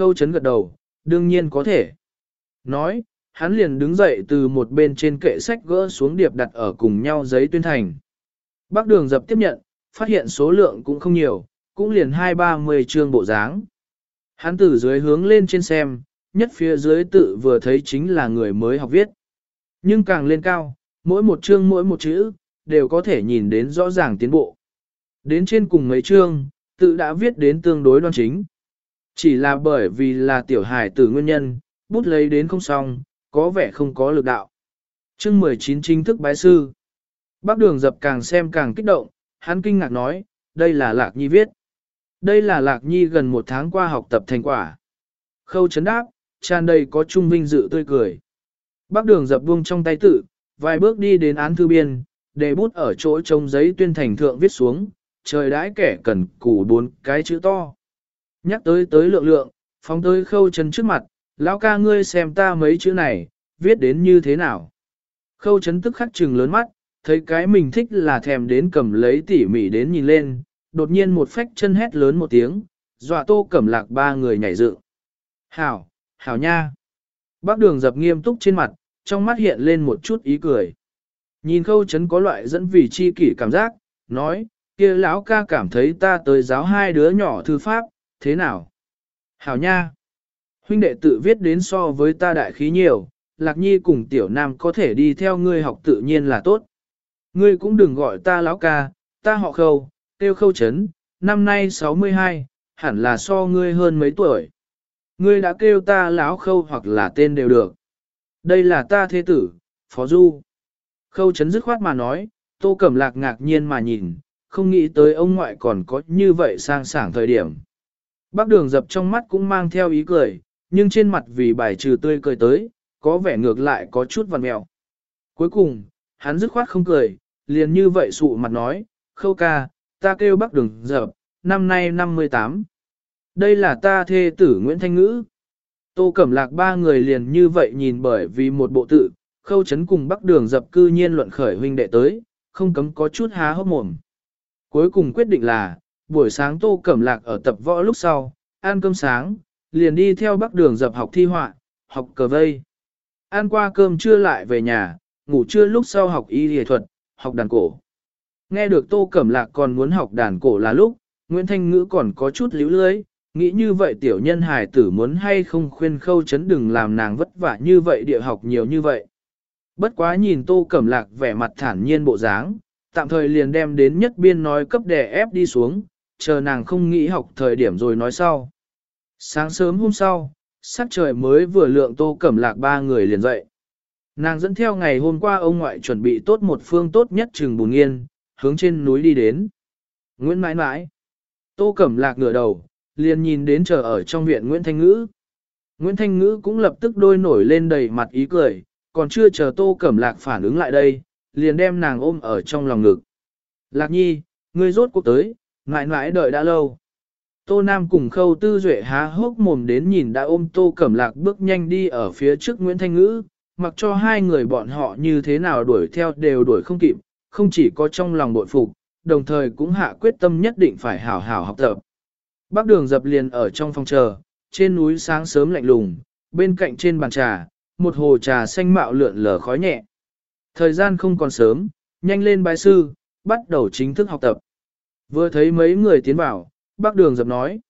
Khâu chấn gật đầu, đương nhiên có thể. Nói, hắn liền đứng dậy từ một bên trên kệ sách gỡ xuống điệp đặt ở cùng nhau giấy tuyên thành. Bác đường dập tiếp nhận, phát hiện số lượng cũng không nhiều, cũng liền hai ba mươi chương bộ dáng. Hắn từ dưới hướng lên trên xem, nhất phía dưới tự vừa thấy chính là người mới học viết. Nhưng càng lên cao, mỗi một chương mỗi một chữ, đều có thể nhìn đến rõ ràng tiến bộ. Đến trên cùng mấy chương, tự đã viết đến tương đối đoan chính. Chỉ là bởi vì là tiểu hài tử nguyên nhân, bút lấy đến không xong, có vẻ không có lực đạo. Chương 19 chính thức bái sư. Bác đường dập càng xem càng kích động, hắn kinh ngạc nói, đây là Lạc Nhi viết. Đây là Lạc Nhi gần một tháng qua học tập thành quả. Khâu chấn đáp, tràn đầy có trung vinh dự tươi cười. Bác đường dập buông trong tay tự, vài bước đi đến án thư biên, để bút ở chỗ trông giấy tuyên thành thượng viết xuống, trời đãi kẻ cần củ bốn cái chữ to. Nhắc tới tới lượng lượng, phóng tới khâu chấn trước mặt, lão ca ngươi xem ta mấy chữ này, viết đến như thế nào. Khâu chấn tức khắc trừng lớn mắt, thấy cái mình thích là thèm đến cầm lấy tỉ mỉ đến nhìn lên, đột nhiên một phách chân hét lớn một tiếng, dọa tô cẩm lạc ba người nhảy dựng. Hảo, hảo nha. Bác đường dập nghiêm túc trên mặt, trong mắt hiện lên một chút ý cười. Nhìn khâu chấn có loại dẫn vì chi kỷ cảm giác, nói, kia lão ca cảm thấy ta tới giáo hai đứa nhỏ thư pháp, thế nào? Hảo nha! Huynh đệ tự viết đến so với ta đại khí nhiều, Lạc Nhi cùng Tiểu Nam có thể đi theo ngươi học tự nhiên là tốt. Ngươi cũng đừng gọi ta lão ca, ta họ khâu, tiêu khâu chấn, năm nay 62, hẳn là so ngươi hơn mấy tuổi. Ngươi đã kêu ta lão khâu hoặc là tên đều được. Đây là ta thế tử, Phó Du. Khâu chấn dứt khoát mà nói, tô cẩm lạc ngạc nhiên mà nhìn, không nghĩ tới ông ngoại còn có như vậy sang sảng thời điểm. Bác đường dập trong mắt cũng mang theo ý cười, nhưng trên mặt vì bài trừ tươi cười tới, có vẻ ngược lại có chút vằn mèo. Cuối cùng, hắn dứt khoát không cười, liền như vậy sụ mặt nói, khâu ca, ta kêu bác đường dập, năm nay 58. Đây là ta thê tử Nguyễn Thanh Ngữ. Tô Cẩm Lạc ba người liền như vậy nhìn bởi vì một bộ tự, khâu chấn cùng bắc đường dập cư nhiên luận khởi huynh đệ tới, không cấm có chút há hốc mồm. Cuối cùng quyết định là, buổi sáng Tô Cẩm Lạc ở tập võ lúc sau, ăn cơm sáng, liền đi theo bắc đường dập học thi họa, học cờ vây. Ăn qua cơm trưa lại về nhà, ngủ trưa lúc sau học y y thuật, học đàn cổ. Nghe được Tô Cẩm Lạc còn muốn học đàn cổ là lúc, Nguyễn Thanh Ngữ còn có chút líu lưới, nghĩ như vậy tiểu nhân hài tử muốn hay không khuyên khâu chấn đừng làm nàng vất vả như vậy địa học nhiều như vậy. Bất quá nhìn Tô Cẩm Lạc vẻ mặt thản nhiên bộ dáng, tạm thời liền đem đến nhất biên nói cấp đè ép đi xuống, chờ nàng không nghĩ học thời điểm rồi nói sau. Sáng sớm hôm sau, sắc trời mới vừa lượng Tô Cẩm Lạc ba người liền dậy. Nàng dẫn theo ngày hôm qua ông ngoại chuẩn bị tốt một phương tốt nhất trừng bùn nghiên, hướng trên núi đi đến. Nguyễn mãi mãi. Tô Cẩm Lạc ngửa đầu, liền nhìn đến chờ ở trong viện Nguyễn Thanh Ngữ. Nguyễn Thanh Ngữ cũng lập tức đôi nổi lên đầy mặt ý cười, còn chưa chờ Tô Cẩm Lạc phản ứng lại đây, liền đem nàng ôm ở trong lòng ngực. Lạc nhi, ngươi rốt cuộc tới, mãi mãi đợi đã lâu. Tô Nam cùng khâu tư duệ há hốc mồm đến nhìn đã ôm Tô Cẩm Lạc bước nhanh đi ở phía trước Nguyễn Thanh Ngữ, mặc cho hai người bọn họ như thế nào đuổi theo đều đuổi không kịp, không chỉ có trong lòng bội phục, đồng thời cũng hạ quyết tâm nhất định phải hảo hảo học tập. Bác đường dập liền ở trong phòng chờ, trên núi sáng sớm lạnh lùng, bên cạnh trên bàn trà, một hồ trà xanh mạo lượn lờ khói nhẹ. Thời gian không còn sớm, nhanh lên bài sư, bắt đầu chính thức học tập. Vừa thấy mấy người tiến vào, bác đường dập nói.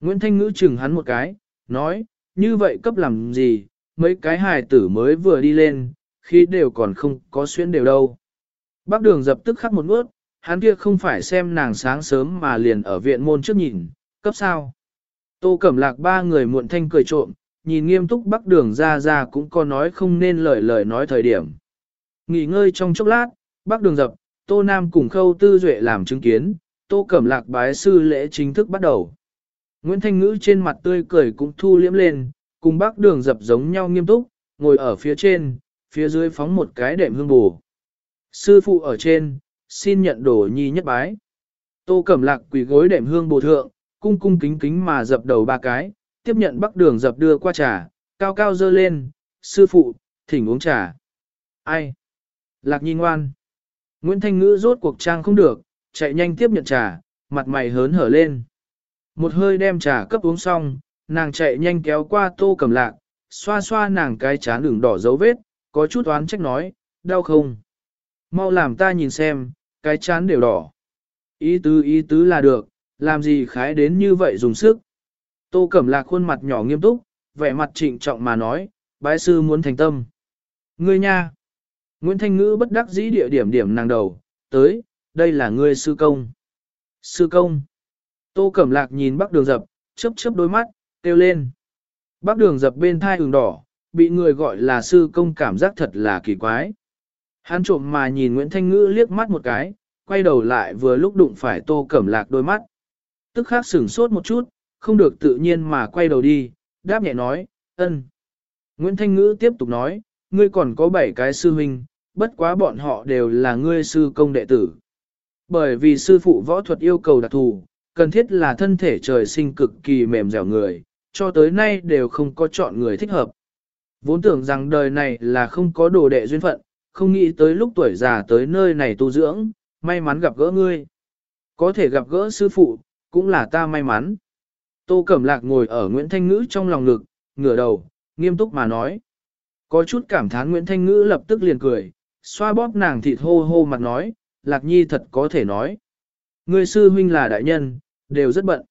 Nguyễn Thanh Ngữ chừng hắn một cái, nói, như vậy cấp làm gì, mấy cái hài tử mới vừa đi lên, khi đều còn không có xuyên đều đâu. Bác đường dập tức khắc một bước, hắn kia không phải xem nàng sáng sớm mà liền ở viện môn trước nhìn, cấp sao. Tô Cẩm Lạc ba người muộn thanh cười trộm, nhìn nghiêm túc bắc đường ra ra cũng có nói không nên lời lời nói thời điểm. Nghỉ ngơi trong chốc lát, bắc đường dập, Tô Nam cùng khâu tư duệ làm chứng kiến, Tô Cẩm Lạc bái sư lễ chính thức bắt đầu. Nguyễn Thanh Ngữ trên mặt tươi cười cũng thu liễm lên, cùng bác đường dập giống nhau nghiêm túc, ngồi ở phía trên, phía dưới phóng một cái đệm hương bù. Sư phụ ở trên, xin nhận đồ nhi nhất bái. Tô Cẩm Lạc quỳ gối đệm hương bồ thượng, cung cung kính kính mà dập đầu ba cái, tiếp nhận bắc đường dập đưa qua trà, cao cao dơ lên, sư phụ, thỉnh uống trà. Ai? Lạc nhi ngoan. Nguyễn Thanh Ngữ rốt cuộc trang không được, chạy nhanh tiếp nhận trà, mặt mày hớn hở lên. Một hơi đem trà cấp uống xong, nàng chạy nhanh kéo qua tô cầm lạc, xoa xoa nàng cái chán đường đỏ dấu vết, có chút oán trách nói, đau không? Mau làm ta nhìn xem, cái chán đều đỏ. Ý tứ ý tứ là được, làm gì khái đến như vậy dùng sức. Tô Cẩm Lạc khuôn mặt nhỏ nghiêm túc, vẻ mặt trịnh trọng mà nói, bái sư muốn thành tâm. Ngươi nha! Nguyễn Thanh Ngữ bất đắc dĩ địa điểm điểm nàng đầu, tới, đây là ngươi sư công. Sư công! Tô Cẩm Lạc nhìn bác đường dập, chớp chớp đôi mắt, kêu lên. Bác đường dập bên thai hừng đỏ, bị người gọi là sư công cảm giác thật là kỳ quái. Hắn trộm mà nhìn Nguyễn Thanh Ngữ liếc mắt một cái, quay đầu lại vừa lúc đụng phải Tô Cẩm Lạc đôi mắt. Tức khắc sửng sốt một chút, không được tự nhiên mà quay đầu đi, đáp nhẹ nói, ân. Nguyễn Thanh Ngữ tiếp tục nói, ngươi còn có bảy cái sư huynh, bất quá bọn họ đều là ngươi sư công đệ tử. Bởi vì sư phụ võ thuật yêu cầu đặc thù, cần thiết là thân thể trời sinh cực kỳ mềm dẻo người, cho tới nay đều không có chọn người thích hợp. Vốn tưởng rằng đời này là không có đồ đệ duyên phận, không nghĩ tới lúc tuổi già tới nơi này tu dưỡng, may mắn gặp gỡ ngươi. Có thể gặp gỡ sư phụ, cũng là ta may mắn. Tô Cẩm Lạc ngồi ở Nguyễn Thanh Ngữ trong lòng ngực, ngửa đầu, nghiêm túc mà nói. Có chút cảm thán Nguyễn Thanh Ngữ lập tức liền cười, xoa bóp nàng thịt hô hô mặt nói, Lạc Nhi thật có thể nói. Người sư huynh là đại nhân, đều rất bận.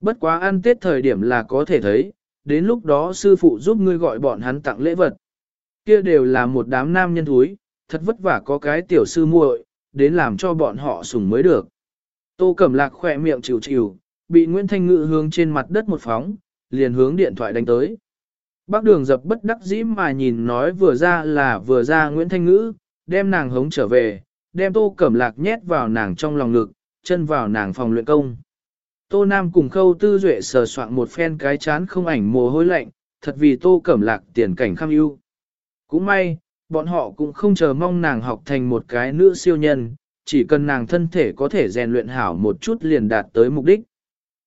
Bất quá ăn tết thời điểm là có thể thấy, đến lúc đó sư phụ giúp ngươi gọi bọn hắn tặng lễ vật. Kia đều là một đám nam nhân thúi, thật vất vả có cái tiểu sư muội, đến làm cho bọn họ sủng mới được. Tô Cẩm Lạc khỏe miệng chịu chịu, bị Nguyễn Thanh Ngự hướng trên mặt đất một phóng, liền hướng điện thoại đánh tới. Bác đường dập bất đắc dĩ mà nhìn nói vừa ra là vừa ra Nguyễn Thanh Ngữ, đem nàng hống trở về, đem Tô Cẩm Lạc nhét vào nàng trong lòng ngực, chân vào nàng phòng luyện công. Tô Nam cùng khâu tư duệ sờ soạn một phen cái chán không ảnh mồ hôi lạnh, thật vì Tô Cẩm Lạc tiền cảnh kham ưu. Cũng may, bọn họ cũng không chờ mong nàng học thành một cái nữ siêu nhân, chỉ cần nàng thân thể có thể rèn luyện hảo một chút liền đạt tới mục đích.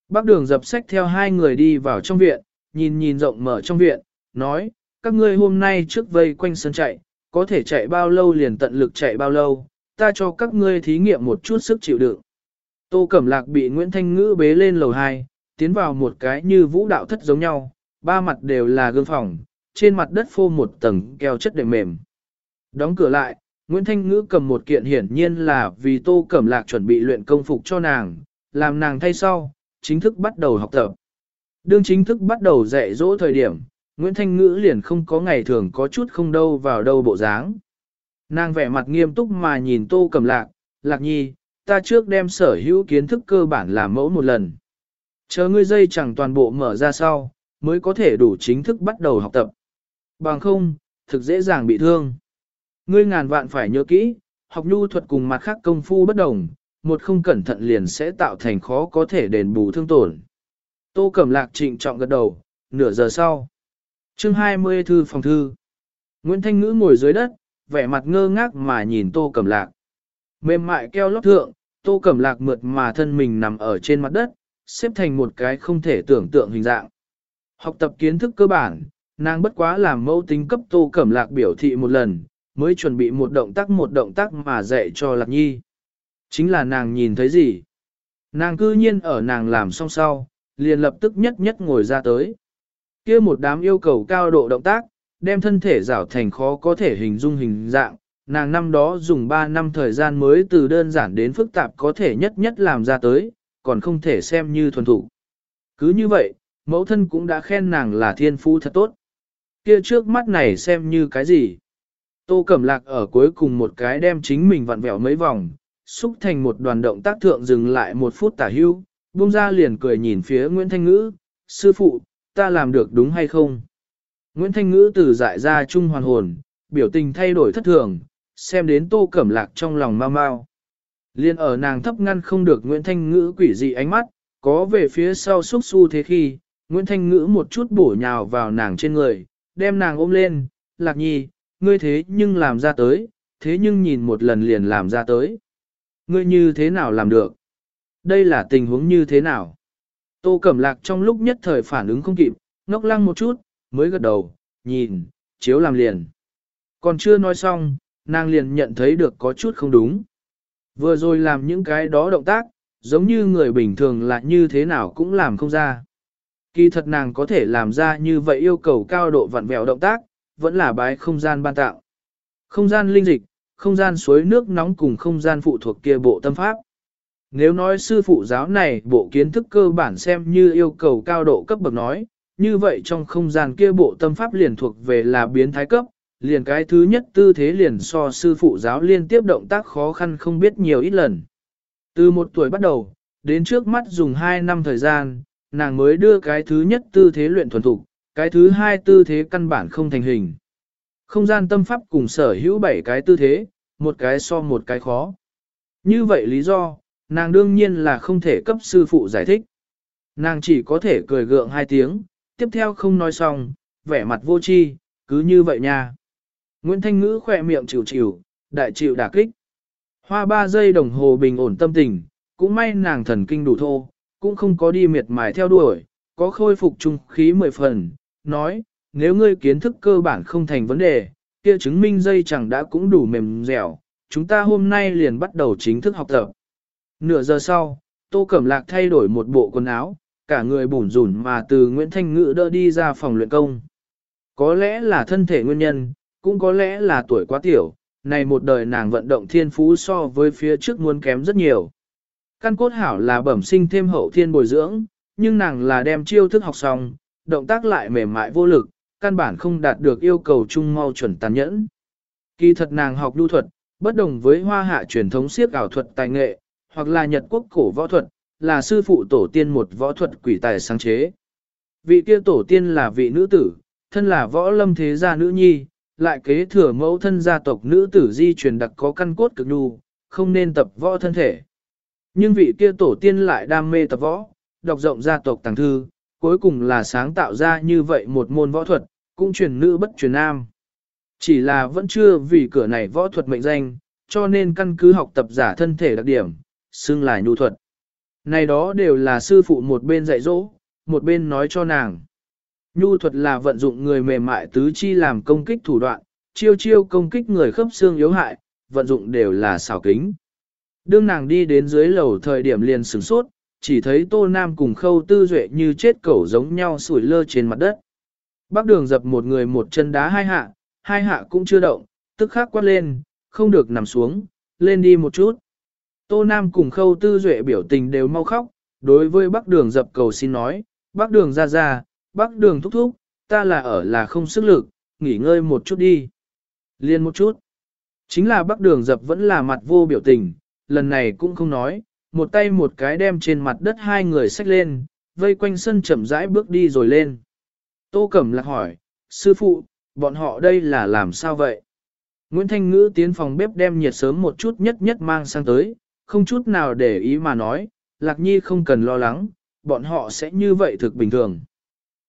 Bác đường dập sách theo hai người đi vào trong viện, nhìn nhìn rộng mở trong viện, nói, các ngươi hôm nay trước vây quanh sân chạy, có thể chạy bao lâu liền tận lực chạy bao lâu, ta cho các ngươi thí nghiệm một chút sức chịu đựng. Tô Cẩm Lạc bị Nguyễn Thanh Ngữ bế lên lầu 2, tiến vào một cái như vũ đạo thất giống nhau, ba mặt đều là gương phòng, trên mặt đất phô một tầng keo chất đệm mềm. Đóng cửa lại, Nguyễn Thanh Ngữ cầm một kiện hiển nhiên là vì Tô Cẩm Lạc chuẩn bị luyện công phục cho nàng, làm nàng thay sau, chính thức bắt đầu học tập. Đương chính thức bắt đầu dạy dỗ thời điểm, Nguyễn Thanh Ngữ liền không có ngày thường có chút không đâu vào đâu bộ dáng. Nàng vẻ mặt nghiêm túc mà nhìn Tô Cẩm Lạc, Lạc Nhi, ta trước đem sở hữu kiến thức cơ bản làm mẫu một lần. Chờ ngươi dây chẳng toàn bộ mở ra sau, mới có thể đủ chính thức bắt đầu học tập. Bằng không, thực dễ dàng bị thương. Ngươi ngàn vạn phải nhớ kỹ, học nhu thuật cùng mặt khác công phu bất đồng, một không cẩn thận liền sẽ tạo thành khó có thể đền bù thương tổn. Tô Cẩm Lạc trịnh trọng gật đầu, nửa giờ sau. chương 20 thư phòng thư. Nguyễn Thanh Ngữ ngồi dưới đất, vẻ mặt ngơ ngác mà nhìn Tô Cẩm Lạc. Mềm mại keo lót thượng, Tô Cẩm Lạc mượt mà thân mình nằm ở trên mặt đất, xếp thành một cái không thể tưởng tượng hình dạng. Học tập kiến thức cơ bản, nàng bất quá làm mẫu tính cấp Tô Cẩm Lạc biểu thị một lần, mới chuẩn bị một động tác một động tác mà dạy cho Lạc Nhi. Chính là nàng nhìn thấy gì? Nàng cư nhiên ở nàng làm xong sau, liền lập tức nhất nhất ngồi ra tới. kia một đám yêu cầu cao độ động tác, đem thân thể rảo thành khó có thể hình dung hình dạng. Nàng năm đó dùng 3 năm thời gian mới từ đơn giản đến phức tạp có thể nhất nhất làm ra tới, còn không thể xem như thuần thủ. Cứ như vậy, mẫu thân cũng đã khen nàng là thiên phú thật tốt. Kia trước mắt này xem như cái gì? Tô Cẩm Lạc ở cuối cùng một cái đem chính mình vặn vẹo mấy vòng, xúc thành một đoàn động tác thượng dừng lại một phút tả hưu, buông ra liền cười nhìn phía Nguyễn Thanh Ngữ, sư phụ, ta làm được đúng hay không? Nguyễn Thanh Ngữ từ dại ra trung hoàn hồn, biểu tình thay đổi thất thường, xem đến tô cẩm lạc trong lòng mau mau. Liên ở nàng thấp ngăn không được Nguyễn Thanh Ngữ quỷ dị ánh mắt, có về phía sau xúc xu thế khi, Nguyễn Thanh Ngữ một chút bổ nhào vào nàng trên người, đem nàng ôm lên, lạc nhi, ngươi thế nhưng làm ra tới, thế nhưng nhìn một lần liền làm ra tới. Ngươi như thế nào làm được? Đây là tình huống như thế nào? Tô Cẩm Lạc trong lúc nhất thời phản ứng không kịp, ngốc lăng một chút, mới gật đầu, nhìn, chiếu làm liền. Còn chưa nói xong, nàng liền nhận thấy được có chút không đúng. Vừa rồi làm những cái đó động tác, giống như người bình thường là như thế nào cũng làm không ra. Kỳ thật nàng có thể làm ra như vậy yêu cầu cao độ vặn vẹo động tác, vẫn là bái không gian ban tạo. Không gian linh dịch, không gian suối nước nóng cùng không gian phụ thuộc kia bộ tâm pháp. Nếu nói sư phụ giáo này bộ kiến thức cơ bản xem như yêu cầu cao độ cấp bậc nói, như vậy trong không gian kia bộ tâm pháp liền thuộc về là biến thái cấp, liền cái thứ nhất tư thế liền so sư phụ giáo liên tiếp động tác khó khăn không biết nhiều ít lần. Từ một tuổi bắt đầu, đến trước mắt dùng 2 năm thời gian, nàng mới đưa cái thứ nhất tư thế luyện thuần thục, cái thứ hai tư thế căn bản không thành hình. Không gian tâm pháp cùng sở hữu 7 cái tư thế, một cái so một cái khó. Như vậy lý do, nàng đương nhiên là không thể cấp sư phụ giải thích. Nàng chỉ có thể cười gượng hai tiếng, tiếp theo không nói xong, vẻ mặt vô tri, cứ như vậy nha. Nguyễn Thanh Ngữ khỏe miệng chịu chịu, đại chịu đả kích. Hoa ba giây đồng hồ bình ổn tâm tình, cũng may nàng thần kinh đủ thô, cũng không có đi miệt mài theo đuổi, có khôi phục trung khí mười phần, nói, nếu ngươi kiến thức cơ bản không thành vấn đề, kia chứng minh dây chẳng đã cũng đủ mềm dẻo, chúng ta hôm nay liền bắt đầu chính thức học tập. Nửa giờ sau, Tô Cẩm Lạc thay đổi một bộ quần áo, cả người bủn rủn mà từ Nguyễn Thanh Ngự đỡ đi ra phòng luyện công. Có lẽ là thân thể nguyên nhân, cũng có lẽ là tuổi quá tiểu, này một đời nàng vận động thiên phú so với phía trước muốn kém rất nhiều. Căn cốt hảo là bẩm sinh thêm hậu thiên bồi dưỡng, nhưng nàng là đem chiêu thức học xong, động tác lại mềm mại vô lực, căn bản không đạt được yêu cầu chung mau chuẩn tàn nhẫn. Kỳ thật nàng học đu thuật, bất đồng với hoa hạ truyền thống siếc ảo thuật tài nghệ, hoặc là Nhật quốc cổ võ thuật, là sư phụ tổ tiên một võ thuật quỷ tài sáng chế. Vị kia tổ tiên là vị nữ tử, thân là võ lâm thế gia nữ nhi, lại kế thừa mẫu thân gia tộc nữ tử di truyền đặc có căn cốt cực nhu, không nên tập võ thân thể. Nhưng vị kia tổ tiên lại đam mê tập võ, đọc rộng gia tộc tàng thư, cuối cùng là sáng tạo ra như vậy một môn võ thuật, cũng truyền nữ bất truyền nam. Chỉ là vẫn chưa vì cửa này võ thuật mệnh danh, cho nên căn cứ học tập giả thân thể đặc điểm, xưng là nhu thuật. Này đó đều là sư phụ một bên dạy dỗ, một bên nói cho nàng. Nhu thuật là vận dụng người mềm mại tứ chi làm công kích thủ đoạn, chiêu chiêu công kích người khớp xương yếu hại, vận dụng đều là xảo kính. Đương nàng đi đến dưới lầu thời điểm liền sửng sốt, chỉ thấy Tô Nam cùng khâu tư duệ như chết cẩu giống nhau sủi lơ trên mặt đất. Bác đường dập một người một chân đá hai hạ, hai hạ cũng chưa động, tức khắc quát lên, không được nằm xuống, lên đi một chút. Tô Nam cùng khâu tư duệ biểu tình đều mau khóc, đối với bác đường dập cầu xin nói, bác đường ra ra, bác đường thúc thúc, ta là ở là không sức lực, nghỉ ngơi một chút đi. Liên một chút. Chính là bác đường dập vẫn là mặt vô biểu tình, lần này cũng không nói, một tay một cái đem trên mặt đất hai người xách lên, vây quanh sân chậm rãi bước đi rồi lên. Tô Cẩm lạc hỏi, sư phụ, bọn họ đây là làm sao vậy? Nguyễn Thanh Ngữ tiến phòng bếp đem nhiệt sớm một chút nhất nhất mang sang tới, không chút nào để ý mà nói, Lạc Nhi không cần lo lắng, bọn họ sẽ như vậy thực bình thường.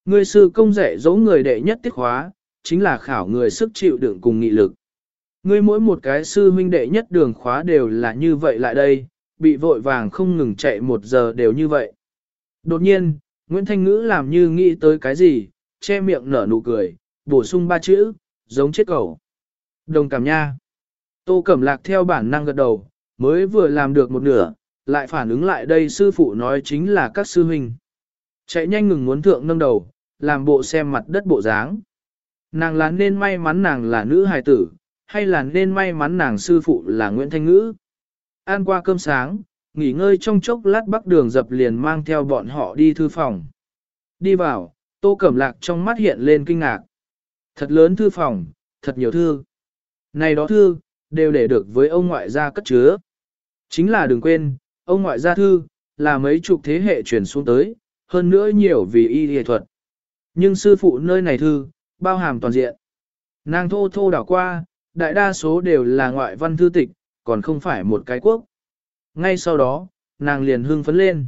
Người sư công dạy dỗ người đệ nhất tiết khóa, chính là khảo người sức chịu đựng cùng nghị lực. Ngươi mỗi một cái sư huynh đệ nhất đường khóa đều là như vậy lại đây, bị vội vàng không ngừng chạy một giờ đều như vậy. Đột nhiên, Nguyễn Thanh Ngữ làm như nghĩ tới cái gì, che miệng nở nụ cười, bổ sung ba chữ, giống chết cầu. Đồng cảm nha. Tô Cẩm Lạc theo bản năng gật đầu, mới vừa làm được một nửa, lại phản ứng lại đây sư phụ nói chính là các sư huynh. Chạy nhanh ngừng muốn thượng nâng đầu, làm bộ xem mặt đất bộ dáng. Nàng là nên may mắn nàng là nữ hài tử, hay là nên may mắn nàng sư phụ là Nguyễn Thanh Ngữ. Ăn qua cơm sáng, nghỉ ngơi trong chốc lát bắc đường dập liền mang theo bọn họ đi thư phòng. Đi vào, tô cẩm lạc trong mắt hiện lên kinh ngạc. Thật lớn thư phòng, thật nhiều thư. Này đó thư, đều để được với ông ngoại gia cất chứa. Chính là đừng quên, ông ngoại gia thư, là mấy chục thế hệ truyền xuống tới, hơn nữa nhiều vì y y thuật. Nhưng sư phụ nơi này thư, bao hàm toàn diện. Nàng thô thô đảo qua, đại đa số đều là ngoại văn thư tịch, còn không phải một cái quốc. Ngay sau đó, nàng liền hưng phấn lên.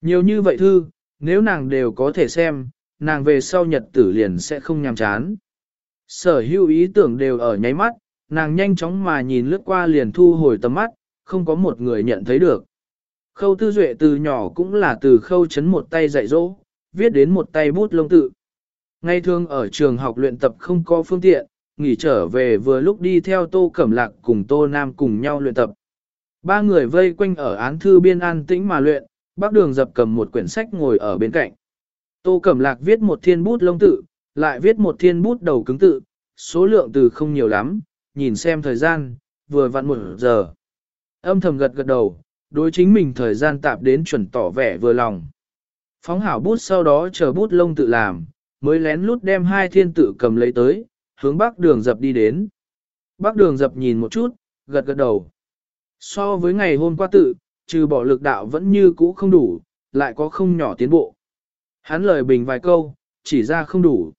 Nhiều như vậy thư, nếu nàng đều có thể xem, nàng về sau nhật tử liền sẽ không nhàm chán. Sở hữu ý tưởng đều ở nháy mắt, nàng nhanh chóng mà nhìn lướt qua liền thu hồi tầm mắt, không có một người nhận thấy được. Khâu tư duệ từ nhỏ cũng là từ khâu chấn một tay dạy dỗ, viết đến một tay bút lông tự. Ngay thường ở trường học luyện tập không có phương tiện, nghỉ trở về vừa lúc đi theo Tô Cẩm Lạc cùng Tô Nam cùng nhau luyện tập. Ba người vây quanh ở án thư biên an tĩnh mà luyện, bác đường dập cầm một quyển sách ngồi ở bên cạnh. Tô Cẩm Lạc viết một thiên bút lông tự, lại viết một thiên bút đầu cứng tự, số lượng từ không nhiều lắm, nhìn xem thời gian, vừa vặn một giờ. Âm thầm gật gật đầu, đối chính mình thời gian tạp đến chuẩn tỏ vẻ vừa lòng. Phóng hảo bút sau đó chờ bút lông tự làm, mới lén lút đem hai thiên tự cầm lấy tới, hướng bắc đường dập đi đến. Bắc đường dập nhìn một chút, gật gật đầu. So với ngày hôm qua tự, trừ bỏ lực đạo vẫn như cũ không đủ, lại có không nhỏ tiến bộ. Hắn lời bình vài câu, chỉ ra không đủ.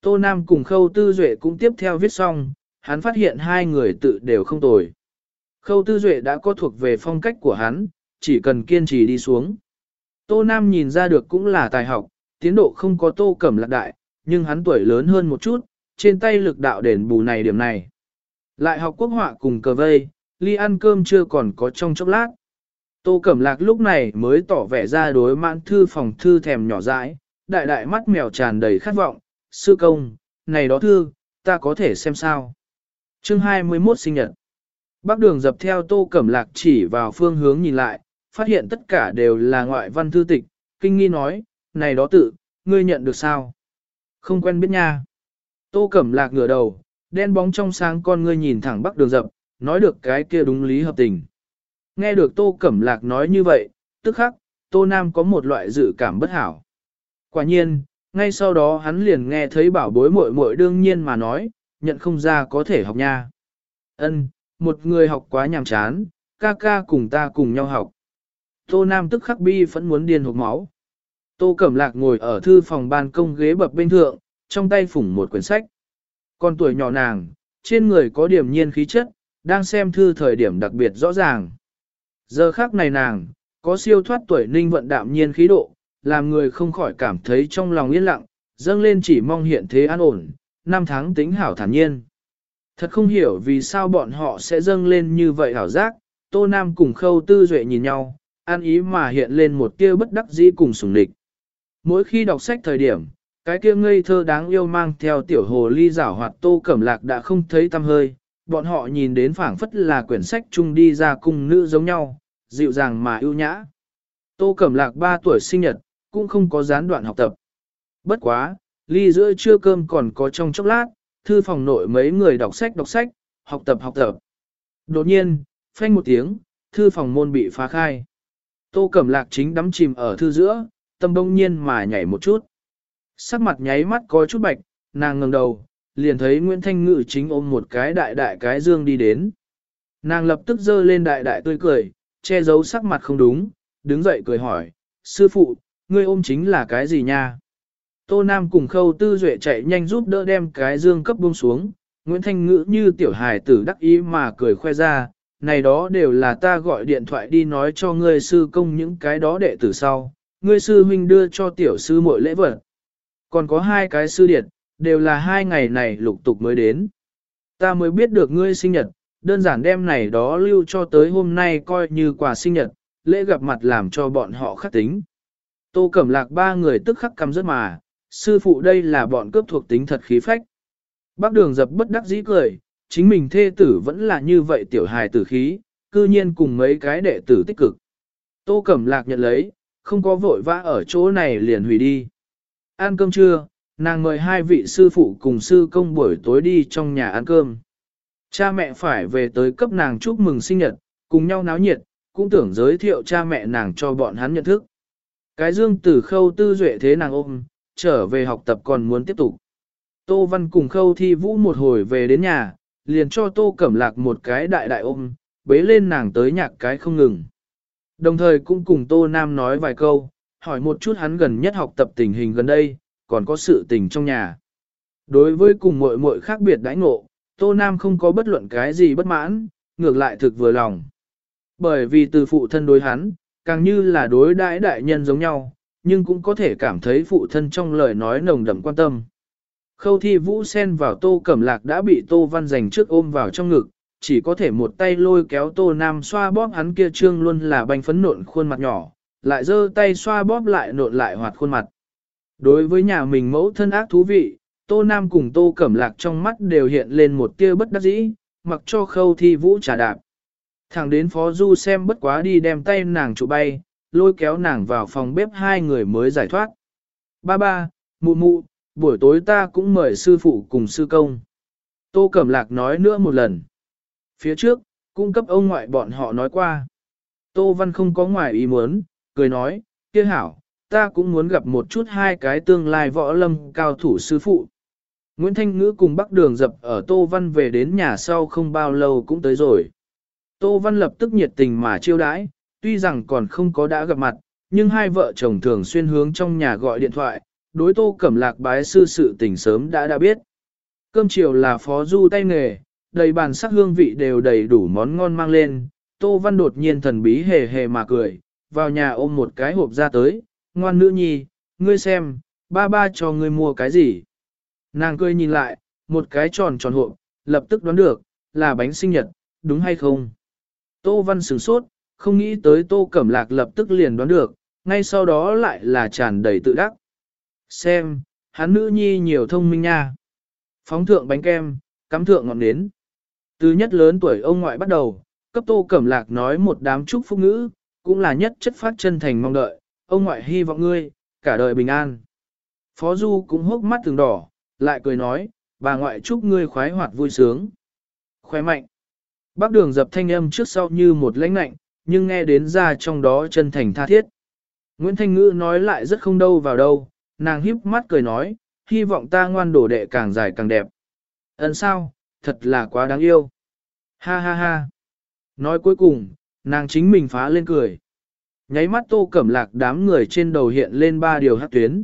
Tô Nam cùng Khâu Tư Duệ cũng tiếp theo viết xong, hắn phát hiện hai người tự đều không tồi. Khâu Tư Duệ đã có thuộc về phong cách của hắn, chỉ cần kiên trì đi xuống. Tô Nam nhìn ra được cũng là tài học, tiến độ không có Tô Cẩm Lạc đại, nhưng hắn tuổi lớn hơn một chút, trên tay lực đạo đền bù này điểm này. Lại học quốc họa cùng cờ vây, ly ăn cơm chưa còn có trong chốc lát. Tô Cẩm Lạc lúc này mới tỏ vẻ ra đối mãn thư phòng thư thèm nhỏ dãi, đại đại mắt mèo tràn đầy khát vọng, sư công, này đó thư, ta có thể xem sao. Chương 21 sinh nhật. Bác đường dập theo Tô Cẩm Lạc chỉ vào phương hướng nhìn lại, phát hiện tất cả đều là ngoại văn thư tịch, kinh nghi nói, này đó tự, ngươi nhận được sao? Không quen biết nha. Tô Cẩm Lạc ngửa đầu, đen bóng trong sáng con ngươi nhìn thẳng bắc đường dập, nói được cái kia đúng lý hợp tình. Nghe được Tô Cẩm Lạc nói như vậy, tức khắc, Tô Nam có một loại dự cảm bất hảo. Quả nhiên, ngay sau đó hắn liền nghe thấy bảo bối muội muội đương nhiên mà nói, nhận không ra có thể học nha. Ân, một người học quá nhàm chán, ca ca cùng ta cùng nhau học. Tô Nam tức khắc bi vẫn muốn điên hộp máu. Tô Cẩm Lạc ngồi ở thư phòng ban công ghế bập bên thượng, trong tay phủng một quyển sách. Con tuổi nhỏ nàng, trên người có điểm nhiên khí chất, đang xem thư thời điểm đặc biệt rõ ràng. Giờ khác này nàng, có siêu thoát tuổi ninh vận đạm nhiên khí độ, làm người không khỏi cảm thấy trong lòng yên lặng, dâng lên chỉ mong hiện thế an ổn, năm tháng tính hảo thản nhiên. Thật không hiểu vì sao bọn họ sẽ dâng lên như vậy hảo giác, Tô Nam cùng Khâu Tư Duệ nhìn nhau, an ý mà hiện lên một tia bất đắc dĩ cùng sùng địch. Mỗi khi đọc sách thời điểm, cái kia ngây thơ đáng yêu mang theo tiểu hồ ly giảo hoạt Tô Cẩm Lạc đã không thấy tâm hơi, bọn họ nhìn đến phảng phất là quyển sách chung đi ra cùng nữ giống nhau, dịu dàng mà ưu nhã. Tô Cẩm Lạc 3 tuổi sinh nhật, cũng không có gián đoạn học tập. Bất quá, ly giữa trưa cơm còn có trong chốc lát, thư phòng nội mấy người đọc sách đọc sách, học tập học tập. Đột nhiên, phanh một tiếng, thư phòng môn bị phá khai. Tô Cẩm Lạc chính đắm chìm ở thư giữa, tâm đông nhiên mà nhảy một chút. Sắc mặt nháy mắt có chút bạch, nàng ngẩng đầu, liền thấy Nguyễn Thanh Ngự chính ôm một cái đại đại cái dương đi đến. Nàng lập tức giơ lên đại đại tươi cười, che giấu sắc mặt không đúng, đứng dậy cười hỏi, sư phụ, ngươi ôm chính là cái gì nha? Tô Nam cùng khâu tư duệ chạy nhanh giúp đỡ đem cái dương cấp buông xuống, Nguyễn Thanh Ngữ như tiểu hài tử đắc ý mà cười khoe ra, này đó đều là ta gọi điện thoại đi nói cho ngươi sư công những cái đó đệ tử sau, ngươi sư huynh đưa cho tiểu sư muội lễ vật. Còn có hai cái sư điệt, đều là hai ngày này lục tục mới đến. Ta mới biết được ngươi sinh nhật, đơn giản đem này đó lưu cho tới hôm nay coi như quà sinh nhật, lễ gặp mặt làm cho bọn họ khắc tính. Tô Cẩm Lạc ba người tức khắc cầm rất mà, sư phụ đây là bọn cướp thuộc tính thật khí phách. Bác đường dập bất đắc dĩ cười, chính mình thê tử vẫn là như vậy tiểu hài tử khí, cư nhiên cùng mấy cái đệ tử tích cực. Tô Cẩm Lạc nhận lấy, không có vội vã ở chỗ này liền hủy đi. Ăn cơm trưa, nàng mời hai vị sư phụ cùng sư công buổi tối đi trong nhà ăn cơm. Cha mẹ phải về tới cấp nàng chúc mừng sinh nhật, cùng nhau náo nhiệt, cũng tưởng giới thiệu cha mẹ nàng cho bọn hắn nhận thức. Cái dương tử khâu tư duệ thế nàng ôm, trở về học tập còn muốn tiếp tục. Tô Văn cùng khâu thi vũ một hồi về đến nhà, liền cho Tô Cẩm Lạc một cái đại đại ôm, bế lên nàng tới nhạc cái không ngừng. Đồng thời cũng cùng Tô Nam nói vài câu, hỏi một chút hắn gần nhất học tập tình hình gần đây, còn có sự tình trong nhà. Đối với cùng muội muội khác biệt đãi ngộ, Tô Nam không có bất luận cái gì bất mãn, ngược lại thực vừa lòng. Bởi vì từ phụ thân đối hắn, càng như là đối đãi đại nhân giống nhau, nhưng cũng có thể cảm thấy phụ thân trong lời nói nồng đậm quan tâm. Khâu thi vũ sen vào tô cẩm lạc đã bị tô văn giành trước ôm vào trong ngực, chỉ có thể một tay lôi kéo tô nam xoa bóp hắn kia trương luôn là bánh phấn nộn khuôn mặt nhỏ, lại giơ tay xoa bóp lại nộn lại hoạt khuôn mặt. Đối với nhà mình mẫu thân ác thú vị, tô nam cùng tô cẩm lạc trong mắt đều hiện lên một tia bất đắc dĩ, mặc cho khâu thi vũ trả đạp. Thẳng đến phó du xem bất quá đi đem tay nàng trụ bay, lôi kéo nàng vào phòng bếp hai người mới giải thoát. Ba ba, mụ mụ, buổi tối ta cũng mời sư phụ cùng sư công. Tô Cẩm Lạc nói nữa một lần. Phía trước, cung cấp ông ngoại bọn họ nói qua. Tô Văn không có ngoài ý muốn, cười nói, kia hảo, ta cũng muốn gặp một chút hai cái tương lai võ lâm cao thủ sư phụ. Nguyễn Thanh Ngữ cùng Bắc Đường dập ở Tô Văn về đến nhà sau không bao lâu cũng tới rồi. Tô Văn lập tức nhiệt tình mà chiêu đãi, tuy rằng còn không có đã gặp mặt, nhưng hai vợ chồng thường xuyên hướng trong nhà gọi điện thoại, đối Tô Cẩm Lạc bái sư sự tình sớm đã đã biết. Cơm chiều là phó du tay nghề, đầy bàn sắc hương vị đều đầy đủ món ngon mang lên, Tô Văn đột nhiên thần bí hề hề mà cười, vào nhà ôm một cái hộp ra tới, ngoan nữ nhi, ngươi xem, ba ba cho ngươi mua cái gì. Nàng cười nhìn lại, một cái tròn tròn hộp, lập tức đoán được, là bánh sinh nhật, đúng hay không? Tô Văn sửng sốt, không nghĩ tới Tô Cẩm Lạc lập tức liền đoán được, ngay sau đó lại là tràn đầy tự đắc. Xem, hắn nữ nhi nhiều thông minh nha. Phóng thượng bánh kem, cắm thượng ngọn nến. Từ nhất lớn tuổi ông ngoại bắt đầu, cấp Tô Cẩm Lạc nói một đám chúc phúc ngữ, cũng là nhất chất phát chân thành mong đợi, ông ngoại hy vọng ngươi, cả đời bình an. Phó Du cũng hốc mắt từng đỏ, lại cười nói, bà ngoại chúc ngươi khoái hoạt vui sướng. Khoái mạnh. Bác đường dập thanh âm trước sau như một lãnh lạnh, nhưng nghe đến ra trong đó chân thành tha thiết. Nguyễn Thanh Ngữ nói lại rất không đâu vào đâu, nàng híp mắt cười nói, hy vọng ta ngoan đổ đệ càng dài càng đẹp. Ấn sao, thật là quá đáng yêu. Ha ha ha. Nói cuối cùng, nàng chính mình phá lên cười. Nháy mắt tô cẩm lạc đám người trên đầu hiện lên ba điều hát tuyến.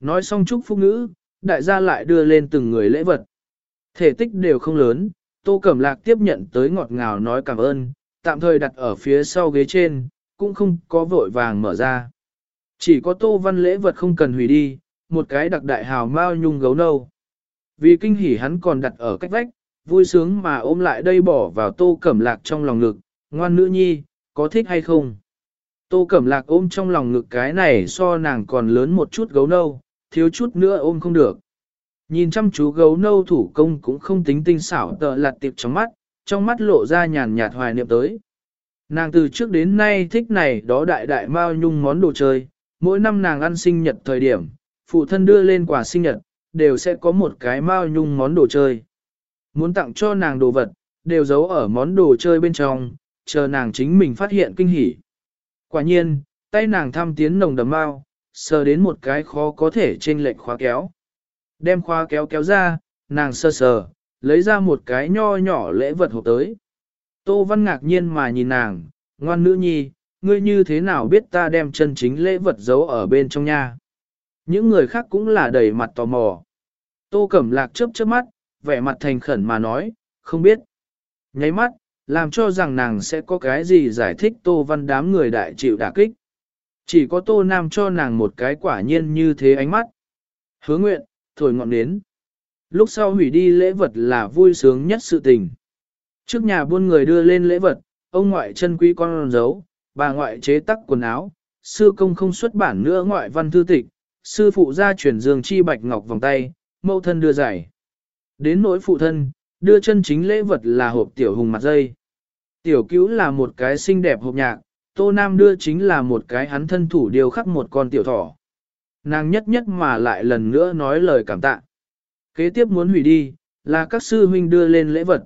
Nói xong chúc phúc ngữ, đại gia lại đưa lên từng người lễ vật. Thể tích đều không lớn, tô cẩm lạc tiếp nhận tới ngọt ngào nói cảm ơn, tạm thời đặt ở phía sau ghế trên, cũng không có vội vàng mở ra. Chỉ có tô văn lễ vật không cần hủy đi, một cái đặc đại hào mao nhung gấu nâu. Vì kinh hỉ hắn còn đặt ở cách vách, vui sướng mà ôm lại đây bỏ vào tô cẩm lạc trong lòng ngực, ngoan nữ nhi, có thích hay không? Tô cẩm lạc ôm trong lòng ngực cái này so nàng còn lớn một chút gấu nâu, thiếu chút nữa ôm không được. Nhìn chăm chú gấu nâu thủ công cũng không tính tinh xảo tợ lặt tiệp trong mắt, trong mắt lộ ra nhàn nhạt hoài niệm tới. Nàng từ trước đến nay thích này đó đại đại mao nhung món đồ chơi, mỗi năm nàng ăn sinh nhật thời điểm, phụ thân đưa lên quà sinh nhật, đều sẽ có một cái mao nhung món đồ chơi. Muốn tặng cho nàng đồ vật, đều giấu ở món đồ chơi bên trong, chờ nàng chính mình phát hiện kinh hỉ. Quả nhiên, tay nàng thăm tiến nồng đầm mao, sờ đến một cái khó có thể trên lệnh khóa kéo. Đem khóa kéo kéo ra, nàng sơ sờ, lấy ra một cái nho nhỏ lễ vật hộp tới. Tô Văn ngạc nhiên mà nhìn nàng, ngoan nữ nhi, ngươi như thế nào biết ta đem chân chính lễ vật giấu ở bên trong nha. Những người khác cũng là đầy mặt tò mò. Tô Cẩm Lạc chớp chớp mắt, vẻ mặt thành khẩn mà nói, không biết. Nháy mắt, làm cho rằng nàng sẽ có cái gì giải thích Tô Văn đám người đại chịu đả kích. Chỉ có Tô Nam cho nàng một cái quả nhiên như thế ánh mắt. Hứa nguyện, thổi ngọn nến. Lúc sau hủy đi lễ vật là vui sướng nhất sự tình. Trước nhà buôn người đưa lên lễ vật, ông ngoại chân quý con dấu, bà ngoại chế tắc quần áo, sư công không xuất bản nữa ngoại văn thư tịch, sư phụ ra chuyển dương chi bạch ngọc vòng tay, mẫu thân đưa giải. Đến nỗi phụ thân, đưa chân chính lễ vật là hộp tiểu hùng mặt dây. Tiểu cứu là một cái xinh đẹp hộp nhạc, tô nam đưa chính là một cái hắn thân thủ điều khắc một con tiểu thỏ. Nàng nhất nhất mà lại lần nữa nói lời cảm tạ. Kế tiếp muốn hủy đi, là các sư huynh đưa lên lễ vật.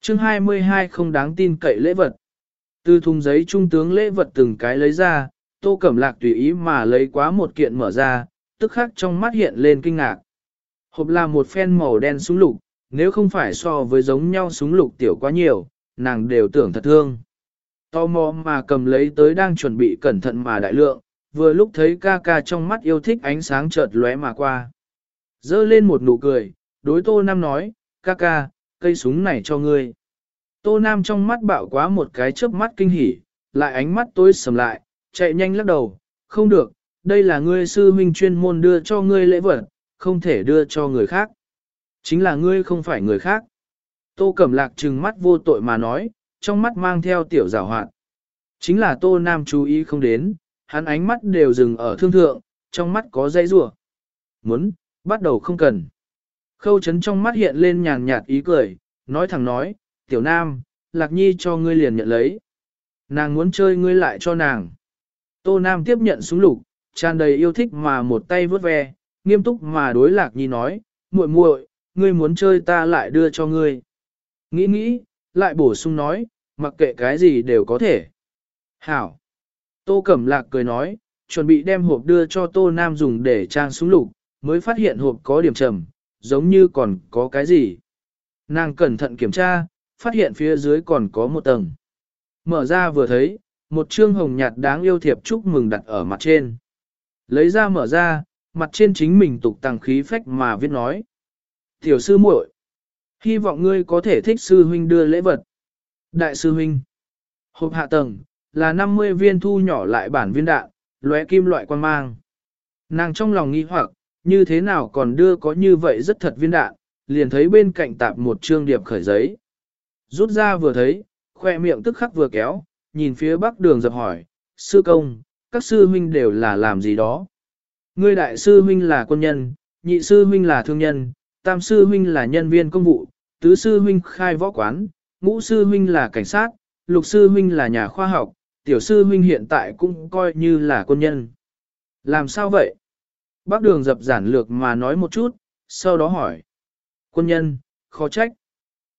chương 22 không đáng tin cậy lễ vật. Từ thùng giấy trung tướng lễ vật từng cái lấy ra, tô cẩm lạc tùy ý mà lấy quá một kiện mở ra, tức khắc trong mắt hiện lên kinh ngạc. Hộp là một phen màu đen súng lục, nếu không phải so với giống nhau súng lục tiểu quá nhiều, nàng đều tưởng thật thương. Tò mò mà cầm lấy tới đang chuẩn bị cẩn thận mà đại lượng, vừa lúc thấy ca ca trong mắt yêu thích ánh sáng chợt lóe mà qua. Dơ lên một nụ cười, đối Tô Nam nói, ca ca, cây súng này cho ngươi. Tô Nam trong mắt bạo quá một cái chớp mắt kinh hỉ, lại ánh mắt tối sầm lại, chạy nhanh lắc đầu, không được, đây là ngươi sư huynh chuyên môn đưa cho ngươi lễ vật, không thể đưa cho người khác. Chính là ngươi không phải người khác. Tô Cẩm Lạc trừng mắt vô tội mà nói, trong mắt mang theo tiểu giảo hoạn. Chính là Tô Nam chú ý không đến, hắn ánh mắt đều dừng ở thương thượng, trong mắt có dây rủa Muốn, bắt đầu không cần. Khâu chấn trong mắt hiện lên nhàn nhạt ý cười, nói thẳng nói, tiểu nam, lạc nhi cho ngươi liền nhận lấy. Nàng muốn chơi ngươi lại cho nàng. Tô Nam tiếp nhận súng lục, tràn đầy yêu thích mà một tay vớt ve, nghiêm túc mà đối lạc nhi nói, muội muội, ngươi muốn chơi ta lại đưa cho ngươi. Nghĩ nghĩ, lại bổ sung nói, mặc kệ cái gì đều có thể. Hảo. Tô Cẩm Lạc cười nói, chuẩn bị đem hộp đưa cho Tô Nam dùng để trang súng lục, mới phát hiện hộp có điểm trầm, giống như còn có cái gì. Nàng cẩn thận kiểm tra, phát hiện phía dưới còn có một tầng. Mở ra vừa thấy, một chương hồng nhạt đáng yêu thiệp chúc mừng đặt ở mặt trên. Lấy ra mở ra, mặt trên chính mình tục tăng khí phách mà viết nói. Tiểu sư muội, hy vọng ngươi có thể thích sư huynh đưa lễ vật. Đại sư huynh, hộp hạ tầng, là 50 viên thu nhỏ lại bản viên đạn, lóe kim loại quan mang. Nàng trong lòng nghi hoặc, như thế nào còn đưa có như vậy rất thật viên đạn, liền thấy bên cạnh tạp một trương điệp khởi giấy. Rút ra vừa thấy, khoe miệng tức khắc vừa kéo, nhìn phía bắc đường dập hỏi, sư công, các sư huynh đều là làm gì đó. Ngươi đại sư huynh là quân nhân, nhị sư huynh là thương nhân, tam sư huynh là nhân viên công vụ, tứ sư huynh khai võ quán, ngũ sư huynh là cảnh sát, lục sư huynh là nhà khoa học, tiểu sư huynh hiện tại cũng coi như là quân nhân. Làm sao vậy? Bác đường dập giản lược mà nói một chút, sau đó hỏi. Quân nhân, khó trách.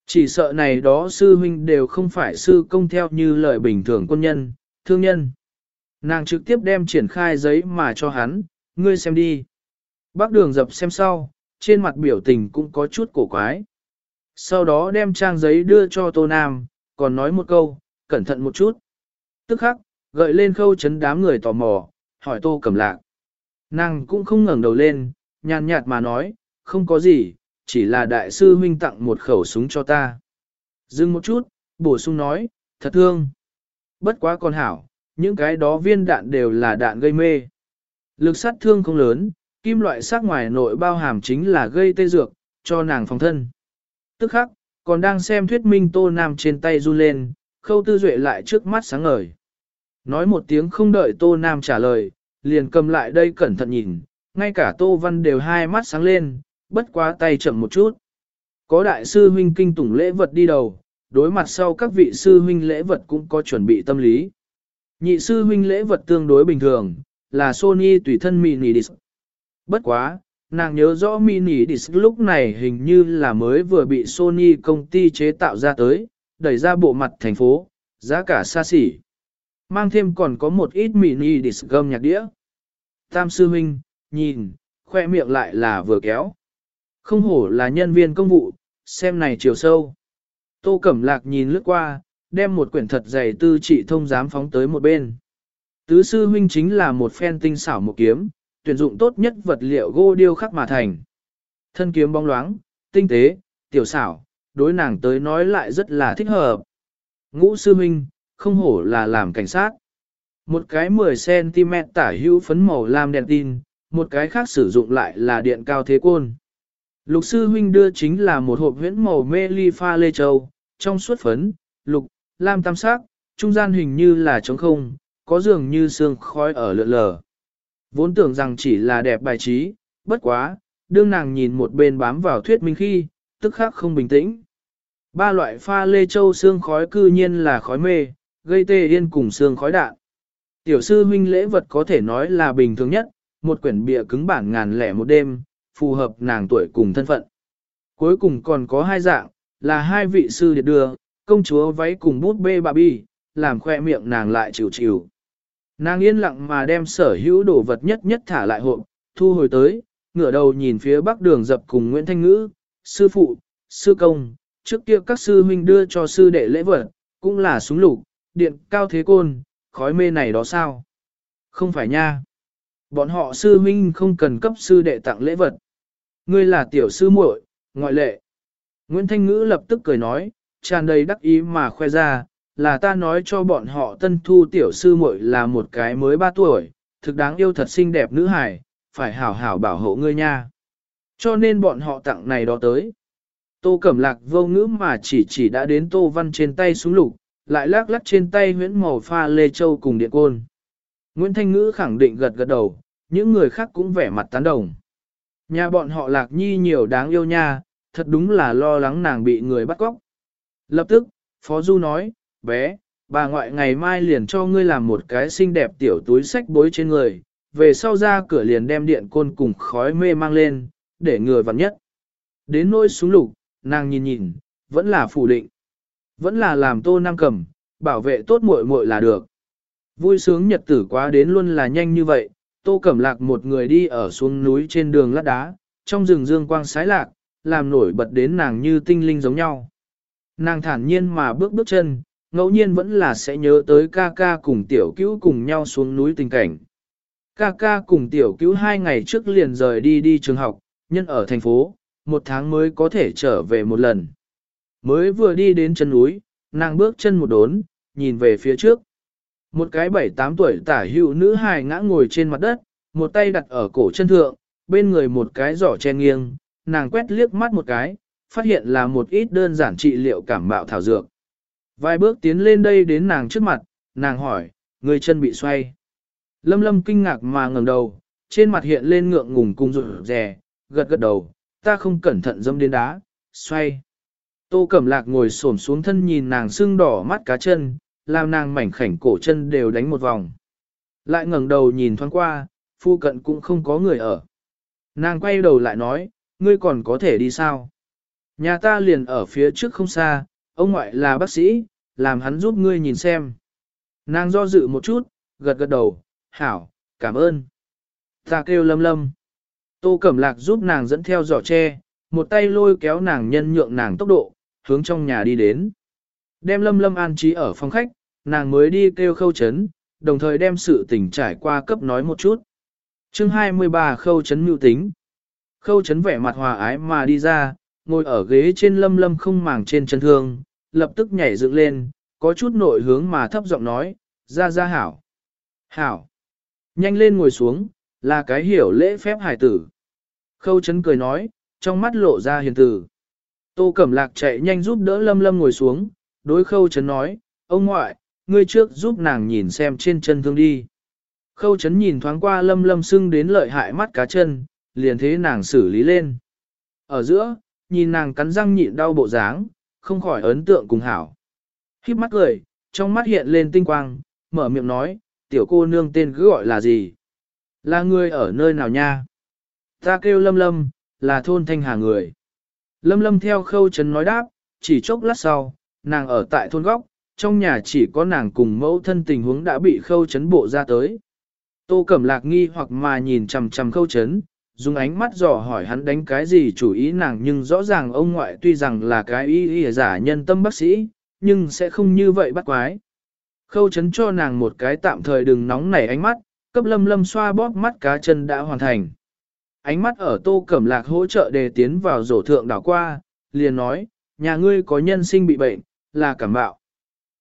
Chỉ sợ này đó sư huynh đều không phải sư công theo như lời bình thường quân nhân, thương nhân. Nàng trực tiếp đem triển khai giấy mà cho hắn, ngươi xem đi. Bác đường dập xem sau, trên mặt biểu tình cũng có chút cổ quái. Sau đó đem trang giấy đưa cho Tô Nam, còn nói một câu, cẩn thận một chút. Tức khắc, gợi lên khâu chấn đám người tò mò, hỏi Tô Cẩm Lạc. Nàng cũng không ngẩng đầu lên, nhàn nhạt mà nói, không có gì, chỉ là đại sư huynh tặng một khẩu súng cho ta. Dừng một chút, bổ sung nói, thật thương. Bất quá con hảo, những cái đó viên đạn đều là đạn gây mê. Lực sát thương không lớn, kim loại sắc ngoài nội bao hàm chính là gây tê dược, cho nàng phòng thân. Tức khắc, còn đang xem thuyết minh tô nam trên tay run lên, khâu tư duệ lại trước mắt sáng ngời. Nói một tiếng không đợi tô nam trả lời, liền cầm lại đây cẩn thận nhìn, ngay cả tô văn đều hai mắt sáng lên, bất quá tay chậm một chút. Có đại sư huynh kinh tủng lễ vật đi đầu, đối mặt sau các vị sư huynh lễ vật cũng có chuẩn bị tâm lý. Nhị sư huynh lễ vật tương đối bình thường, là Sony tùy thân mini disc. Bất quá, nàng nhớ rõ mini disc lúc này hình như là mới vừa bị Sony công ty chế tạo ra tới, đẩy ra bộ mặt thành phố, giá cả xa xỉ. Mang thêm còn có một ít mini disc gâm nhạc đĩa. Tam sư huynh, nhìn, khoe miệng lại là vừa kéo. Không hổ là nhân viên công vụ, xem này chiều sâu. Tô Cẩm Lạc nhìn lướt qua, đem một quyển thật dày tư trị thông giám phóng tới một bên. Tứ sư huynh chính là một phen tinh xảo một kiếm, tuyển dụng tốt nhất vật liệu gỗ điêu khắc mà thành. Thân kiếm bóng loáng, tinh tế, tiểu xảo, đối nàng tới nói lại rất là thích hợp. Ngũ sư huynh, không hổ là làm cảnh sát. Một cái 10cm tả hữu phấn màu lam đèn tin, một cái khác sử dụng lại là điện cao thế côn. Lục sư huynh đưa chính là một hộp huyễn màu mê ly pha lê châu, trong suốt phấn, lục, lam tam sắc, trung gian hình như là trống không, có dường như sương khói ở lượn lờ. Vốn tưởng rằng chỉ là đẹp bài trí, bất quá, đương nàng nhìn một bên bám vào thuyết minh khi, tức khắc không bình tĩnh. Ba loại pha lê châu xương khói cư nhiên là khói mê, gây tê yên cùng xương khói đạn. Tiểu sư huynh lễ vật có thể nói là bình thường nhất, một quyển bìa cứng bản ngàn lẻ một đêm, phù hợp nàng tuổi cùng thân phận. Cuối cùng còn có hai dạng, là hai vị sư điệt đưa, công chúa váy cùng bút bê bà bi, làm khoe miệng nàng lại chịu chịu. Nàng yên lặng mà đem sở hữu đồ vật nhất nhất thả lại hộp, thu hồi tới, ngửa đầu nhìn phía bắc đường dập cùng Nguyễn Thanh Ngữ, sư phụ, sư công, trước kia các sư huynh đưa cho sư đệ lễ vật, cũng là súng lục, điện cao thế côn, khói mê này đó sao? Không phải nha. Bọn họ sư huynh không cần cấp sư đệ tặng lễ vật. Ngươi là tiểu sư muội, ngoại lệ. Nguyễn Thanh Ngữ lập tức cười nói, tràn đầy đắc ý mà khoe ra, là ta nói cho bọn họ tân thu tiểu sư muội là một cái mới ba tuổi, thực đáng yêu thật xinh đẹp nữ hài, phải hảo hảo bảo hộ ngươi nha. Cho nên bọn họ tặng này đó tới. Tô Cẩm Lạc vô ngữ mà chỉ chỉ đã đến Tô Văn trên tay xuống lục, lại lắc lắc trên tay huyễn màu pha lê châu cùng điện côn. Nguyễn Thanh Ngữ khẳng định gật gật đầu, những người khác cũng vẻ mặt tán đồng. Nhà bọn họ Lạc Nhi nhiều đáng yêu nha, thật đúng là lo lắng nàng bị người bắt cóc. Lập tức, Phó Du nói, bé, bà ngoại ngày mai liền cho ngươi làm một cái xinh đẹp tiểu túi sách bối trên người, về sau ra cửa liền đem điện côn cùng khói mê mang lên, để ngừa vặn nhất. Đến nỗi súng lục, nàng nhìn nhìn, vẫn là phủ định. Vẫn là làm tô nam cầm, bảo vệ tốt muội muội là được. Vui sướng nhật tử quá đến luôn là nhanh như vậy, tô cẩm lạc một người đi ở xuống núi trên đường lát đá, trong rừng dương quang sái lạc, làm nổi bật đến nàng như tinh linh giống nhau. Nàng thản nhiên mà bước bước chân, ngẫu nhiên vẫn là sẽ nhớ tới ca ca cùng tiểu cứu cùng nhau xuống núi tình cảnh. Ca ca cùng tiểu cứu hai ngày trước liền rời đi đi trường học, nhân ở thành phố, một tháng mới có thể trở về một lần. Mới vừa đi đến chân núi, nàng bước chân một đốn, nhìn về phía trước. Một cái bảy tám tuổi tả hữu nữ hài ngã ngồi trên mặt đất, một tay đặt ở cổ chân thượng, bên người một cái giỏ che nghiêng, nàng quét liếc mắt một cái, phát hiện là một ít đơn giản trị liệu cảm bạo thảo dược. Vài bước tiến lên đây đến nàng trước mặt, nàng hỏi, người chân bị xoay. Lâm lâm kinh ngạc mà ngẩng đầu, trên mặt hiện lên ngượng ngùng cung rụt rè, gật gật đầu, ta không cẩn thận dâm đến đá, xoay. Tô Cẩm Lạc ngồi xổm xuống thân nhìn nàng sưng đỏ mắt cá chân, làm nàng mảnh khảnh cổ chân đều đánh một vòng. Lại ngẩng đầu nhìn thoáng qua, phu cận cũng không có người ở. Nàng quay đầu lại nói, ngươi còn có thể đi sao? Nhà ta liền ở phía trước không xa, ông ngoại là bác sĩ, làm hắn giúp ngươi nhìn xem. Nàng do dự một chút, gật gật đầu, hảo, cảm ơn. Ta kêu lâm lâm. Tô Cẩm Lạc giúp nàng dẫn theo giỏ tre, một tay lôi kéo nàng nhân nhượng nàng tốc độ, hướng trong nhà đi đến. Đem lâm lâm an trí ở phòng khách, nàng mới đi kêu khâu chấn, đồng thời đem sự tình trải qua cấp nói một chút. chương 23 khâu chấn mưu tính. Khâu chấn vẻ mặt hòa ái mà đi ra, ngồi ở ghế trên lâm lâm không màng trên chân thương, lập tức nhảy dựng lên, có chút nội hướng mà thấp giọng nói, ra ra hảo. Hảo. Nhanh lên ngồi xuống, là cái hiểu lễ phép hài tử. Khâu chấn cười nói, trong mắt lộ ra hiền tử. Tô Cẩm Lạc chạy nhanh giúp đỡ Lâm Lâm ngồi xuống, đối khâu Trấn nói, ông ngoại, ngươi trước giúp nàng nhìn xem trên chân thương đi. Khâu Trấn nhìn thoáng qua Lâm Lâm sưng đến lợi hại mắt cá chân, liền thế nàng xử lý lên. Ở giữa, nhìn nàng cắn răng nhịn đau bộ dáng, không khỏi ấn tượng cùng hảo. Khiếp mắt cười, trong mắt hiện lên tinh quang, mở miệng nói, tiểu cô nương tên cứ gọi là gì? Là người ở nơi nào nha? Ta kêu lâm lâm, là thôn thanh hà người. Lâm lâm theo khâu chấn nói đáp, chỉ chốc lát sau, nàng ở tại thôn góc, trong nhà chỉ có nàng cùng mẫu thân tình huống đã bị khâu chấn bộ ra tới. Tô Cẩm Lạc nghi hoặc mà nhìn chằm chằm khâu chấn, dùng ánh mắt dò hỏi hắn đánh cái gì chủ ý nàng nhưng rõ ràng ông ngoại tuy rằng là cái y y giả nhân tâm bác sĩ, nhưng sẽ không như vậy bắt quái. Khâu chấn cho nàng một cái tạm thời đừng nóng nảy ánh mắt, cấp lâm lâm xoa bóp mắt cá chân đã hoàn thành. Ánh mắt ở tô cẩm lạc hỗ trợ đề tiến vào rổ thượng đảo qua, liền nói, nhà ngươi có nhân sinh bị bệnh, là cảm bạo.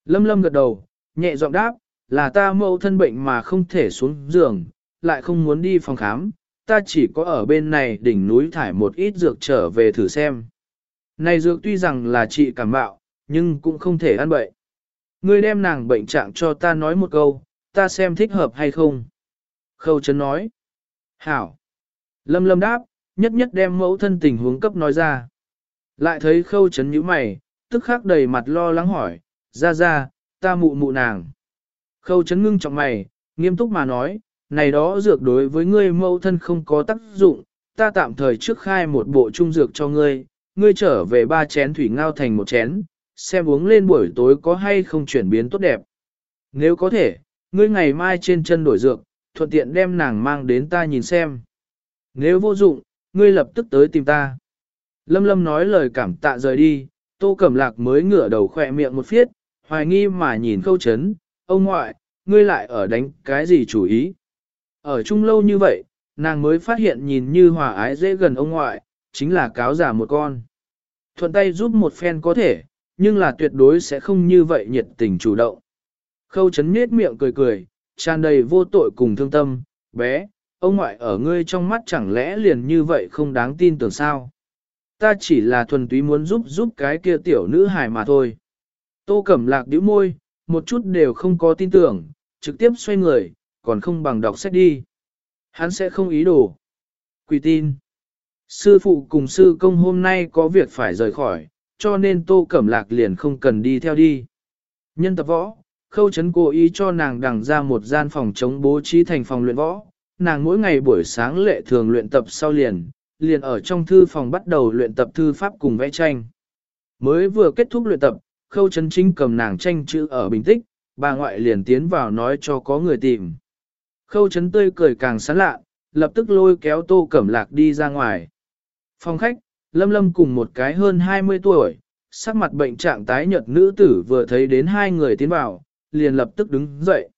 Lâm lâm gật đầu, nhẹ giọng đáp, là ta mâu thân bệnh mà không thể xuống giường, lại không muốn đi phòng khám, ta chỉ có ở bên này đỉnh núi thải một ít dược trở về thử xem. Này dược tuy rằng là trị cảm bạo, nhưng cũng không thể ăn bậy. Ngươi đem nàng bệnh trạng cho ta nói một câu, ta xem thích hợp hay không. Khâu Trấn nói. Hảo. Lâm lâm đáp, nhất nhất đem mẫu thân tình huống cấp nói ra. Lại thấy khâu chấn nhíu mày, tức khắc đầy mặt lo lắng hỏi, ra ra, ta mụ mụ nàng. Khâu chấn ngưng trọng mày, nghiêm túc mà nói, này đó dược đối với ngươi mẫu thân không có tác dụng, ta tạm thời trước khai một bộ trung dược cho ngươi, ngươi trở về ba chén thủy ngao thành một chén, xem uống lên buổi tối có hay không chuyển biến tốt đẹp. Nếu có thể, ngươi ngày mai trên chân đổi dược, thuận tiện đem nàng mang đến ta nhìn xem. Nếu vô dụng, ngươi lập tức tới tìm ta. Lâm Lâm nói lời cảm tạ rời đi, Tô Cẩm Lạc mới ngửa đầu khỏe miệng một phiết, hoài nghi mà nhìn khâu chấn, ông ngoại, ngươi lại ở đánh cái gì chủ ý. Ở chung lâu như vậy, nàng mới phát hiện nhìn như hòa ái dễ gần ông ngoại, chính là cáo giả một con. Thuận tay giúp một phen có thể, nhưng là tuyệt đối sẽ không như vậy nhiệt tình chủ động. Khâu chấn nết miệng cười cười, tràn đầy vô tội cùng thương tâm, bé, ông ngoại ở ngươi trong mắt chẳng lẽ liền như vậy không đáng tin tưởng sao. Ta chỉ là thuần túy muốn giúp giúp cái kia tiểu nữ hài mà thôi. Tô Cẩm Lạc điếu môi, một chút đều không có tin tưởng, trực tiếp xoay người, còn không bằng đọc sách đi. Hắn sẽ không ý đồ. Quỳ tin. Sư phụ cùng sư công hôm nay có việc phải rời khỏi, cho nên Tô Cẩm Lạc liền không cần đi theo đi. Nhân tập võ, khâu chấn cố ý cho nàng đằng ra một gian phòng chống bố trí thành phòng luyện võ, nàng mỗi ngày buổi sáng lệ thường luyện tập sau liền, liền ở trong thư phòng bắt đầu luyện tập thư pháp cùng vẽ tranh. Mới vừa kết thúc luyện tập, khâu chấn chính cầm nàng tranh chữ ở bình tích, bà ngoại liền tiến vào nói cho có người tìm. Khâu chấn tươi cười càng sán lạ, lập tức lôi kéo tô cẩm lạc đi ra ngoài. Phòng khách, lâm lâm cùng một cái hơn 20 tuổi, sắc mặt bệnh trạng tái nhợt nữ tử vừa thấy đến hai người tiến vào, liền lập tức đứng dậy.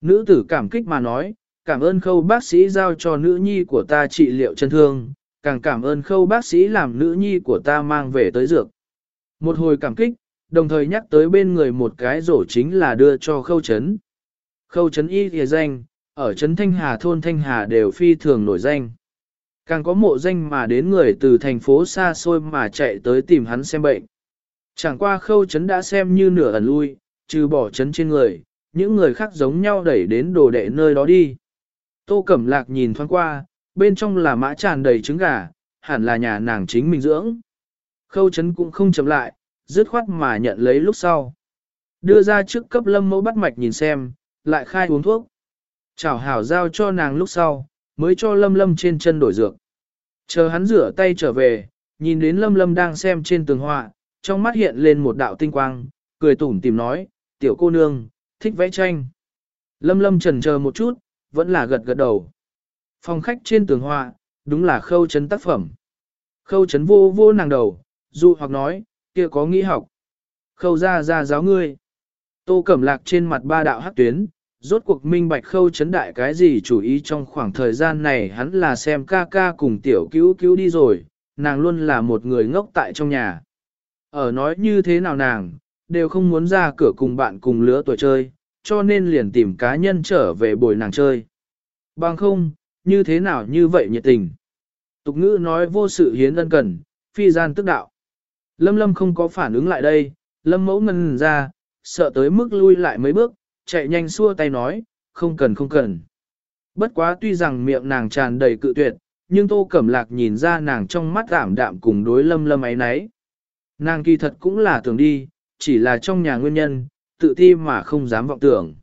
Nữ tử cảm kích mà nói, cảm ơn khâu bác sĩ giao cho nữ nhi của ta trị liệu chân thương, càng cảm ơn khâu bác sĩ làm nữ nhi của ta mang về tới dược. Một hồi cảm kích, đồng thời nhắc tới bên người một cái rổ chính là đưa cho khâu chấn. Khâu chấn y thìa danh, ở chấn Thanh Hà thôn Thanh Hà đều phi thường nổi danh. Càng có mộ danh mà đến người từ thành phố xa xôi mà chạy tới tìm hắn xem bệnh. Chẳng qua khâu chấn đã xem như nửa ẩn lui, trừ bỏ chấn trên người, những người khác giống nhau đẩy đến đồ đệ nơi đó đi. Tô Cẩm Lạc nhìn thoáng qua, bên trong là mã tràn đầy trứng gà, hẳn là nhà nàng chính mình dưỡng. Khâu chấn cũng không chậm lại, dứt khoát mà nhận lấy lúc sau. Đưa ra trước cấp lâm mẫu bắt mạch nhìn xem, lại khai uống thuốc. Chảo hảo giao cho nàng lúc sau, mới cho lâm lâm trên chân đổi dược. Chờ hắn rửa tay trở về, nhìn đến lâm lâm đang xem trên tường họa, trong mắt hiện lên một đạo tinh quang, cười tủm tìm nói, tiểu cô nương, thích vẽ tranh. Lâm lâm trần chờ một chút, vẫn là gật gật đầu. Phòng khách trên tường họa, đúng là khâu chấn tác phẩm. Khâu chấn vô vô nàng đầu, dụ hoặc nói, kia có nghĩ học. Khâu ra ra giáo ngươi. Tô cẩm lạc trên mặt ba đạo hắc tuyến, rốt cuộc minh bạch khâu chấn đại cái gì chủ ý trong khoảng thời gian này hắn là xem ca ca cùng tiểu cứu cứu đi rồi, nàng luôn là một người ngốc tại trong nhà. Ở nói như thế nào nàng, đều không muốn ra cửa cùng bạn cùng lứa tuổi chơi, cho nên liền tìm cá nhân trở về bồi nàng chơi. Bằng không, như thế nào như vậy nhiệt tình. Tục ngữ nói vô sự hiến ân cần, phi gian tức đạo. Lâm lâm không có phản ứng lại đây, lâm mẫu ngân ra, sợ tới mức lui lại mấy bước, chạy nhanh xua tay nói, không cần không cần. Bất quá tuy rằng miệng nàng tràn đầy cự tuyệt, nhưng tô cẩm lạc nhìn ra nàng trong mắt ảm đạm cùng đối lâm lâm ấy nấy. Nàng kỳ thật cũng là tưởng đi, chỉ là trong nhà nguyên nhân, tự ti mà không dám vọng tưởng.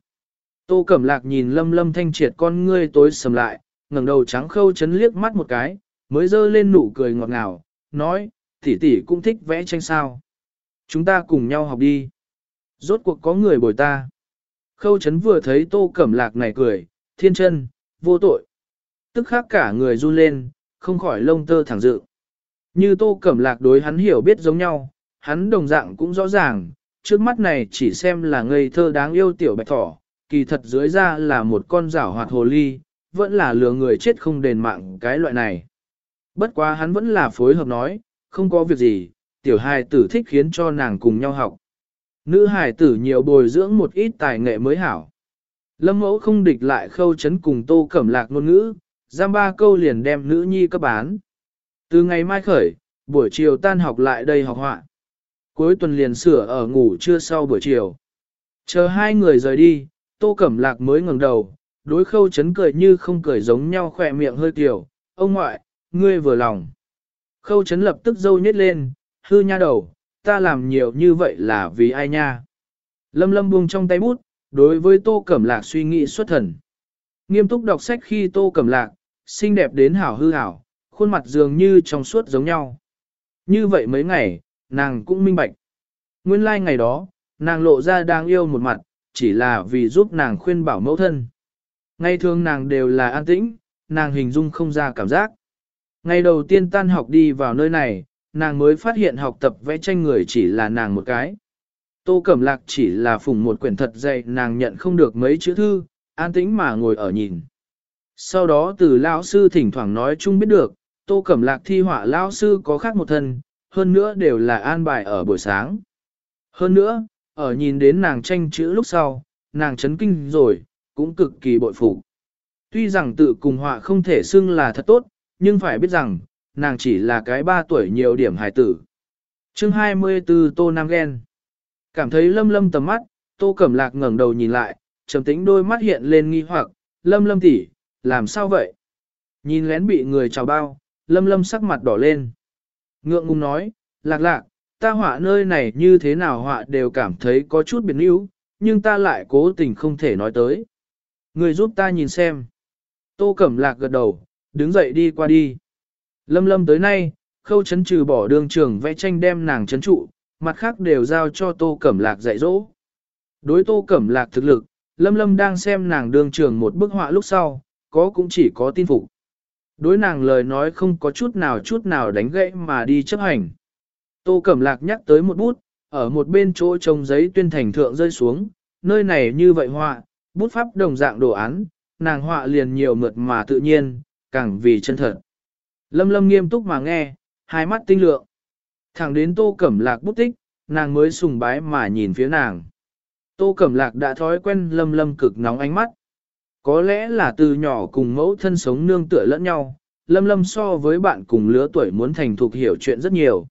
Tô Cẩm Lạc nhìn lâm lâm thanh triệt con ngươi tối sầm lại, ngẩng đầu trắng khâu chấn liếc mắt một cái, mới dơ lên nụ cười ngọt ngào, nói, tỷ tỷ cũng thích vẽ tranh sao. Chúng ta cùng nhau học đi. Rốt cuộc có người bồi ta. Khâu chấn vừa thấy tô cẩm lạc này cười, thiên chân, vô tội. Tức khác cả người run lên, không khỏi lông tơ thẳng dự. Như tô cẩm lạc đối hắn hiểu biết giống nhau, hắn đồng dạng cũng rõ ràng, trước mắt này chỉ xem là ngây thơ đáng yêu tiểu bạch thỏ, kỳ thật dưới ra là một con rảo hoạt hồ ly, vẫn là lừa người chết không đền mạng cái loại này. Bất quá hắn vẫn là phối hợp nói, không có việc gì, tiểu hài tử thích khiến cho nàng cùng nhau học. Nữ hài tử nhiều bồi dưỡng một ít tài nghệ mới hảo. Lâm mẫu không địch lại khâu chấn cùng tô cẩm lạc ngôn ngữ, giam ba câu liền đem nữ nhi cấp bán. Từ ngày mai khởi, buổi chiều tan học lại đây học họa. Cuối tuần liền sửa ở ngủ trưa sau buổi chiều. Chờ hai người rời đi, tô cẩm lạc mới ngẩng đầu, đối khâu chấn cười như không cười giống nhau khỏe miệng hơi tiểu. Ông ngoại, ngươi vừa lòng. Khâu chấn lập tức dâu nhét lên, hư nha đầu, ta làm nhiều như vậy là vì ai nha. Lâm lâm buông trong tay bút, đối với tô cẩm lạc suy nghĩ xuất thần. Nghiêm túc đọc sách khi tô cẩm lạc, xinh đẹp đến hảo hư hảo, khuôn mặt dường như trong suốt giống nhau. Như vậy mấy ngày, nàng cũng minh bạch. Nguyên lai like ngày đó, nàng lộ ra đang yêu một mặt, chỉ là vì giúp nàng khuyên bảo mẫu thân. Ngày thường nàng đều là an tĩnh, nàng hình dung không ra cảm giác. Ngày đầu tiên tan học đi vào nơi này, nàng mới phát hiện học tập vẽ tranh người chỉ là nàng một cái. Tô Cẩm Lạc chỉ là phùng một quyển thật dày nàng nhận không được mấy chữ thư, an tĩnh mà ngồi ở nhìn. Sau đó từ lão sư thỉnh thoảng nói chung biết được, Tô Cẩm Lạc thi họa lão sư có khác một thân, hơn nữa đều là an bài ở buổi sáng. Hơn nữa, ở nhìn đến nàng tranh chữ lúc sau, nàng chấn kinh rồi, cũng cực kỳ bội phục. Tuy rằng tự cùng họa không thể xưng là thật tốt, nhưng phải biết rằng, nàng chỉ là cái ba tuổi nhiều điểm hài tử. chương 24 Tô Nam Ghen Cảm thấy lâm lâm tầm mắt, Tô Cẩm Lạc ngẩng đầu nhìn lại, trầm tĩnh đôi mắt hiện lên nghi hoặc, lâm lâm tỉ, làm sao vậy? Nhìn lén bị người chào bao, lâm lâm sắc mặt đỏ lên. Ngượng ngùng nói, lạc lạc, ta họa nơi này như thế nào họa đều cảm thấy có chút biến yếu, nhưng ta lại cố tình không thể nói tới. Người giúp ta nhìn xem. Tô Cẩm Lạc gật đầu, đứng dậy đi qua đi. Lâm lâm tới nay, khâu chấn trừ bỏ đường trường vẽ tranh đem nàng chấn trụ, mặt khác đều giao cho Tô Cẩm Lạc dạy dỗ. Đối Tô Cẩm Lạc thực lực, Lâm Lâm đang xem nàng đường trường một bức họa lúc sau, có cũng chỉ có tin phục. Đối nàng lời nói không có chút nào chút nào đánh gãy mà đi chấp hành. Tô Cẩm Lạc nhắc tới một bút, ở một bên chỗ trồng giấy tuyên thành thượng rơi xuống, nơi này như vậy họa, bút pháp đồng dạng đồ án, nàng họa liền nhiều mượt mà tự nhiên, càng vì chân thật. Lâm lâm nghiêm túc mà nghe, hai mắt tinh lượng. Thẳng đến tô cẩm lạc bút tích, nàng mới sùng bái mà nhìn phía nàng. Tô cẩm lạc đã thói quen lâm lâm cực nóng ánh mắt. Có lẽ là từ nhỏ cùng mẫu thân sống nương tựa lẫn nhau, lâm lâm so với bạn cùng lứa tuổi muốn thành thục hiểu chuyện rất nhiều.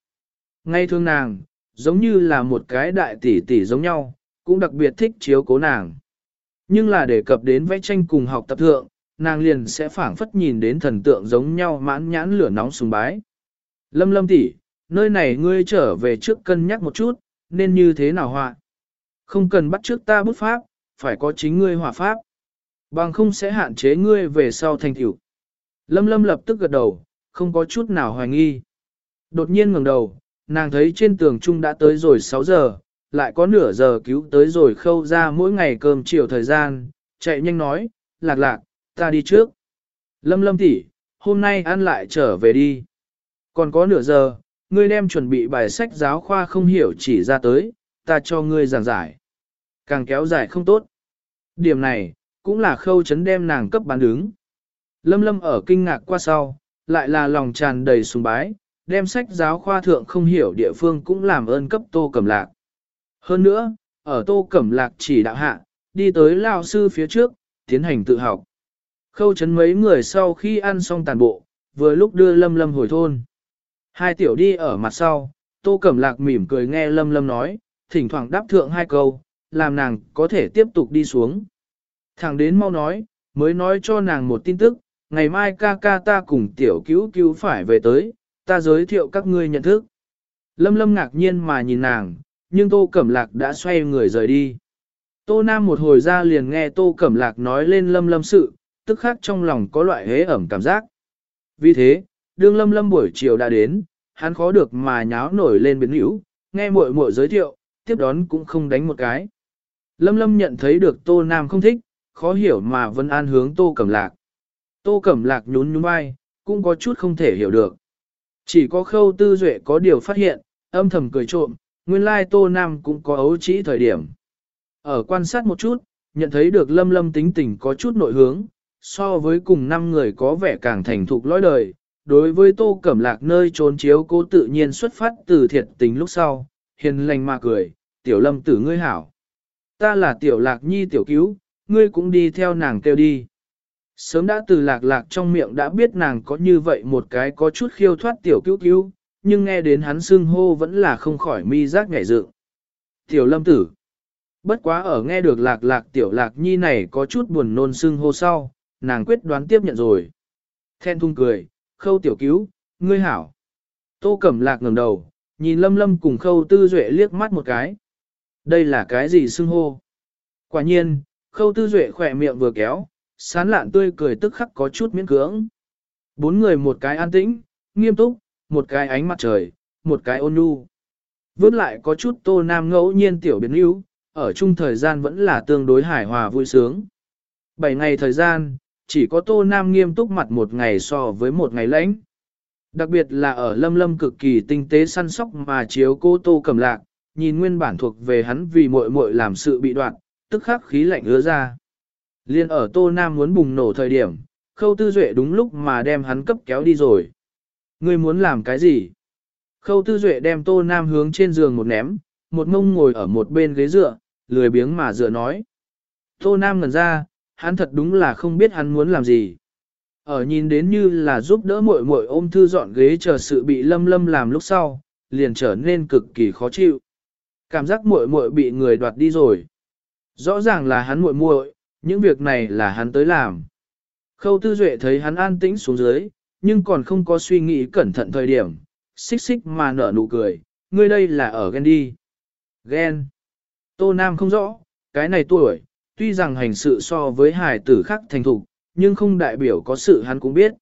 Ngay thương nàng, giống như là một cái đại tỷ tỷ giống nhau, cũng đặc biệt thích chiếu cố nàng. Nhưng là đề cập đến vẽ tranh cùng học tập thượng, nàng liền sẽ phảng phất nhìn đến thần tượng giống nhau mãn nhãn lửa nóng sùng bái. Lâm lâm tỷ, nơi này ngươi trở về trước cân nhắc một chút, nên như thế nào họa. Không cần bắt trước ta bút pháp, phải có chính ngươi hòa pháp. Bằng không sẽ hạn chế ngươi về sau thành tiểu. Lâm lâm lập tức gật đầu, không có chút nào hoài nghi. Đột nhiên ngẩng đầu, nàng thấy trên tường trung đã tới rồi 6 giờ, lại có nửa giờ cứu tới rồi khâu ra mỗi ngày cơm chiều thời gian, chạy nhanh nói, lạc lạc, ta đi trước. Lâm lâm tỷ, hôm nay ăn lại trở về đi. Còn có nửa giờ, ngươi đem chuẩn bị bài sách giáo khoa không hiểu chỉ ra tới, ta cho ngươi giảng giải. Càng kéo dài không tốt. Điểm này, cũng là khâu chấn đem nàng cấp bán đứng. Lâm lâm ở kinh ngạc qua sau, lại là lòng tràn đầy sùng bái, đem sách giáo khoa thượng không hiểu địa phương cũng làm ơn cấp tô cẩm lạc. Hơn nữa, ở tô cẩm lạc chỉ đạo hạ, đi tới lao sư phía trước, tiến hành tự học. Khâu chấn mấy người sau khi ăn xong tàn bộ, vừa lúc đưa lâm lâm hồi thôn. Hai tiểu đi ở mặt sau, tô cẩm lạc mỉm cười nghe lâm lâm nói, thỉnh thoảng đáp thượng hai câu, làm nàng có thể tiếp tục đi xuống. Thằng đến mau nói, mới nói cho nàng một tin tức, ngày mai ca ca ta cùng tiểu cứu cứu phải về tới, ta giới thiệu các ngươi nhận thức. Lâm lâm ngạc nhiên mà nhìn nàng, nhưng tô cẩm lạc đã xoay người rời đi. Tô Nam một hồi ra liền nghe tô cẩm lạc nói lên lâm lâm sự, tức khác trong lòng có loại hế ẩm cảm giác. Vì thế, đương lâm lâm buổi chiều đã đến, hắn khó được mà nháo nổi lên biến hữu, nghe muội muội giới thiệu, tiếp đón cũng không đánh một cái. Lâm lâm nhận thấy được tô nam không thích, khó hiểu mà vẫn an hướng tô cẩm lạc. Tô cẩm lạc nhún nhún vai, cũng có chút không thể hiểu được. Chỉ có khâu tư duệ có điều phát hiện, âm thầm cười trộm, nguyên lai tô nam cũng có ấu trĩ thời điểm. Ở quan sát một chút, nhận thấy được lâm lâm tính tình có chút nội hướng, so với cùng năm người có vẻ càng thành thục lõi đời. Đối với tô cẩm lạc nơi trốn chiếu cố tự nhiên xuất phát từ thiệt tình lúc sau, hiền lành mà cười, tiểu lâm tử ngươi hảo. Ta là tiểu lạc nhi tiểu cứu, ngươi cũng đi theo nàng kêu đi. Sớm đã từ lạc lạc trong miệng đã biết nàng có như vậy một cái có chút khiêu thoát tiểu cứu cứu, nhưng nghe đến hắn xưng hô vẫn là không khỏi mi giác ngảy dự. Tiểu lâm tử. Bất quá ở nghe được lạc lạc tiểu lạc nhi này có chút buồn nôn xưng hô sau, nàng quyết đoán tiếp nhận rồi. Then thung cười, khâu tiểu cứu, ngươi hảo. Tô Cẩm Lạc ngẩng đầu, nhìn lâm lâm cùng khâu tư duệ liếc mắt một cái. Đây là cái gì xưng hô? Quả nhiên, khâu tư duệ khỏe miệng vừa kéo, sán lạn tươi cười tức khắc có chút miễn cưỡng. Bốn người một cái an tĩnh, nghiêm túc, một cái ánh mặt trời, một cái ôn nhu. Vớt lại có chút tô nam ngẫu nhiên tiểu biến yếu, ở chung thời gian vẫn là tương đối hài hòa vui sướng. Bảy ngày thời gian, chỉ có tô nam nghiêm túc mặt một ngày so với một ngày lãnh. Đặc biệt là ở lâm lâm cực kỳ tinh tế săn sóc mà chiếu cô tô cầm lạc, nhìn nguyên bản thuộc về hắn vì muội muội làm sự bị đoạn, tức khắc khí lạnh ứa ra. Liên ở tô nam muốn bùng nổ thời điểm, khâu tư duệ đúng lúc mà đem hắn cấp kéo đi rồi. Ngươi muốn làm cái gì? Khâu tư duệ đem tô nam hướng trên giường một ném, một mông ngồi ở một bên ghế dựa, lười biếng mà dựa nói. Tô nam ngần ra, hắn thật đúng là không biết hắn muốn làm gì. Ở nhìn đến như là giúp đỡ muội muội ôm thư dọn ghế chờ sự bị lâm lâm làm lúc sau, liền trở nên cực kỳ khó chịu. Cảm giác muội muội bị người đoạt đi rồi. Rõ ràng là hắn muội muội, những việc này là hắn tới làm. Khâu tư duệ thấy hắn an tĩnh xuống dưới, nhưng còn không có suy nghĩ cẩn thận thời điểm, xích xích mà nở nụ cười, ngươi đây là ở ghen đi. Ghen. Tô Nam không rõ, cái này tuổi, tuy rằng hành sự so với hài tử khác thành thục, nhưng không đại biểu có sự hắn cũng biết.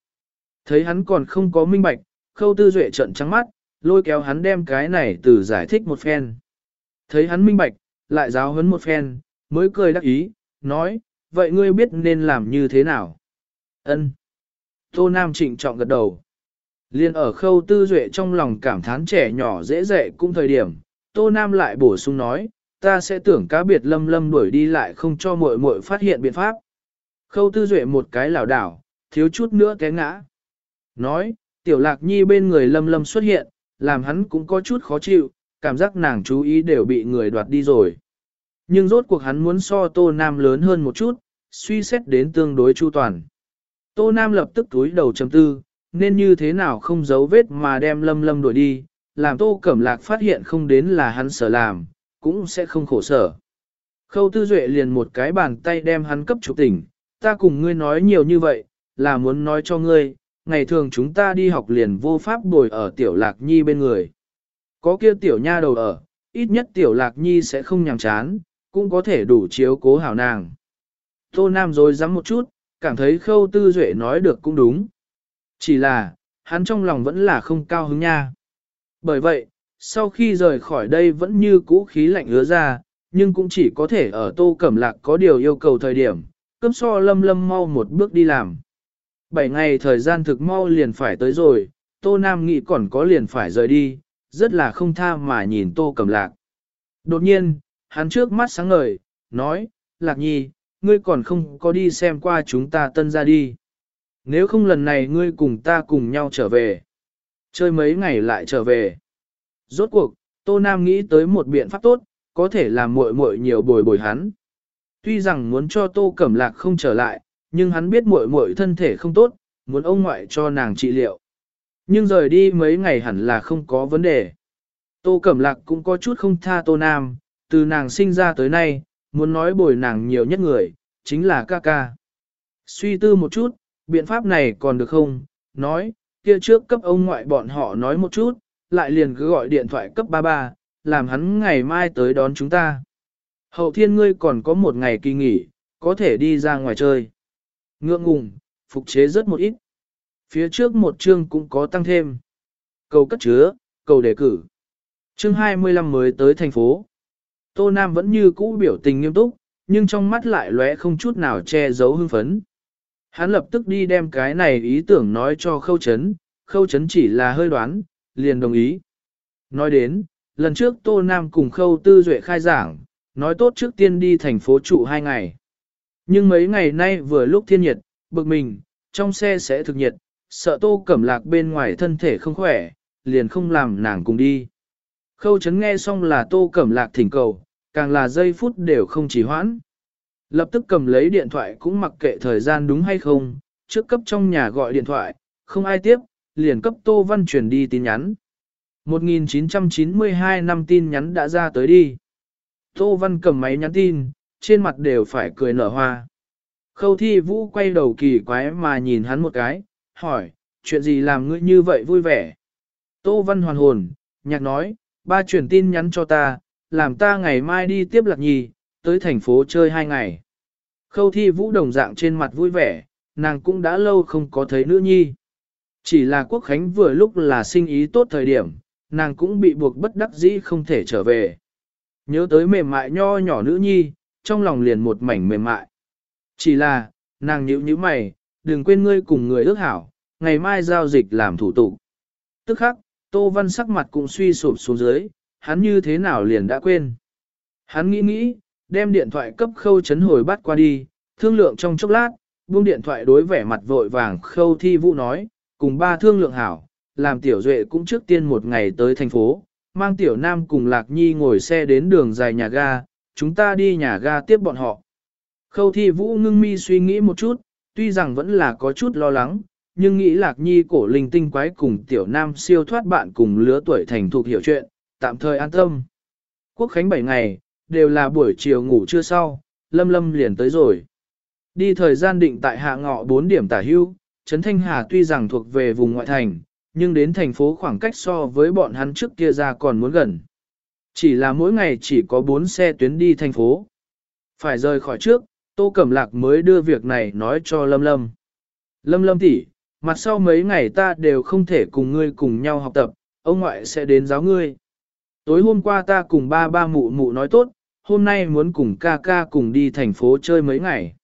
Thấy hắn còn không có minh bạch, khâu tư duệ trận trắng mắt, lôi kéo hắn đem cái này từ giải thích một phen. Thấy hắn minh bạch, lại giáo huấn một phen, mới cười đắc ý, nói, vậy ngươi biết nên làm như thế nào? Ân. Tô Nam trịnh trọng gật đầu. Liên ở khâu tư duệ trong lòng cảm thán trẻ nhỏ dễ dạy cũng thời điểm, Tô Nam lại bổ sung nói, ta sẽ tưởng cá biệt lâm lâm đuổi đi lại không cho muội muội phát hiện biện pháp. Khâu tư duệ một cái lảo đảo, thiếu chút nữa té ngã. Nói, tiểu lạc nhi bên người lâm lâm xuất hiện, làm hắn cũng có chút khó chịu, cảm giác nàng chú ý đều bị người đoạt đi rồi. Nhưng rốt cuộc hắn muốn so Tô Nam lớn hơn một chút, suy xét đến tương đối chu toàn. Tô Nam lập tức túi đầu chấm tư, nên như thế nào không giấu vết mà đem lâm lâm đuổi đi, làm Tô Cẩm Lạc phát hiện không đến là hắn sở làm, cũng sẽ không khổ sở. Khâu Tư Duệ liền một cái bàn tay đem hắn cấp chủ tỉnh, ta cùng ngươi nói nhiều như vậy, là muốn nói cho ngươi, ngày thường chúng ta đi học liền vô pháp bồi ở tiểu lạc nhi bên người. Có kia tiểu nha đầu ở, ít nhất tiểu lạc nhi sẽ không nhàm chán, cũng có thể đủ chiếu cố hảo nàng. Tô Nam rồi dám một chút, cảm thấy khâu tư duệ nói được cũng đúng. Chỉ là, hắn trong lòng vẫn là không cao hứng nha. Bởi vậy, sau khi rời khỏi đây vẫn như cũ khí lạnh ứa ra, nhưng cũng chỉ có thể ở tô cẩm lạc có điều yêu cầu thời điểm, cấp so lâm lâm mau một bước đi làm. Bảy ngày thời gian thực mau liền phải tới rồi, tô nam nghĩ còn có liền phải rời đi, rất là không tha mà nhìn tô cẩm lạc. Đột nhiên, hắn trước mắt sáng ngời, nói, lạc nhi, ngươi còn không có đi xem qua chúng ta tân ra đi. Nếu không lần này ngươi cùng ta cùng nhau trở về. Chơi mấy ngày lại trở về. Rốt cuộc, Tô Nam nghĩ tới một biện pháp tốt, có thể làm muội muội nhiều bồi bồi hắn. Tuy rằng muốn cho Tô Cẩm Lạc không trở lại, nhưng hắn biết muội muội thân thể không tốt, muốn ông ngoại cho nàng trị liệu. Nhưng rời đi mấy ngày hẳn là không có vấn đề. Tô Cẩm Lạc cũng có chút không tha Tô Nam, từ nàng sinh ra tới nay, muốn nói bồi nàng nhiều nhất người, chính là ca ca. Suy tư một chút, biện pháp này còn được không? Nói, kia trước cấp ông ngoại bọn họ nói một chút, lại liền cứ gọi điện thoại cấp 33, làm hắn ngày mai tới đón chúng ta. Hậu thiên ngươi còn có một ngày kỳ nghỉ, có thể đi ra ngoài chơi. Ngượng ngùng, phục chế rất một ít. Phía trước một chương cũng có tăng thêm. Cầu cất chứa, cầu đề cử. Chương 25 mới tới thành phố. Tô Nam vẫn như cũ biểu tình nghiêm túc, nhưng trong mắt lại lóe không chút nào che giấu hưng phấn. Hắn lập tức đi đem cái này ý tưởng nói cho khâu chấn, khâu chấn chỉ là hơi đoán, liền đồng ý. Nói đến, lần trước Tô Nam cùng khâu tư duệ khai giảng, nói tốt trước tiên đi thành phố trụ hai ngày. Nhưng mấy ngày nay vừa lúc thiên nhiệt, bực mình, trong xe sẽ thực nhiệt, sợ Tô Cẩm Lạc bên ngoài thân thể không khỏe, liền không làm nàng cùng đi. Khâu chấn nghe xong là Tô Cẩm Lạc thỉnh cầu, càng là giây phút đều không chỉ hoãn. Lập tức cầm lấy điện thoại cũng mặc kệ thời gian đúng hay không, trước cấp trong nhà gọi điện thoại, không ai tiếp, liền cấp Tô Văn truyền đi tin nhắn. 1992 năm tin nhắn đã ra tới đi. Tô Văn cầm máy nhắn tin, trên mặt đều phải cười nở hoa. Khâu thi vũ quay đầu kỳ quái mà nhìn hắn một cái, hỏi, chuyện gì làm ngươi như vậy vui vẻ? Tô Văn hoàn hồn, nhạc nói, ba truyền tin nhắn cho ta, làm ta ngày mai đi tiếp lạc nhi, tới thành phố chơi hai ngày. Khâu thi vũ đồng dạng trên mặt vui vẻ, nàng cũng đã lâu không có thấy nữ nhi. Chỉ là quốc khánh vừa lúc là sinh ý tốt thời điểm, nàng cũng bị buộc bất đắc dĩ không thể trở về. Nhớ tới mềm mại nho nhỏ nữ nhi, trong lòng liền một mảnh mềm mại. Chỉ là, nàng nhíu như mày, đừng quên ngươi cùng người ước hảo, ngày mai giao dịch làm thủ tục. Tức khắc, Tô Văn sắc mặt cũng suy sụp xuống dưới, hắn như thế nào liền đã quên. Hắn nghĩ nghĩ, đem điện thoại cấp khâu chấn hồi bắt qua đi, thương lượng trong chốc lát, buông điện thoại đối vẻ mặt vội vàng khâu thi vũ nói, cùng ba thương lượng hảo, làm tiểu duệ cũng trước tiên một ngày tới thành phố, mang tiểu nam cùng lạc nhi ngồi xe đến đường dài nhà ga, chúng ta đi nhà ga tiếp bọn họ. Khâu thi vũ ngưng mi suy nghĩ một chút, tuy rằng vẫn là có chút lo lắng, nhưng nghĩ lạc nhi cổ linh tinh quái cùng tiểu nam siêu thoát bạn cùng lứa tuổi thành thục hiểu chuyện, tạm thời an tâm. Quốc khánh 7 ngày, đều là buổi chiều ngủ trưa sau, lâm lâm liền tới rồi. Đi thời gian định tại hạ ngọ 4 điểm tả hưu, Trấn Thanh Hà tuy rằng thuộc về vùng ngoại thành, nhưng đến thành phố khoảng cách so với bọn hắn trước kia ra còn muốn gần. Chỉ là mỗi ngày chỉ có 4 xe tuyến đi thành phố. Phải rời khỏi trước, Tô Cẩm Lạc mới đưa việc này nói cho Lâm Lâm. Lâm Lâm tỷ, mặt sau mấy ngày ta đều không thể cùng ngươi cùng nhau học tập, ông ngoại sẽ đến giáo ngươi. Tối hôm qua ta cùng ba ba mụ mụ nói tốt, hôm nay muốn cùng ca ca cùng đi thành phố chơi mấy ngày.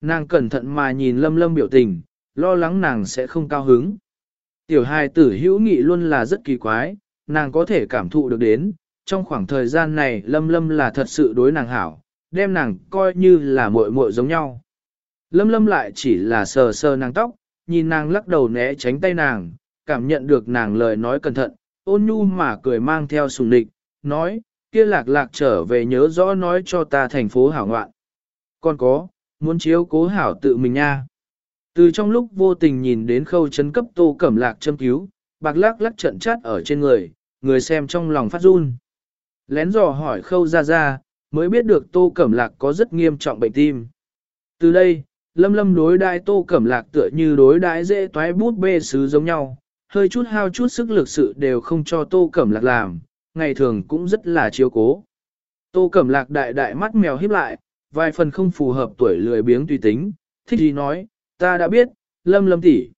Nàng cẩn thận mà nhìn Lâm Lâm biểu tình, lo lắng nàng sẽ không cao hứng. Tiểu hài tử hữu nghị luôn là rất kỳ quái, nàng có thể cảm thụ được đến, trong khoảng thời gian này Lâm Lâm là thật sự đối nàng hảo, đem nàng coi như là muội muội giống nhau. Lâm Lâm lại chỉ là sờ sờ nàng tóc, nhìn nàng lắc đầu né tránh tay nàng, cảm nhận được nàng lời nói cẩn thận, ôn nhu mà cười mang theo sùng địch, nói, kia lạc lạc trở về nhớ rõ nói cho ta thành phố hảo ngoạn. Còn có, muốn chiếu cố hảo tự mình nha. Từ trong lúc vô tình nhìn đến khâu chấn cấp tô cẩm lạc châm cứu, bạc lắc lắc trận chát ở trên người, người xem trong lòng phát run. Lén dò hỏi khâu ra ra, mới biết được tô cẩm lạc có rất nghiêm trọng bệnh tim. Từ đây, lâm lâm đối đai tô cẩm lạc tựa như đối đãi dễ toái bút bê sứ giống nhau, hơi chút hao chút sức lực sự đều không cho tô cẩm lạc làm, ngày thường cũng rất là chiếu cố. Tô cẩm lạc đại đại mắt mèo híp lại, vài phần không phù hợp tuổi lười biếng tùy tính, thích gì nói, ta đã biết, lâm lâm tỷ,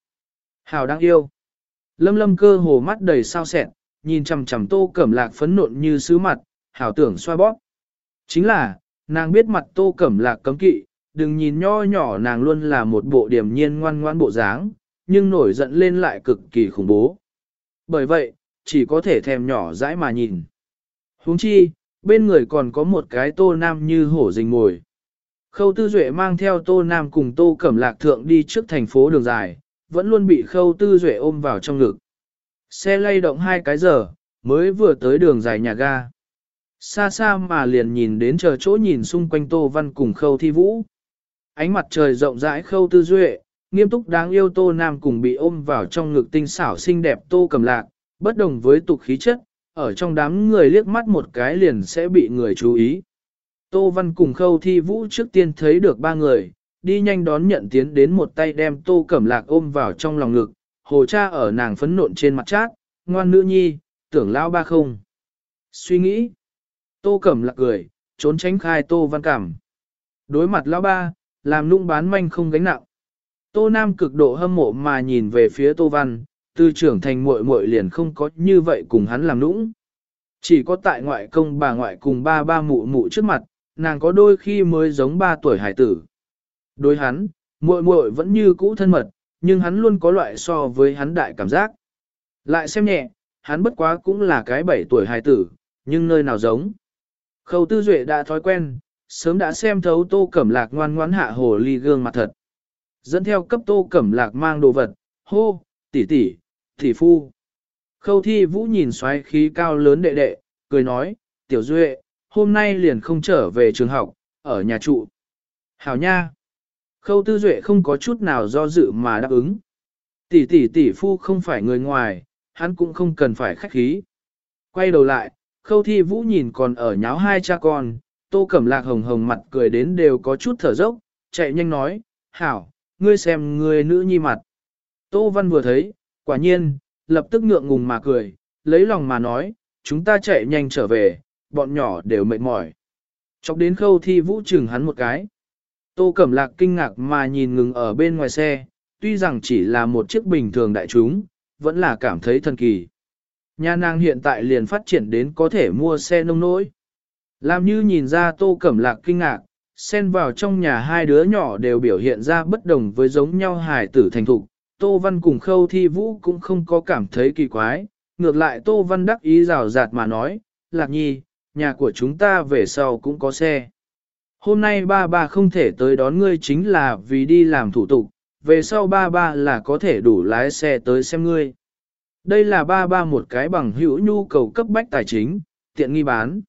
Hào đang yêu. Lâm lâm cơ hồ mắt đầy sao sẹn, nhìn chằm chằm tô cẩm lạc phấn nộn như sứ mặt, hảo tưởng xoa bóp. Chính là, nàng biết mặt tô cẩm lạc cấm kỵ, đừng nhìn nho nhỏ nàng luôn là một bộ điểm nhiên ngoan ngoan bộ dáng, nhưng nổi giận lên lại cực kỳ khủng bố. Bởi vậy, chỉ có thể thèm nhỏ dãi mà nhìn. huống chi, bên người còn có một cái tô nam như hổ rình ngồi. Khâu Tư Duệ mang theo Tô Nam cùng Tô Cẩm Lạc Thượng đi trước thành phố đường dài, vẫn luôn bị Khâu Tư Duệ ôm vào trong ngực. Xe lay động hai cái giờ, mới vừa tới đường dài nhà ga. Xa xa mà liền nhìn đến chờ chỗ nhìn xung quanh Tô Văn cùng Khâu Thi Vũ. Ánh mặt trời rộng rãi Khâu Tư Duệ, nghiêm túc đáng yêu Tô Nam cùng bị ôm vào trong ngực tinh xảo xinh đẹp Tô Cẩm Lạc, bất đồng với tục khí chất, ở trong đám người liếc mắt một cái liền sẽ bị người chú ý. Tô Văn cùng khâu thi vũ trước tiên thấy được ba người, đi nhanh đón nhận tiến đến một tay đem Tô Cẩm Lạc ôm vào trong lòng ngực, hồ cha ở nàng phấn nộn trên mặt chát, ngoan nữ nhi, tưởng lao ba không. Suy nghĩ, Tô Cẩm Lạc cười, trốn tránh khai Tô Văn cảm. Đối mặt lão ba, làm nung bán manh không gánh nặng. Tô Nam cực độ hâm mộ mà nhìn về phía Tô Văn, Tư trưởng thành muội muội liền không có như vậy cùng hắn làm nũng. Chỉ có tại ngoại công bà ngoại cùng ba ba mụ mụ trước mặt, nàng có đôi khi mới giống ba tuổi hải tử. Đối hắn, muội muội vẫn như cũ thân mật, nhưng hắn luôn có loại so với hắn đại cảm giác. Lại xem nhẹ, hắn bất quá cũng là cái bảy tuổi hải tử, nhưng nơi nào giống. Khâu tư duệ đã thói quen, sớm đã xem thấu tô cẩm lạc ngoan ngoãn hạ hồ ly gương mặt thật. Dẫn theo cấp tô cẩm lạc mang đồ vật, hô, tỷ tỷ, tỷ phu. Khâu thi vũ nhìn xoáy khí cao lớn đệ đệ, cười nói, tiểu duệ, hôm nay liền không trở về trường học, ở nhà trụ. Hảo nha! Khâu tư duệ không có chút nào do dự mà đáp ứng. Tỷ tỷ tỷ phu không phải người ngoài, hắn cũng không cần phải khách khí. Quay đầu lại, khâu thi vũ nhìn còn ở nháo hai cha con, tô cẩm lạc hồng hồng mặt cười đến đều có chút thở dốc, chạy nhanh nói, hảo, ngươi xem người nữ nhi mặt. Tô văn vừa thấy, quả nhiên, lập tức ngượng ngùng mà cười, lấy lòng mà nói, chúng ta chạy nhanh trở về, bọn nhỏ đều mệt mỏi. Chọc đến khâu thi vũ trừng hắn một cái. Tô Cẩm Lạc kinh ngạc mà nhìn ngừng ở bên ngoài xe, tuy rằng chỉ là một chiếc bình thường đại chúng, vẫn là cảm thấy thần kỳ. Nhà nàng hiện tại liền phát triển đến có thể mua xe nông nỗi. Làm như nhìn ra Tô Cẩm Lạc kinh ngạc, xen vào trong nhà hai đứa nhỏ đều biểu hiện ra bất đồng với giống nhau hài tử thành thục. Tô Văn cùng Khâu Thi Vũ cũng không có cảm thấy kỳ quái, ngược lại Tô Văn đắc ý rào rạt mà nói, Lạc Nhi, nhà của chúng ta về sau cũng có xe. Hôm nay ba ba không thể tới đón ngươi chính là vì đi làm thủ tục, về sau ba ba là có thể đủ lái xe tới xem ngươi. Đây là ba ba một cái bằng hữu nhu cầu cấp bách tài chính, tiện nghi bán.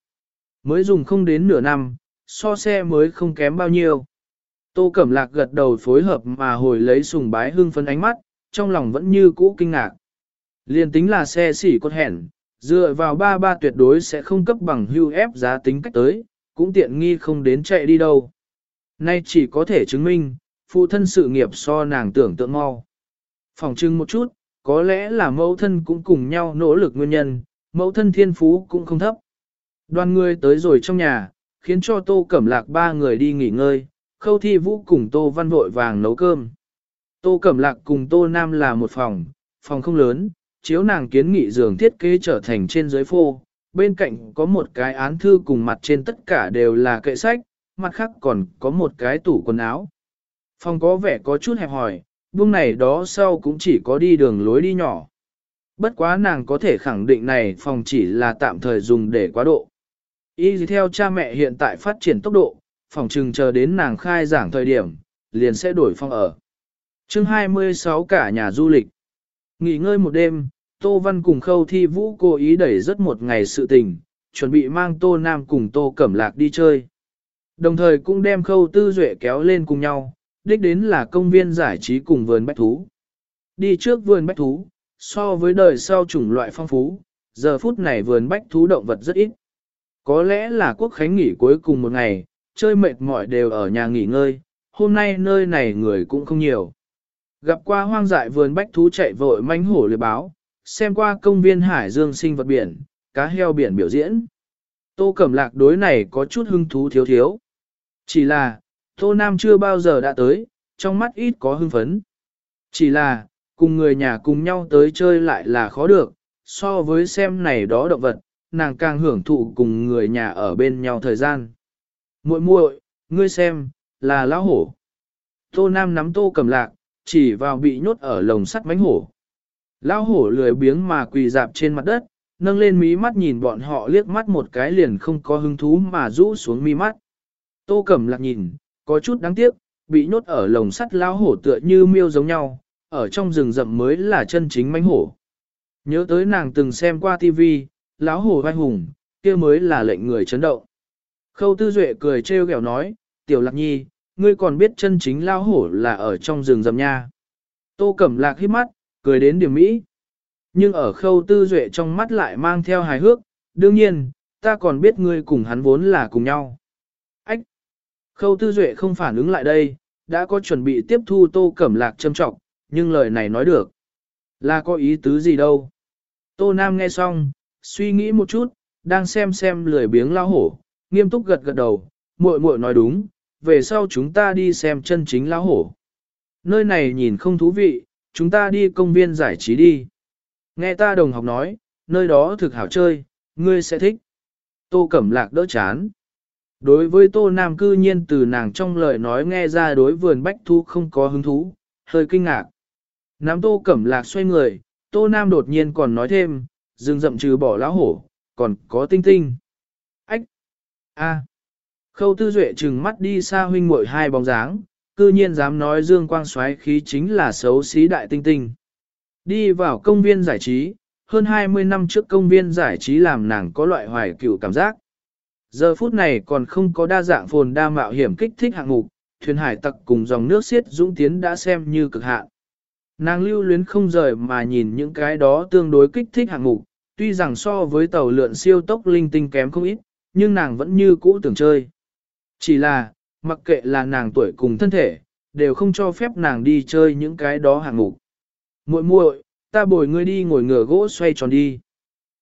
Mới dùng không đến nửa năm, so xe mới không kém bao nhiêu. Tô Cẩm Lạc gật đầu phối hợp mà hồi lấy sùng bái hưng phấn ánh mắt, trong lòng vẫn như cũ kinh ngạc. Liên tính là xe xỉ cốt hẹn, Dựa vào ba ba tuyệt đối sẽ không cấp bằng hưu ép giá tính cách tới, cũng tiện nghi không đến chạy đi đâu. Nay chỉ có thể chứng minh, phụ thân sự nghiệp so nàng tưởng tượng mau. Phòng trưng một chút, có lẽ là mẫu thân cũng cùng nhau nỗ lực nguyên nhân, mẫu thân thiên phú cũng không thấp. Đoàn người tới rồi trong nhà, khiến cho tô cẩm lạc ba người đi nghỉ ngơi, khâu thi vũ cùng Tô Văn vội vàng nấu cơm. Tô Cẩm Lạc cùng Tô Nam là một phòng, phòng không lớn, chiếu nàng kiến nghị giường thiết kế trở thành trên dưới phô, bên cạnh có một cái án thư cùng mặt trên tất cả đều là kệ sách, mặt khác còn có một cái tủ quần áo. Phòng có vẻ có chút hẹp hòi, buông này đó sau cũng chỉ có đi đường lối đi nhỏ. Bất quá nàng có thể khẳng định này phòng chỉ là tạm thời dùng để quá độ. Y theo cha mẹ hiện tại phát triển tốc độ, phòng trừng chờ đến nàng khai giảng thời điểm, liền sẽ đổi phòng ở. chương 26 cả nhà du lịch. Nghỉ ngơi một đêm, Tô Văn cùng Khâu Thi Vũ cố ý đẩy rất một ngày sự tình, chuẩn bị mang Tô Nam cùng Tô Cẩm Lạc đi chơi. Đồng thời cũng đem Khâu Tư Duệ kéo lên cùng nhau, đích đến là công viên giải trí cùng vườn bách thú. Đi trước vườn bách thú, so với đời sau chủng loại phong phú, giờ phút này vườn bách thú động vật rất ít. Có lẽ là quốc khánh nghỉ cuối cùng một ngày, chơi mệt mỏi đều ở nhà nghỉ ngơi, hôm nay nơi này người cũng không nhiều. Gặp qua hoang dại vườn bách thú chạy vội manh hổ lừa báo, xem qua công viên hải dương sinh vật biển, cá heo biển biểu diễn. Tô Cẩm Lạc đối này có chút hưng thú thiếu thiếu. Chỉ là, Tô Nam chưa bao giờ đã tới, trong mắt ít có hưng phấn. Chỉ là, cùng người nhà cùng nhau tới chơi lại là khó được, so với xem này đó động vật, nàng càng hưởng thụ cùng người nhà ở bên nhau thời gian. muội muội, ngươi xem, là lão hổ. Tô Nam nắm tô cầm lạc, chỉ vào bị nhốt ở lồng sắt mánh hổ. Lão hổ lười biếng mà quỳ dạp trên mặt đất, nâng lên mí mắt nhìn bọn họ liếc mắt một cái liền không có hứng thú mà rũ xuống mí mắt. Tô Cẩm Lạc nhìn, có chút đáng tiếc, bị nhốt ở lồng sắt lão hổ tựa như miêu giống nhau, ở trong rừng rậm mới là chân chính mánh hổ. Nhớ tới nàng từng xem qua tivi lão hổ vai hùng, kia mới là lệnh người chấn động. Khâu Tư Duệ cười trêu ghẹo nói, Tiểu Lạc Nhi, ngươi còn biết chân chính lão hổ là ở trong rừng rậm nha. Tô Cẩm Lạc hít mắt, cười đến điểm mỹ. Nhưng ở khâu tư duệ trong mắt lại mang theo hài hước, đương nhiên, ta còn biết ngươi cùng hắn vốn là cùng nhau. Ách! Khâu tư duệ không phản ứng lại đây, đã có chuẩn bị tiếp thu tô cẩm lạc châm trọng, nhưng lời này nói được. Là có ý tứ gì đâu. Tô Nam nghe xong, suy nghĩ một chút, đang xem xem lười biếng lao hổ, nghiêm túc gật gật đầu, muội muội nói đúng, về sau chúng ta đi xem chân chính lao hổ. Nơi này nhìn không thú vị, chúng ta đi công viên giải trí đi. Nghe ta đồng học nói, nơi đó thực hảo chơi, ngươi sẽ thích. Tô Cẩm Lạc đỡ chán. Đối với Tô Nam cư nhiên từ nàng trong lời nói nghe ra đối vườn bách thu không có hứng thú, hơi kinh ngạc. Nắm Tô Cẩm Lạc xoay người, Tô Nam đột nhiên còn nói thêm, rừng rậm trừ bỏ lão hổ, còn có tinh tinh. Ách! a Khâu tư duệ trừng mắt đi xa huynh muội hai bóng dáng, cư nhiên dám nói dương quang xoáy khí chính là xấu xí đại tinh tinh. Đi vào công viên giải trí, hơn 20 năm trước công viên giải trí làm nàng có loại hoài cựu cảm giác. Giờ phút này còn không có đa dạng phồn đa mạo hiểm kích thích hạng mục, thuyền hải tặc cùng dòng nước xiết dũng tiến đã xem như cực hạn. Nàng lưu luyến không rời mà nhìn những cái đó tương đối kích thích hạng mục, tuy rằng so với tàu lượn siêu tốc linh tinh kém không ít, nhưng nàng vẫn như cũ tưởng chơi. Chỉ là, mặc kệ là nàng tuổi cùng thân thể, đều không cho phép nàng đi chơi những cái đó hạng mục. Muội muội, ta bồi ngươi đi ngồi ngửa gỗ xoay tròn đi.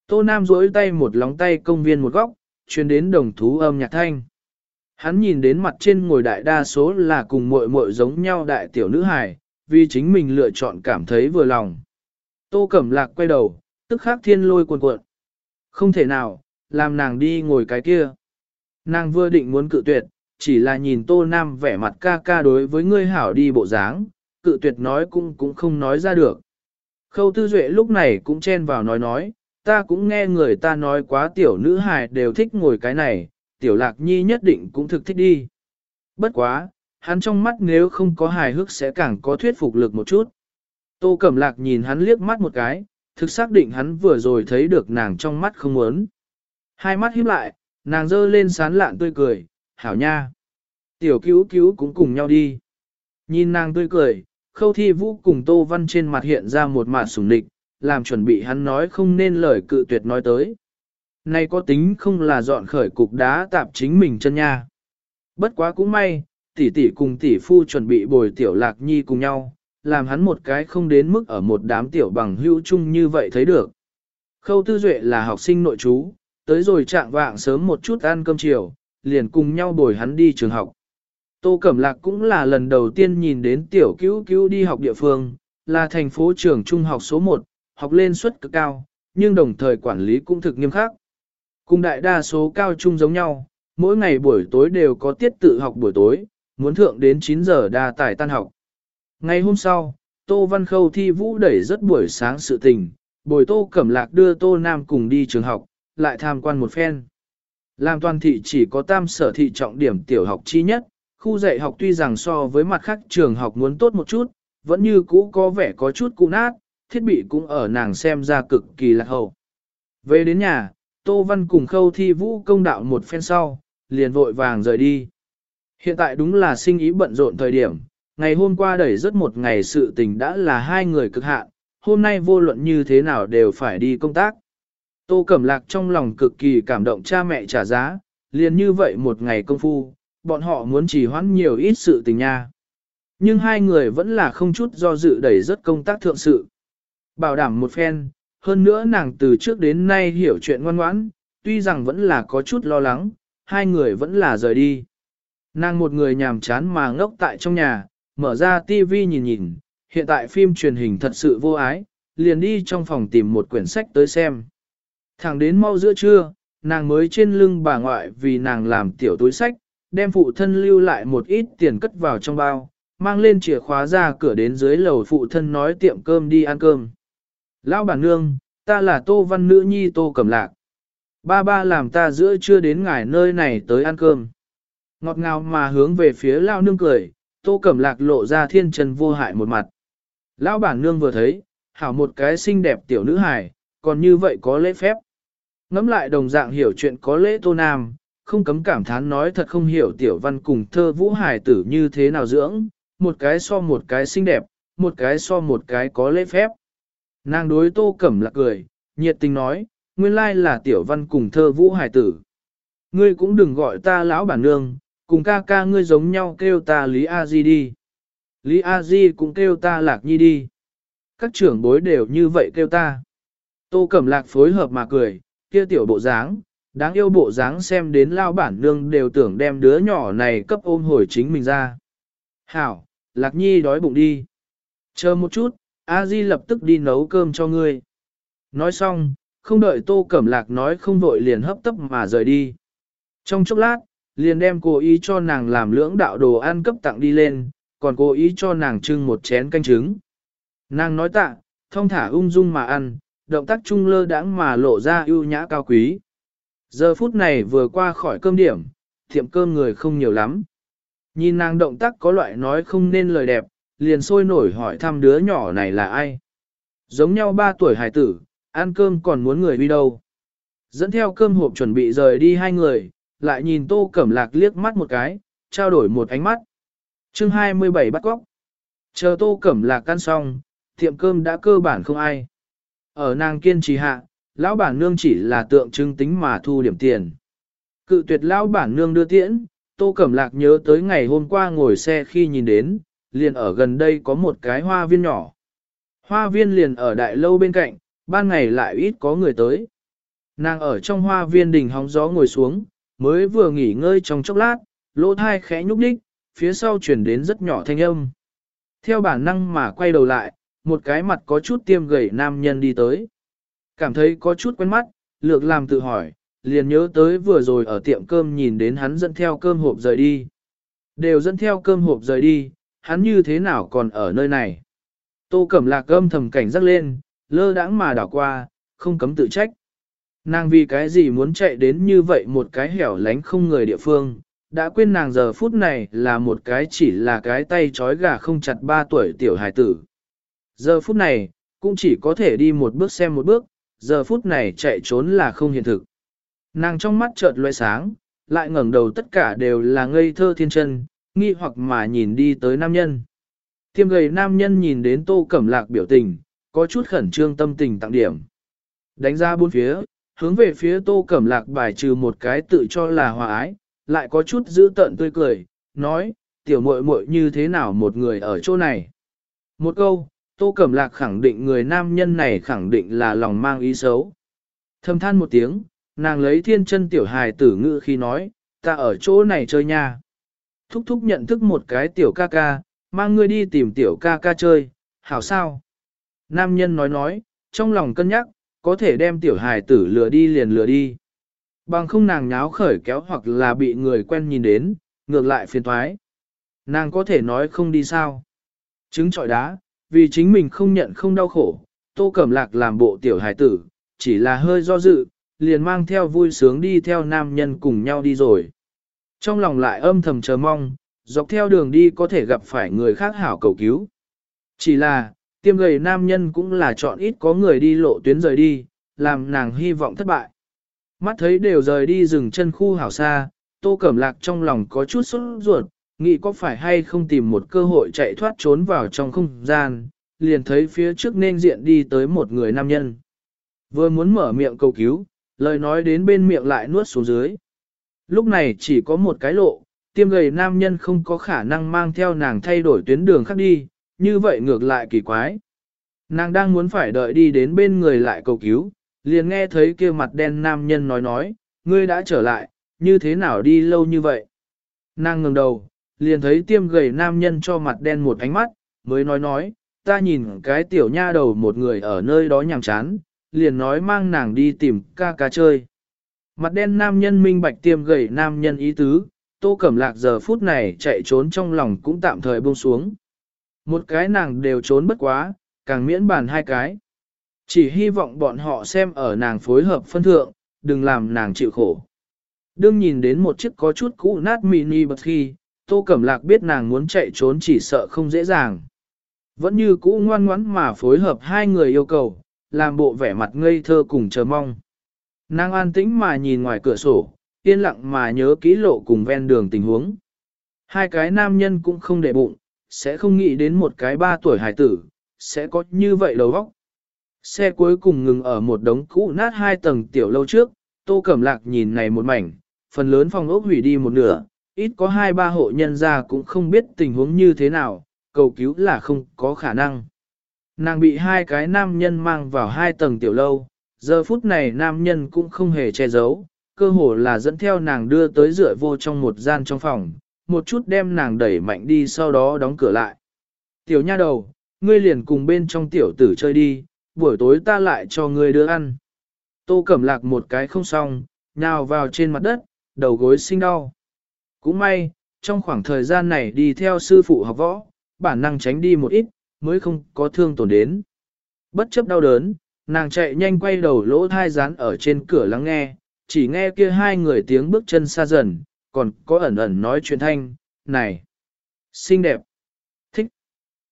Tô Nam duỗi tay một lóng tay công viên một góc, truyền đến đồng thú âm nhạc thanh. Hắn nhìn đến mặt trên ngồi đại đa số là cùng muội muội giống nhau đại tiểu nữ hài, vì chính mình lựa chọn cảm thấy vừa lòng. Tô Cẩm Lạc quay đầu, tức khắc thiên lôi cuồn cuộn. Không thể nào, làm nàng đi ngồi cái kia. Nàng vừa định muốn cự tuyệt, chỉ là nhìn Tô Nam vẻ mặt ca ca đối với ngươi hảo đi bộ dáng, cự tuyệt nói cũng cũng không nói ra được. Khâu Tư Duệ lúc này cũng chen vào nói nói, ta cũng nghe người ta nói quá tiểu nữ hài đều thích ngồi cái này, tiểu lạc nhi nhất định cũng thực thích đi. Bất quá, hắn trong mắt nếu không có hài hước sẽ càng có thuyết phục lực một chút. Tô Cẩm Lạc nhìn hắn liếc mắt một cái, thực xác định hắn vừa rồi thấy được nàng trong mắt không muốn. Hai mắt híp lại, nàng dơ lên sán lạn tươi cười, hảo nha. Tiểu cứu cứu cũng cùng nhau đi. Nhìn nàng tươi cười, khâu thi vũ cùng Tô Văn trên mặt hiện ra một mạt sủng địch, làm chuẩn bị hắn nói không nên lời cự tuyệt nói tới. Này có tính không là dọn khởi cục đá tạp chính mình chân nha. Bất quá cũng may, tỷ tỷ cùng tỷ phu chuẩn bị bồi tiểu lạc nhi cùng nhau, làm hắn một cái không đến mức ở một đám tiểu bằng hữu chung như vậy thấy được. Khâu Tư Duệ là học sinh nội trú, tới rồi trạng vạng sớm một chút ăn cơm chiều, liền cùng nhau bồi hắn đi trường học. Tô Cẩm Lạc cũng là lần đầu tiên nhìn đến tiểu cứu cứu đi học địa phương, là thành phố trường trung học số 1, học lên suất cực cao, nhưng đồng thời quản lý cũng thực nghiêm khắc. Cùng đại đa số cao trung giống nhau, mỗi ngày buổi tối đều có tiết tự học buổi tối, muốn thượng đến 9 giờ đa tải tan học. Ngày hôm sau, Tô Văn Khâu thi vũ đẩy rất buổi sáng sự tình, Bồi Tô Cẩm Lạc đưa Tô Nam cùng đi trường học, lại tham quan một phen. Làm toàn thị chỉ có tam sở thị trọng điểm tiểu học chi nhất, khu dạy học tuy rằng so với mặt khác trường học muốn tốt một chút, vẫn như cũ có vẻ có chút cũ nát, thiết bị cũng ở nàng xem ra cực kỳ lạc hậu. Về đến nhà, Tô Văn cùng khâu thi vũ công đạo một phen sau, liền vội vàng rời đi. Hiện tại đúng là sinh ý bận rộn thời điểm, ngày hôm qua đẩy rất một ngày sự tình đã là hai người cực hạn, hôm nay vô luận như thế nào đều phải đi công tác. Tô Cẩm Lạc trong lòng cực kỳ cảm động cha mẹ trả giá, liền như vậy một ngày công phu, bọn họ muốn chỉ hoãn nhiều ít sự tình nha. Nhưng hai người vẫn là không chút do dự đẩy rất công tác thượng sự. Bảo đảm một phen, hơn nữa nàng từ trước đến nay hiểu chuyện ngoan ngoãn, tuy rằng vẫn là có chút lo lắng, hai người vẫn là rời đi. Nàng một người nhàm chán mà ngốc tại trong nhà, mở ra tivi nhìn nhìn, hiện tại phim truyền hình thật sự vô ái, liền đi trong phòng tìm một quyển sách tới xem. Thẳng đến mau giữa trưa, nàng mới trên lưng bà ngoại vì nàng làm tiểu túi sách, đem phụ thân lưu lại một ít tiền cất vào trong bao, mang lên chìa khóa ra cửa đến dưới lầu phụ thân nói tiệm cơm đi ăn cơm. Lão bản nương, ta là tô văn nữ nhi tô cẩm lạc. Ba ba làm ta giữa trưa đến ngài nơi này tới ăn cơm. Ngọt ngào mà hướng về phía lao nương cười, tô cẩm lạc lộ ra thiên trần vô hại một mặt. Lão bản nương vừa thấy, hảo một cái xinh đẹp tiểu nữ hài, còn như vậy có lễ phép. Ngắm lại đồng dạng hiểu chuyện có lễ tô nam, không cấm cảm thán nói thật không hiểu tiểu văn cùng thơ vũ hài tử như thế nào dưỡng, một cái so một cái xinh đẹp, một cái so một cái có lễ phép. Nàng đối tô cẩm lạc cười, nhiệt tình nói, nguyên lai là tiểu văn cùng thơ vũ hài tử. Ngươi cũng đừng gọi ta lão bản nương, cùng ca ca ngươi giống nhau kêu ta Lý A Di đi. Lý A Di cũng kêu ta Lạc Nhi đi. Các trưởng bối đều như vậy kêu ta. Tô Cẩm Lạc phối hợp mà cười, kia tiểu bộ dáng, đáng yêu bộ dáng xem đến lao bản nương đều tưởng đem đứa nhỏ này cấp ôm hồi chính mình ra. Hảo, Lạc Nhi đói bụng đi. Chờ một chút, A Di lập tức đi nấu cơm cho ngươi. Nói xong, không đợi Tô Cẩm Lạc nói không vội liền hấp tấp mà rời đi. Trong chốc lát, liền đem cố ý cho nàng làm lưỡng đạo đồ ăn cấp tặng đi lên, còn cố ý cho nàng trưng một chén canh trứng. Nàng nói tạ, thông thả ung dung mà ăn, động tác trung lơ đãng mà lộ ra ưu nhã cao quý. Giờ phút này vừa qua khỏi cơm điểm, tiệm cơm người không nhiều lắm. Nhìn nàng động tác có loại nói không nên lời đẹp, liền sôi nổi hỏi thăm đứa nhỏ này là ai. Giống nhau ba tuổi hài tử, ăn cơm còn muốn người đi đâu. Dẫn theo cơm hộp chuẩn bị rời đi hai người, lại nhìn tô cẩm lạc liếc mắt một cái, trao đổi một ánh mắt. chương 27 bắt góc. Chờ tô cẩm lạc ăn xong, tiệm cơm đã cơ bản không ai. Ở nàng kiên trì hạ, lão bản nương chỉ là tượng trưng tính mà thu điểm tiền. Cự tuyệt lão bản nương đưa tiễn, tô cẩm lạc nhớ tới ngày hôm qua ngồi xe khi nhìn đến, liền ở gần đây có một cái hoa viên nhỏ. Hoa viên liền ở đại lâu bên cạnh, ban ngày lại ít có người tới. Nàng ở trong hoa viên đỉnh hóng gió ngồi xuống, mới vừa nghỉ ngơi trong chốc lát, lỗ thai khẽ nhúc đích, phía sau chuyển đến rất nhỏ thanh âm. Theo bản năng mà quay đầu lại, một cái mặt có chút tiêm gầy nam nhân đi tới. Cảm thấy có chút quen mắt, lược làm tự hỏi, liền nhớ tới vừa rồi ở tiệm cơm nhìn đến hắn dẫn theo cơm hộp rời đi. Đều dẫn theo cơm hộp rời đi, hắn như thế nào còn ở nơi này. Tô Cẩm Lạc âm thầm cảnh giác lên, lơ đãng mà đảo qua, không cấm tự trách. Nàng vì cái gì muốn chạy đến như vậy một cái hẻo lánh không người địa phương, đã quên nàng giờ phút này là một cái chỉ là cái tay trói gà không chặt ba tuổi tiểu hài tử. Giờ phút này, cũng chỉ có thể đi một bước xem một bước, giờ phút này chạy trốn là không hiện thực. Nàng trong mắt chợt loe sáng, lại ngẩng đầu tất cả đều là ngây thơ thiên chân, nghi hoặc mà nhìn đi tới nam nhân. Tiêm gầy nam nhân nhìn đến tô cẩm lạc biểu tình, có chút khẩn trương tâm tình tặng điểm. Đánh ra bốn phía, hướng về phía tô cẩm lạc bài trừ một cái tự cho là hòa ái, lại có chút giữ tận tươi cười, nói, tiểu muội muội như thế nào một người ở chỗ này. Một câu, tô cẩm lạc khẳng định người nam nhân này khẳng định là lòng mang ý xấu. Thầm than một tiếng, nàng lấy thiên chân tiểu hài tử ngữ khi nói, ta ở chỗ này chơi nha. thúc thúc nhận thức một cái tiểu ca ca, mang ngươi đi tìm tiểu ca ca chơi, hảo sao? Nam nhân nói nói, trong lòng cân nhắc, có thể đem tiểu hài tử lừa đi liền lừa đi. Bằng không nàng nháo khởi kéo hoặc là bị người quen nhìn đến, ngược lại phiền thoái. Nàng có thể nói không đi sao. Trứng trọi đá, vì chính mình không nhận không đau khổ, tô cẩm lạc làm bộ tiểu hài tử, chỉ là hơi do dự, liền mang theo vui sướng đi theo nam nhân cùng nhau đi rồi. Trong lòng lại âm thầm chờ mong, dọc theo đường đi có thể gặp phải người khác hảo cầu cứu. Chỉ là, tiêm gầy nam nhân cũng là chọn ít có người đi lộ tuyến rời đi, làm nàng hy vọng thất bại. Mắt thấy đều rời đi rừng chân khu hảo xa, tô cẩm lạc trong lòng có chút sốt ruột, nghĩ có phải hay không tìm một cơ hội chạy thoát trốn vào trong không gian, liền thấy phía trước nên diện đi tới một người nam nhân. Vừa muốn mở miệng cầu cứu, lời nói đến bên miệng lại nuốt xuống dưới. Lúc này chỉ có một cái lộ, tiêm gầy nam nhân không có khả năng mang theo nàng thay đổi tuyến đường khác đi, như vậy ngược lại kỳ quái. Nàng đang muốn phải đợi đi đến bên người lại cầu cứu, liền nghe thấy kia mặt đen nam nhân nói nói, ngươi đã trở lại, như thế nào đi lâu như vậy? Nàng ngừng đầu, liền thấy tiêm gầy nam nhân cho mặt đen một ánh mắt, mới nói nói, ta nhìn cái tiểu nha đầu một người ở nơi đó nhàm chán, liền nói mang nàng đi tìm ca ca chơi. Mặt đen nam nhân minh bạch tiêm gầy nam nhân ý tứ, tô cẩm lạc giờ phút này chạy trốn trong lòng cũng tạm thời buông xuống. Một cái nàng đều trốn bất quá, càng miễn bàn hai cái. Chỉ hy vọng bọn họ xem ở nàng phối hợp phân thượng, đừng làm nàng chịu khổ. Đương nhìn đến một chiếc có chút cũ nát mini bật khi, Tô Cẩm Lạc biết nàng muốn chạy trốn chỉ sợ không dễ dàng. Vẫn như cũ ngoan ngoãn mà phối hợp hai người yêu cầu, làm bộ vẻ mặt ngây thơ cùng chờ mong. Nàng an tĩnh mà nhìn ngoài cửa sổ, yên lặng mà nhớ kỹ lộ cùng ven đường tình huống. Hai cái nam nhân cũng không để bụng, sẽ không nghĩ đến một cái ba tuổi hải tử, sẽ có như vậy đầu vóc. Xe cuối cùng ngừng ở một đống cũ nát hai tầng tiểu lâu trước, Tô Cẩm Lạc nhìn này một mảnh, phần lớn phòng ốc hủy đi một nửa, ít có hai ba hộ nhân ra cũng không biết tình huống như thế nào, cầu cứu là không có khả năng. Nàng bị hai cái nam nhân mang vào hai tầng tiểu lâu, giờ phút này nam nhân cũng không hề che giấu, cơ hồ là dẫn theo nàng đưa tới rửa vô trong một gian trong phòng, một chút đem nàng đẩy mạnh đi sau đó đóng cửa lại. Tiểu nha đầu, ngươi liền cùng bên trong tiểu tử chơi đi, buổi tối ta lại cho ngươi đưa ăn. Tô cẩm lạc một cái không xong, nhào vào trên mặt đất, đầu gối sinh đau. Cũng may, trong khoảng thời gian này đi theo sư phụ học võ, bản năng tránh đi một ít, mới không có thương tổn đến. Bất chấp đau đớn, nàng chạy nhanh quay đầu lỗ thai rán ở trên cửa lắng nghe, chỉ nghe kia hai người tiếng bước chân xa dần, còn có ẩn ẩn nói chuyện thanh, này, xinh đẹp, thích,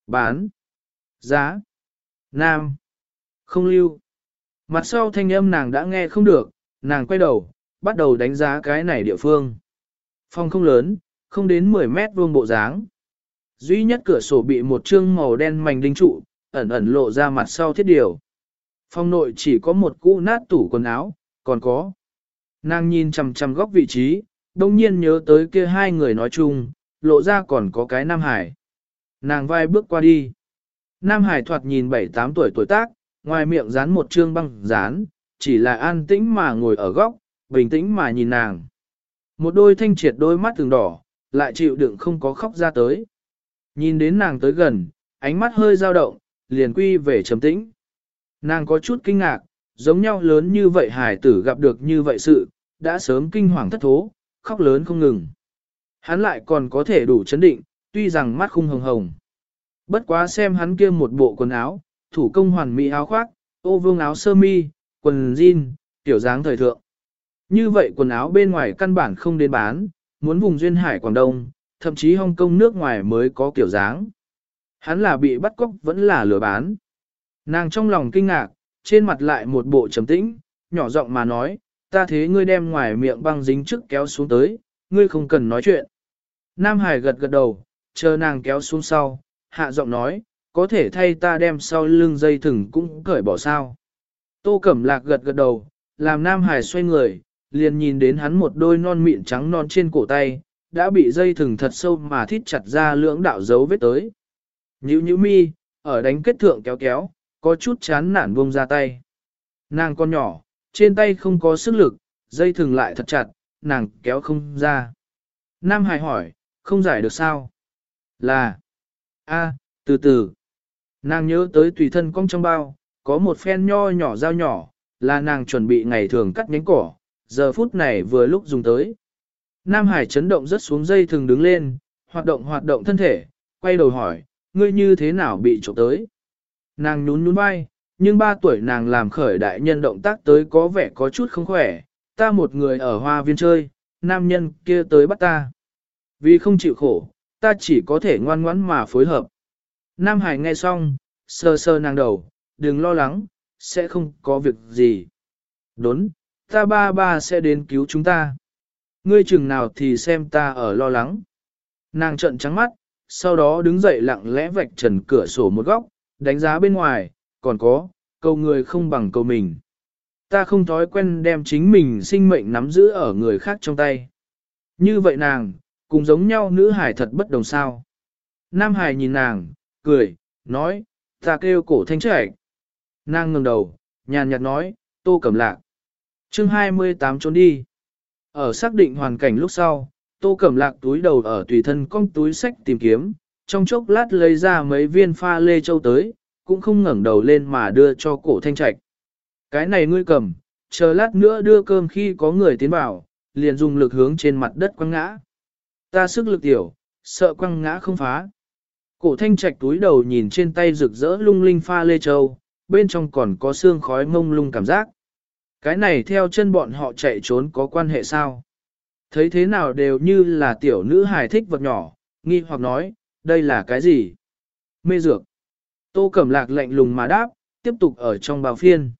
bán, giá, nam, không lưu. Mặt sau thanh âm nàng đã nghe không được, nàng quay đầu, bắt đầu đánh giá cái này địa phương. Phòng không lớn, không đến 10 mét vuông bộ dáng. Duy nhất cửa sổ bị một chương màu đen mảnh đinh trụ, ẩn ẩn lộ ra mặt sau thiết điều. Phòng nội chỉ có một cũ nát tủ quần áo, còn có. Nàng nhìn chằm chằm góc vị trí, đông nhiên nhớ tới kia hai người nói chung, lộ ra còn có cái Nam Hải. Nàng vai bước qua đi. Nam Hải thoạt nhìn 7-8 tuổi tuổi tác, ngoài miệng dán một trương băng dán, chỉ là an tĩnh mà ngồi ở góc, bình tĩnh mà nhìn nàng. Một đôi thanh triệt đôi mắt thường đỏ, lại chịu đựng không có khóc ra tới. Nhìn đến nàng tới gần, ánh mắt hơi dao động, liền quy về trầm tĩnh. Nàng có chút kinh ngạc, giống nhau lớn như vậy hải tử gặp được như vậy sự, đã sớm kinh hoàng thất thố, khóc lớn không ngừng. Hắn lại còn có thể đủ chấn định, tuy rằng mắt khung hồng hồng. Bất quá xem hắn kia một bộ quần áo, thủ công hoàn mỹ áo khoác, ô vương áo sơ mi, quần jean, tiểu dáng thời thượng. Như vậy quần áo bên ngoài căn bản không đến bán, muốn vùng duyên hải Quảng Đông, thậm chí Hong Kong nước ngoài mới có kiểu dáng. Hắn là bị bắt cóc vẫn là lừa bán. Nàng trong lòng kinh ngạc, trên mặt lại một bộ trầm tĩnh, nhỏ giọng mà nói, ta thế ngươi đem ngoài miệng băng dính trước kéo xuống tới, ngươi không cần nói chuyện. Nam Hải gật gật đầu, chờ nàng kéo xuống sau, hạ giọng nói, có thể thay ta đem sau lưng dây thừng cũng cởi bỏ sao. Tô Cẩm Lạc gật gật đầu, làm Nam Hải xoay người, liền nhìn đến hắn một đôi non mịn trắng non trên cổ tay, đã bị dây thừng thật sâu mà thít chặt ra lưỡng đạo dấu vết tới. Nhữ nhữ mi, ở đánh kết thượng kéo kéo, có chút chán nản buông ra tay. Nàng con nhỏ, trên tay không có sức lực, dây thừng lại thật chặt, nàng kéo không ra. Nam Hải hỏi, không giải được sao? Là, a, từ từ. Nàng nhớ tới tùy thân cong trong bao, có một phen nho nhỏ dao nhỏ, là nàng chuẩn bị ngày thường cắt nhánh cỏ, giờ phút này vừa lúc dùng tới. Nam Hải chấn động rất xuống dây thường đứng lên, hoạt động hoạt động thân thể, quay đầu hỏi, ngươi như thế nào bị trộm tới? Nàng nhún nhún vai, nhưng ba tuổi nàng làm khởi đại nhân động tác tới có vẻ có chút không khỏe, ta một người ở hoa viên chơi, nam nhân kia tới bắt ta. Vì không chịu khổ, ta chỉ có thể ngoan ngoãn mà phối hợp. Nam Hải nghe xong, sơ sơ nàng đầu, đừng lo lắng, sẽ không có việc gì. Đốn, ta ba ba sẽ đến cứu chúng ta. Ngươi chừng nào thì xem ta ở lo lắng. Nàng trợn trắng mắt, sau đó đứng dậy lặng lẽ vạch trần cửa sổ một góc, đánh giá bên ngoài, còn có, cầu người không bằng cầu mình. Ta không thói quen đem chính mình sinh mệnh nắm giữ ở người khác trong tay. Như vậy nàng, cùng giống nhau nữ hải thật bất đồng sao. Nam hải nhìn nàng, cười, nói, ta kêu cổ thanh trạch. Nàng ngừng đầu, nhàn nhạt nói, tô cẩm lạc. chương 28 trốn đi. Ở xác định hoàn cảnh lúc sau, tô cẩm lạc túi đầu ở tùy thân con túi sách tìm kiếm, trong chốc lát lấy ra mấy viên pha lê châu tới, cũng không ngẩng đầu lên mà đưa cho cổ thanh trạch. Cái này ngươi cầm, chờ lát nữa đưa cơm khi có người tiến vào, liền dùng lực hướng trên mặt đất quăng ngã. Ta sức lực tiểu, sợ quăng ngã không phá. Cổ thanh trạch túi đầu nhìn trên tay rực rỡ lung linh pha lê châu, bên trong còn có xương khói mông lung cảm giác. Cái này theo chân bọn họ chạy trốn có quan hệ sao? Thấy thế nào đều như là tiểu nữ hài thích vật nhỏ, nghi hoặc nói, đây là cái gì? Mê dược. Tô Cẩm Lạc lạnh lùng mà đáp, tiếp tục ở trong bao phiên.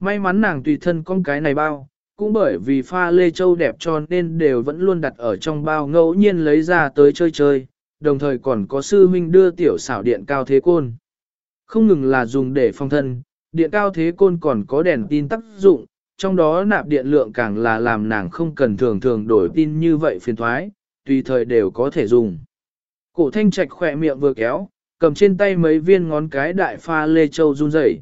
May mắn nàng tùy thân con cái này bao, cũng bởi vì pha lê châu đẹp cho nên đều vẫn luôn đặt ở trong bao ngẫu nhiên lấy ra tới chơi chơi, đồng thời còn có sư huynh đưa tiểu xảo điện cao thế côn. Không ngừng là dùng để phong thân, điện cao thế côn còn có đèn tin tác dụng, trong đó nạp điện lượng càng là làm nàng không cần thường thường đổi tin như vậy phiền thoái, tùy thời đều có thể dùng. Cổ thanh trạch khỏe miệng vừa kéo, cầm trên tay mấy viên ngón cái đại pha lê châu run rẩy.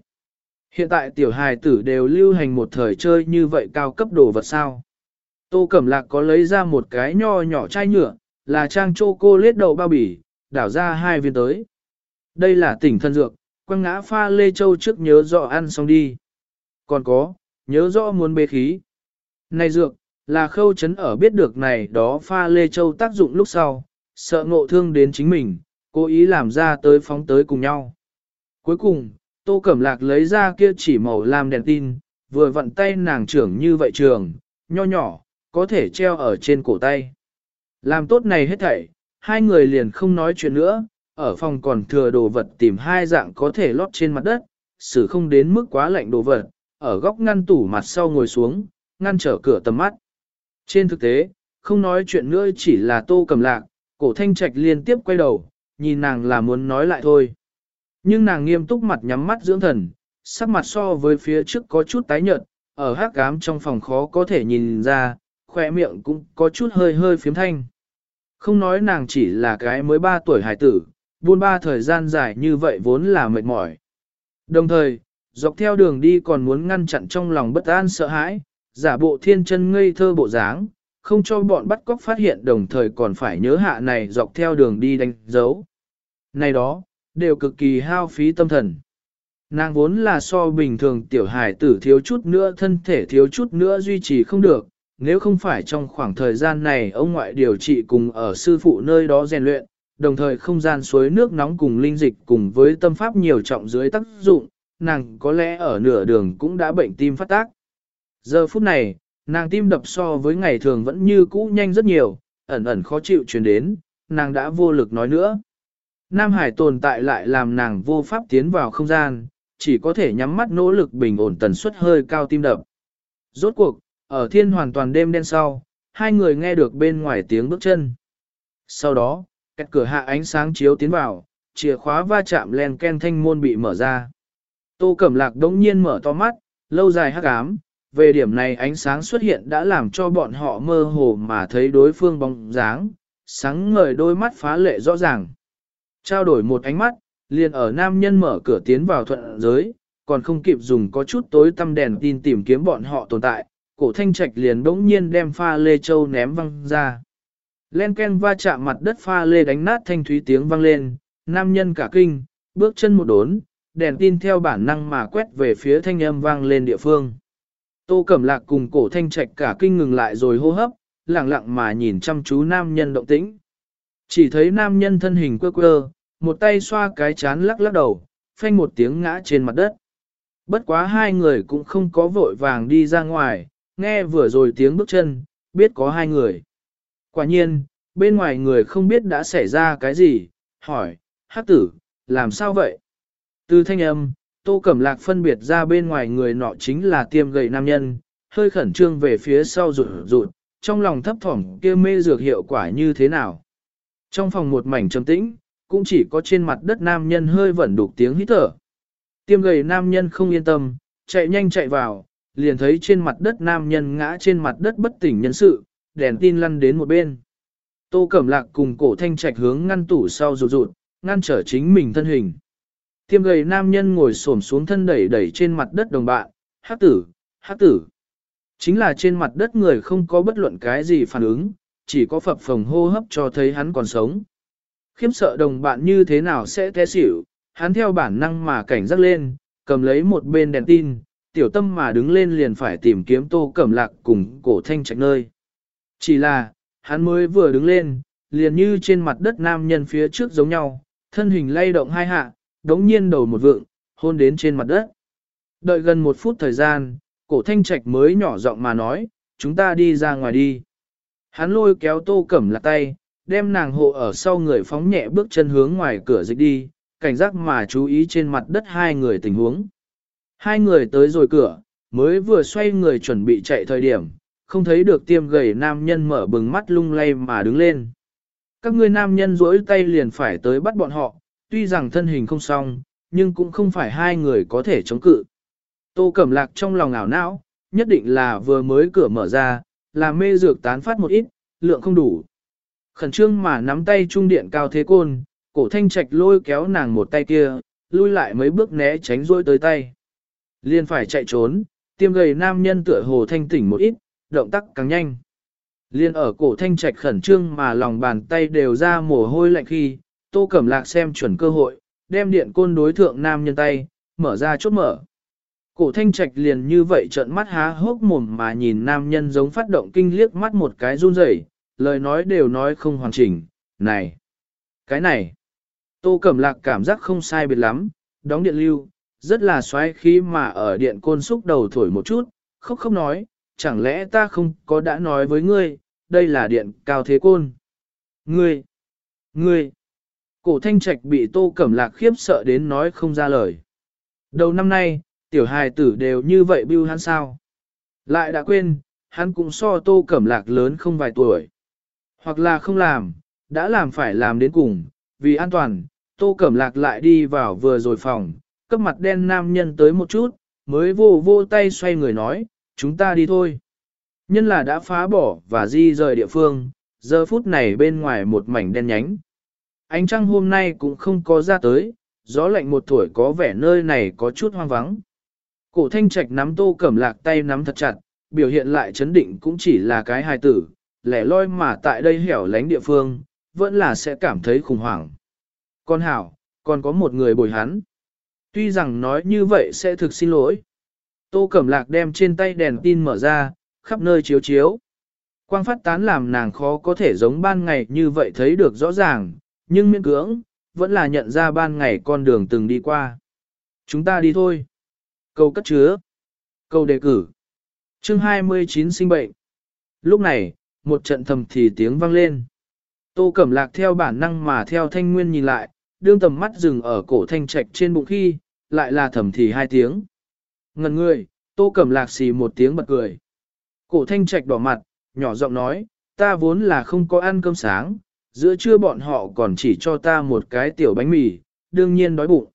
Hiện tại tiểu hài tử đều lưu hành một thời chơi như vậy cao cấp đồ vật sao. Tô Cẩm Lạc có lấy ra một cái nho nhỏ chai nhựa, là trang chô cô lết đầu bao bỉ đảo ra hai viên tới. Đây là tỉnh thân dược, quăng ngã pha lê châu trước nhớ rõ ăn xong đi. Còn có, nhớ rõ muốn bê khí. Này dược, là khâu chấn ở biết được này đó pha lê châu tác dụng lúc sau, sợ ngộ thương đến chính mình, cố ý làm ra tới phóng tới cùng nhau. Cuối cùng, Tô Cẩm Lạc lấy ra kia chỉ màu làm đèn tin, vừa vặn tay nàng trưởng như vậy trường, nho nhỏ, có thể treo ở trên cổ tay. Làm tốt này hết thảy, hai người liền không nói chuyện nữa, ở phòng còn thừa đồ vật tìm hai dạng có thể lót trên mặt đất, xử không đến mức quá lạnh đồ vật, ở góc ngăn tủ mặt sau ngồi xuống, ngăn trở cửa tầm mắt. Trên thực tế, không nói chuyện nữa chỉ là tô cầm lạc, cổ thanh trạch liên tiếp quay đầu, nhìn nàng là muốn nói lại thôi. Nhưng nàng nghiêm túc mặt nhắm mắt dưỡng thần, sắc mặt so với phía trước có chút tái nhợt, ở hát cám trong phòng khó có thể nhìn ra, khỏe miệng cũng có chút hơi hơi phiếm thanh. Không nói nàng chỉ là cái mới 3 tuổi hải tử, buôn ba thời gian dài như vậy vốn là mệt mỏi. Đồng thời, dọc theo đường đi còn muốn ngăn chặn trong lòng bất an sợ hãi, giả bộ thiên chân ngây thơ bộ dáng, không cho bọn bắt cóc phát hiện đồng thời còn phải nhớ hạ này dọc theo đường đi đánh dấu. Này đó, đều cực kỳ hao phí tâm thần. Nàng vốn là so bình thường tiểu hài tử thiếu chút nữa thân thể thiếu chút nữa duy trì không được, nếu không phải trong khoảng thời gian này ông ngoại điều trị cùng ở sư phụ nơi đó rèn luyện, đồng thời không gian suối nước nóng cùng linh dịch cùng với tâm pháp nhiều trọng dưới tác dụng, nàng có lẽ ở nửa đường cũng đã bệnh tim phát tác. Giờ phút này, nàng tim đập so với ngày thường vẫn như cũ nhanh rất nhiều, ẩn ẩn khó chịu truyền đến, nàng đã vô lực nói nữa. Nam Hải tồn tại lại làm nàng vô pháp tiến vào không gian, chỉ có thể nhắm mắt nỗ lực bình ổn tần suất hơi cao tim đập. Rốt cuộc, ở thiên hoàn toàn đêm đen sau, hai người nghe được bên ngoài tiếng bước chân. Sau đó, cách cửa hạ ánh sáng chiếu tiến vào, chìa khóa va chạm len ken thanh môn bị mở ra. Tô Cẩm Lạc đống nhiên mở to mắt, lâu dài hắc ám, về điểm này ánh sáng xuất hiện đã làm cho bọn họ mơ hồ mà thấy đối phương bóng dáng, sáng ngời đôi mắt phá lệ rõ ràng. Trao đổi một ánh mắt, liền ở nam nhân mở cửa tiến vào thuận giới, còn không kịp dùng có chút tối tăm đèn tin tìm kiếm bọn họ tồn tại, cổ thanh trạch liền đống nhiên đem pha lê châu ném văng ra. Len ken va chạm mặt đất pha lê đánh nát thanh thúy tiếng vang lên, nam nhân cả kinh, bước chân một đốn, đèn tin theo bản năng mà quét về phía thanh âm vang lên địa phương. Tô Cẩm Lạc cùng cổ thanh trạch cả kinh ngừng lại rồi hô hấp, lặng lặng mà nhìn chăm chú nam nhân động tĩnh. Chỉ thấy nam nhân thân hình quơ quơ, một tay xoa cái chán lắc lắc đầu, phanh một tiếng ngã trên mặt đất. Bất quá hai người cũng không có vội vàng đi ra ngoài, nghe vừa rồi tiếng bước chân, biết có hai người. Quả nhiên, bên ngoài người không biết đã xảy ra cái gì, hỏi, hát tử, làm sao vậy? Từ thanh âm, Tô Cẩm Lạc phân biệt ra bên ngoài người nọ chính là tiêm gầy nam nhân, hơi khẩn trương về phía sau rụt rụt, trong lòng thấp thỏm kia mê dược hiệu quả như thế nào. Trong phòng một mảnh trầm tĩnh, cũng chỉ có trên mặt đất nam nhân hơi vẩn đục tiếng hít thở. Tiêm gầy nam nhân không yên tâm, chạy nhanh chạy vào, liền thấy trên mặt đất nam nhân ngã trên mặt đất bất tỉnh nhân sự, đèn tin lăn đến một bên. Tô Cẩm Lạc cùng cổ thanh trạch hướng ngăn tủ sau rụt rụt, ngăn trở chính mình thân hình. Tiêm gầy nam nhân ngồi xổm xuống thân đẩy đẩy trên mặt đất đồng bạn, hát tử, hát tử. Chính là trên mặt đất người không có bất luận cái gì phản ứng, chỉ có phập phồng hô hấp cho thấy hắn còn sống. Khiếm sợ đồng bạn như thế nào sẽ té xỉu, hắn theo bản năng mà cảnh giác lên, cầm lấy một bên đèn tin, tiểu tâm mà đứng lên liền phải tìm kiếm tô cẩm lạc cùng cổ thanh trạch nơi. Chỉ là, hắn mới vừa đứng lên, liền như trên mặt đất nam nhân phía trước giống nhau, thân hình lay động hai hạ, đống nhiên đầu một vượng, hôn đến trên mặt đất. Đợi gần một phút thời gian, cổ thanh trạch mới nhỏ giọng mà nói, chúng ta đi ra ngoài đi. Hắn lôi kéo tô cẩm lạc tay, đem nàng hộ ở sau người phóng nhẹ bước chân hướng ngoài cửa dịch đi, cảnh giác mà chú ý trên mặt đất hai người tình huống. Hai người tới rồi cửa, mới vừa xoay người chuẩn bị chạy thời điểm, không thấy được tiêm gầy nam nhân mở bừng mắt lung lay mà đứng lên. Các ngươi nam nhân duỗi tay liền phải tới bắt bọn họ, tuy rằng thân hình không xong, nhưng cũng không phải hai người có thể chống cự. Tô Cẩm Lạc trong lòng ảo não, nhất định là vừa mới cửa mở ra, là mê dược tán phát một ít, lượng không đủ. Khẩn trương mà nắm tay trung điện cao thế côn, cổ thanh trạch lôi kéo nàng một tay kia, lui lại mấy bước né tránh rôi tới tay. Liên phải chạy trốn, tiêm gầy nam nhân tựa hồ thanh tỉnh một ít, động tác càng nhanh. Liên ở cổ thanh trạch khẩn trương mà lòng bàn tay đều ra mồ hôi lạnh khi, tô cẩm lạc xem chuẩn cơ hội, đem điện côn đối thượng nam nhân tay, mở ra chốt mở. Cổ thanh trạch liền như vậy trợn mắt há hốc mồm mà nhìn nam nhân giống phát động kinh liếc mắt một cái run rẩy, lời nói đều nói không hoàn chỉnh, này, cái này. Tô Cẩm Lạc cảm giác không sai biệt lắm, đóng điện lưu, rất là xoáy khí mà ở điện côn xúc đầu thổi một chút, khóc khóc nói, chẳng lẽ ta không có đã nói với ngươi, đây là điện cao thế côn. Ngươi, ngươi, cổ thanh trạch bị Tô Cẩm Lạc khiếp sợ đến nói không ra lời. Đầu năm nay, tiểu hài tử đều như vậy bưu hắn sao. Lại đã quên, hắn cũng so Tô Cẩm Lạc lớn không vài tuổi. Hoặc là không làm, đã làm phải làm đến cùng, vì an toàn, Tô Cẩm Lạc lại đi vào vừa rồi phòng, cấp mặt đen nam nhân tới một chút, mới vô vô tay xoay người nói, chúng ta đi thôi. Nhân là đã phá bỏ và di rời địa phương, giờ phút này bên ngoài một mảnh đen nhánh. Ánh trăng hôm nay cũng không có ra tới, gió lạnh một tuổi có vẻ nơi này có chút hoang vắng. Cổ thanh trạch nắm tô cẩm lạc tay nắm thật chặt, biểu hiện lại chấn định cũng chỉ là cái hài tử, lẻ loi mà tại đây hẻo lánh địa phương, vẫn là sẽ cảm thấy khủng hoảng. Con hảo, còn có một người bồi hắn. Tuy rằng nói như vậy sẽ thực xin lỗi. Tô Cẩm Lạc đem trên tay đèn tin mở ra, khắp nơi chiếu chiếu. Quang phát tán làm nàng khó có thể giống ban ngày như vậy thấy được rõ ràng, nhưng miễn cưỡng, vẫn là nhận ra ban ngày con đường từng đi qua. Chúng ta đi thôi. Câu cất chứa. Câu đề cử. chương 29 sinh bệnh. Lúc này, một trận thầm thì tiếng vang lên. Tô Cẩm Lạc theo bản năng mà theo thanh nguyên nhìn lại, đương tầm mắt dừng ở cổ thanh trạch trên bụng khi, lại là thầm thì hai tiếng. Ngần người, Tô Cẩm Lạc xì một tiếng bật cười. Cổ thanh trạch đỏ mặt, nhỏ giọng nói, ta vốn là không có ăn cơm sáng, giữa trưa bọn họ còn chỉ cho ta một cái tiểu bánh mì, đương nhiên đói bụng.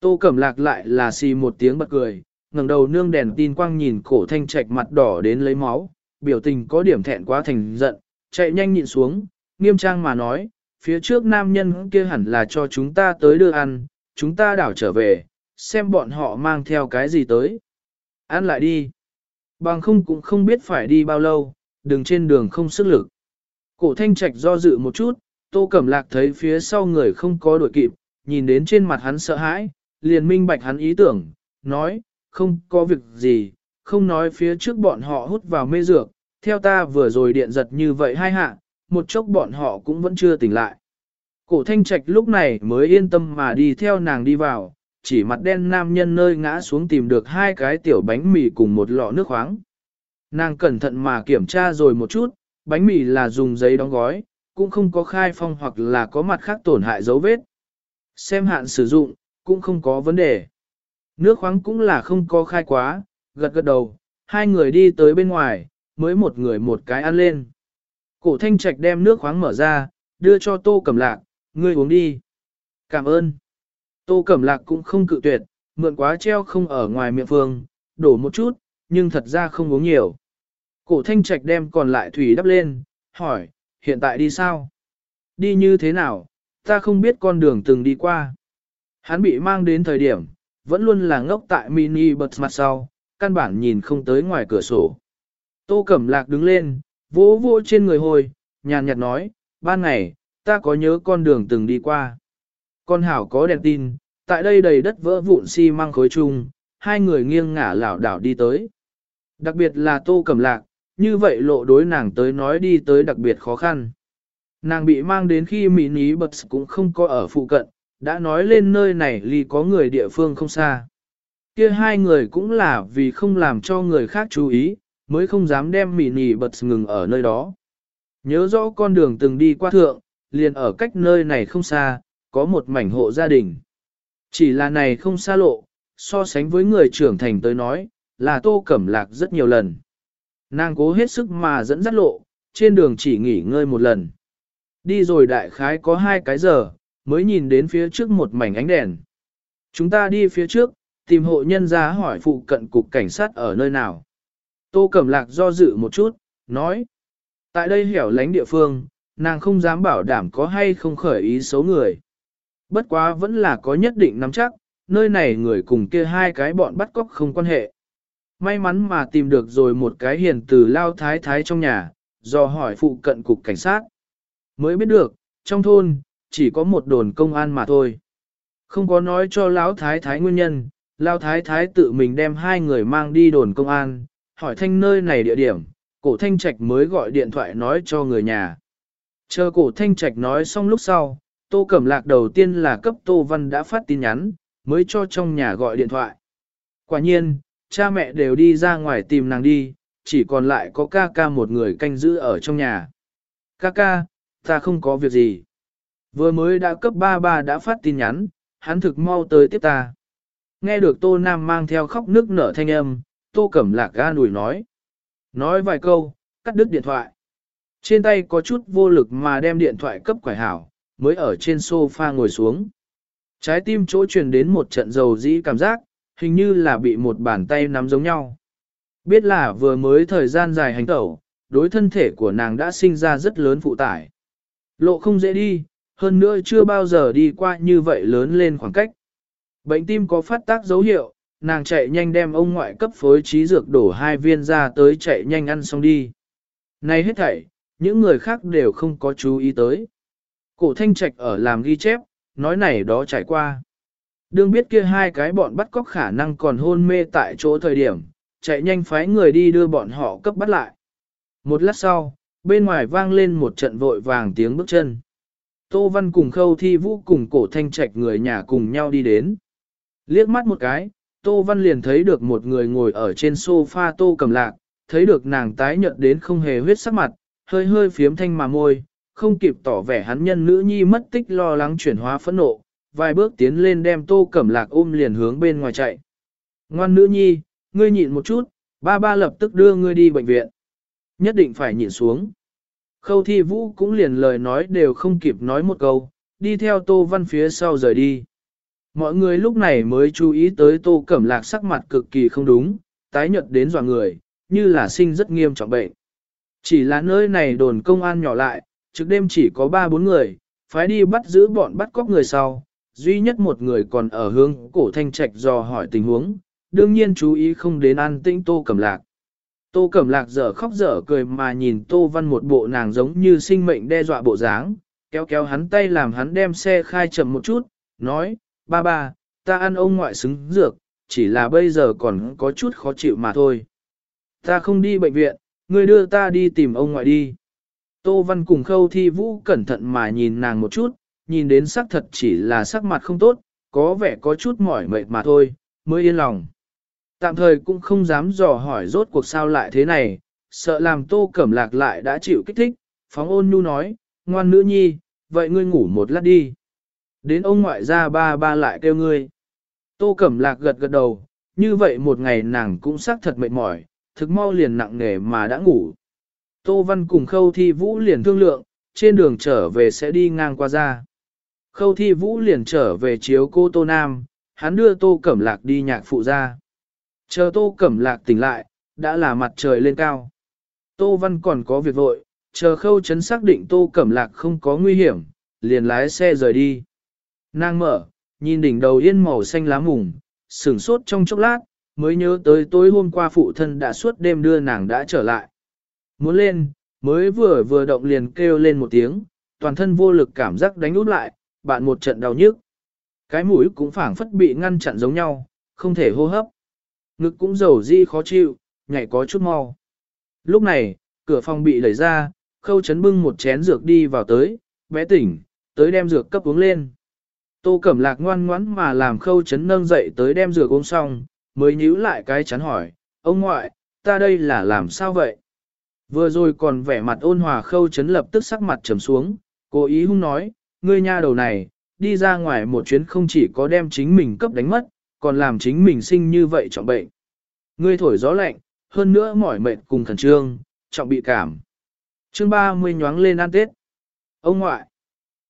Tô Cẩm Lạc lại là xì một tiếng bật cười, ngẩng đầu nương đèn tin quang nhìn cổ thanh trạch mặt đỏ đến lấy máu, biểu tình có điểm thẹn quá thành giận, chạy nhanh nhịn xuống, nghiêm trang mà nói, phía trước nam nhân kia hẳn là cho chúng ta tới đưa ăn, chúng ta đảo trở về, xem bọn họ mang theo cái gì tới. Ăn lại đi. Bằng không cũng không biết phải đi bao lâu, đừng trên đường không sức lực. Cổ thanh trạch do dự một chút, tô cẩm lạc thấy phía sau người không có đuổi kịp, nhìn đến trên mặt hắn sợ hãi, liền minh bạch hắn ý tưởng, nói, không có việc gì, không nói phía trước bọn họ hút vào mê dược, theo ta vừa rồi điện giật như vậy hai hạ, một chốc bọn họ cũng vẫn chưa tỉnh lại. Cổ thanh trạch lúc này mới yên tâm mà đi theo nàng đi vào, chỉ mặt đen nam nhân nơi ngã xuống tìm được hai cái tiểu bánh mì cùng một lọ nước khoáng. Nàng cẩn thận mà kiểm tra rồi một chút, bánh mì là dùng giấy đóng gói, cũng không có khai phong hoặc là có mặt khác tổn hại dấu vết. Xem hạn sử dụng, cũng không có vấn đề. Nước khoáng cũng là không có khai quá, gật gật đầu, hai người đi tới bên ngoài, mới một người một cái ăn lên. Cổ thanh trạch đem nước khoáng mở ra, đưa cho tô cẩm lạc, ngươi uống đi. Cảm ơn. Tô cẩm lạc cũng không cự tuyệt, mượn quá treo không ở ngoài miệng phương, đổ một chút, nhưng thật ra không uống nhiều. Cổ thanh trạch đem còn lại thủy đắp lên, hỏi, hiện tại đi sao? Đi như thế nào, ta không biết con đường từng đi qua. Hắn bị mang đến thời điểm, vẫn luôn là ngốc tại mini bật mặt sau, căn bản nhìn không tới ngoài cửa sổ. Tô Cẩm Lạc đứng lên, vỗ vỗ trên người hồi, nhàn nhạt nói, ban ngày, ta có nhớ con đường từng đi qua. Con hảo có đèn tin, tại đây đầy đất vỡ vụn xi si măng khối chung, hai người nghiêng ngả lảo đảo đi tới. Đặc biệt là Tô Cẩm Lạc, như vậy lộ đối nàng tới nói đi tới đặc biệt khó khăn. Nàng bị mang đến khi mỹ ní bật cũng không có ở phụ cận, đã nói lên nơi này ly có người địa phương không xa. Kia hai người cũng là vì không làm cho người khác chú ý, mới không dám đem mì nì bật ngừng ở nơi đó. Nhớ rõ con đường từng đi qua thượng, liền ở cách nơi này không xa, có một mảnh hộ gia đình. Chỉ là này không xa lộ, so sánh với người trưởng thành tới nói, là tô cẩm lạc rất nhiều lần. Nàng cố hết sức mà dẫn dắt lộ, trên đường chỉ nghỉ ngơi một lần. Đi rồi đại khái có hai cái giờ, mới nhìn đến phía trước một mảnh ánh đèn. Chúng ta đi phía trước, tìm hộ nhân ra hỏi phụ cận cục cảnh sát ở nơi nào. Tô Cẩm Lạc do dự một chút, nói. Tại đây hẻo lánh địa phương, nàng không dám bảo đảm có hay không khởi ý xấu người. Bất quá vẫn là có nhất định nắm chắc, nơi này người cùng kia hai cái bọn bắt cóc không quan hệ. May mắn mà tìm được rồi một cái hiền từ lao thái thái trong nhà, do hỏi phụ cận cục cảnh sát. Mới biết được, trong thôn, chỉ có một đồn công an mà thôi. Không có nói cho lão thái thái nguyên nhân, lao thái thái tự mình đem hai người mang đi đồn công an, hỏi thanh nơi này địa điểm, cổ thanh trạch mới gọi điện thoại nói cho người nhà. Chờ cổ thanh trạch nói xong lúc sau, tô cẩm lạc đầu tiên là cấp tô văn đã phát tin nhắn, mới cho trong nhà gọi điện thoại. Quả nhiên, cha mẹ đều đi ra ngoài tìm nàng đi, chỉ còn lại có ca ca một người canh giữ ở trong nhà. Ca ca, ta không có việc gì. Vừa mới đã cấp ba ba đã phát tin nhắn, hắn thực mau tới tiếp ta. Nghe được Tô Nam mang theo khóc nước nở thanh âm, Tô Cẩm Lạc ga nùi nói. Nói vài câu, cắt đứt điện thoại. Trên tay có chút vô lực mà đem điện thoại cấp quải hảo, mới ở trên sofa ngồi xuống. Trái tim chỗ truyền đến một trận dầu dĩ cảm giác, hình như là bị một bàn tay nắm giống nhau. Biết là vừa mới thời gian dài hành tẩu, đối thân thể của nàng đã sinh ra rất lớn phụ tải. Lộ không dễ đi, hơn nữa chưa bao giờ đi qua như vậy lớn lên khoảng cách. Bệnh tim có phát tác dấu hiệu, nàng chạy nhanh đem ông ngoại cấp phối trí dược đổ hai viên ra tới chạy nhanh ăn xong đi. Này hết thảy, những người khác đều không có chú ý tới. Cổ thanh trạch ở làm ghi chép, nói này đó trải qua. Đương biết kia hai cái bọn bắt cóc khả năng còn hôn mê tại chỗ thời điểm, chạy nhanh phái người đi đưa bọn họ cấp bắt lại. Một lát sau, bên ngoài vang lên một trận vội vàng tiếng bước chân. Tô Văn cùng khâu thi vũ cùng cổ thanh trạch người nhà cùng nhau đi đến. Liếc mắt một cái, Tô Văn liền thấy được một người ngồi ở trên sofa tô cầm lạc, thấy được nàng tái nhợt đến không hề huyết sắc mặt, hơi hơi phiếm thanh mà môi, không kịp tỏ vẻ hắn nhân nữ nhi mất tích lo lắng chuyển hóa phẫn nộ, vài bước tiến lên đem tô cẩm lạc ôm liền hướng bên ngoài chạy. Ngoan nữ nhi, ngươi nhịn một chút, ba ba lập tức đưa ngươi đi bệnh viện. Nhất định phải nhịn xuống. Khâu thi vũ cũng liền lời nói đều không kịp nói một câu, đi theo tô văn phía sau rời đi. Mọi người lúc này mới chú ý tới tô cẩm lạc sắc mặt cực kỳ không đúng, tái nhợt đến dọa người, như là sinh rất nghiêm trọng bệnh. Chỉ là nơi này đồn công an nhỏ lại, trước đêm chỉ có 3-4 người, phải đi bắt giữ bọn bắt cóc người sau, duy nhất một người còn ở hướng cổ thanh trạch dò hỏi tình huống, đương nhiên chú ý không đến an tĩnh tô cẩm lạc. Tô Cẩm Lạc dở khóc dở cười mà nhìn Tô Văn một bộ nàng giống như sinh mệnh đe dọa bộ dáng, kéo kéo hắn tay làm hắn đem xe khai chậm một chút, nói, ba ba, ta ăn ông ngoại xứng dược, chỉ là bây giờ còn có chút khó chịu mà thôi. Ta không đi bệnh viện, ngươi đưa ta đi tìm ông ngoại đi. Tô Văn cùng khâu thi vũ cẩn thận mà nhìn nàng một chút, nhìn đến sắc thật chỉ là sắc mặt không tốt, có vẻ có chút mỏi mệt mà thôi, mới yên lòng. Tạm thời cũng không dám dò hỏi rốt cuộc sao lại thế này, sợ làm tô cẩm lạc lại đã chịu kích thích, phóng ôn nhu nói, ngoan nữ nhi, vậy ngươi ngủ một lát đi. Đến ông ngoại ra ba ba lại kêu ngươi. Tô cẩm lạc gật gật đầu, như vậy một ngày nàng cũng xác thật mệt mỏi, thực mau liền nặng nề mà đã ngủ. Tô Văn cùng Khâu Thi Vũ liền thương lượng, trên đường trở về sẽ đi ngang qua ra. Khâu Thi Vũ liền trở về chiếu cô Tô Nam, hắn đưa Tô Cẩm Lạc đi nhạc phụ ra. Chờ Tô Cẩm Lạc tỉnh lại, đã là mặt trời lên cao. Tô Văn còn có việc vội, chờ khâu chấn xác định Tô Cẩm Lạc không có nguy hiểm, liền lái xe rời đi. Nàng mở, nhìn đỉnh đầu yên màu xanh lá mùng, sửng sốt trong chốc lát, mới nhớ tới tối hôm qua phụ thân đã suốt đêm đưa nàng đã trở lại. Muốn lên, mới vừa vừa động liền kêu lên một tiếng, toàn thân vô lực cảm giác đánh út lại, bạn một trận đau nhức. Cái mũi cũng phảng phất bị ngăn chặn giống nhau, không thể hô hấp. Ngực cũng dầu di khó chịu, nhảy có chút mau. Lúc này, cửa phòng bị đẩy ra, khâu chấn bưng một chén dược đi vào tới, bé tỉnh, tới đem dược cấp uống lên. Tô Cẩm Lạc ngoan ngoãn mà làm khâu chấn nâng dậy tới đem dược uống xong, mới nhíu lại cái chắn hỏi, ông ngoại, ta đây là làm sao vậy? Vừa rồi còn vẻ mặt ôn hòa khâu chấn lập tức sắc mặt trầm xuống, cố ý hung nói, ngươi nha đầu này, đi ra ngoài một chuyến không chỉ có đem chính mình cấp đánh mất, còn làm chính mình sinh như vậy trọng bệnh. Ngươi thổi gió lạnh, hơn nữa mỏi mệt cùng thần trương, trọng bị cảm. Chương 30 nhoáng lên ăn tết. Ông ngoại.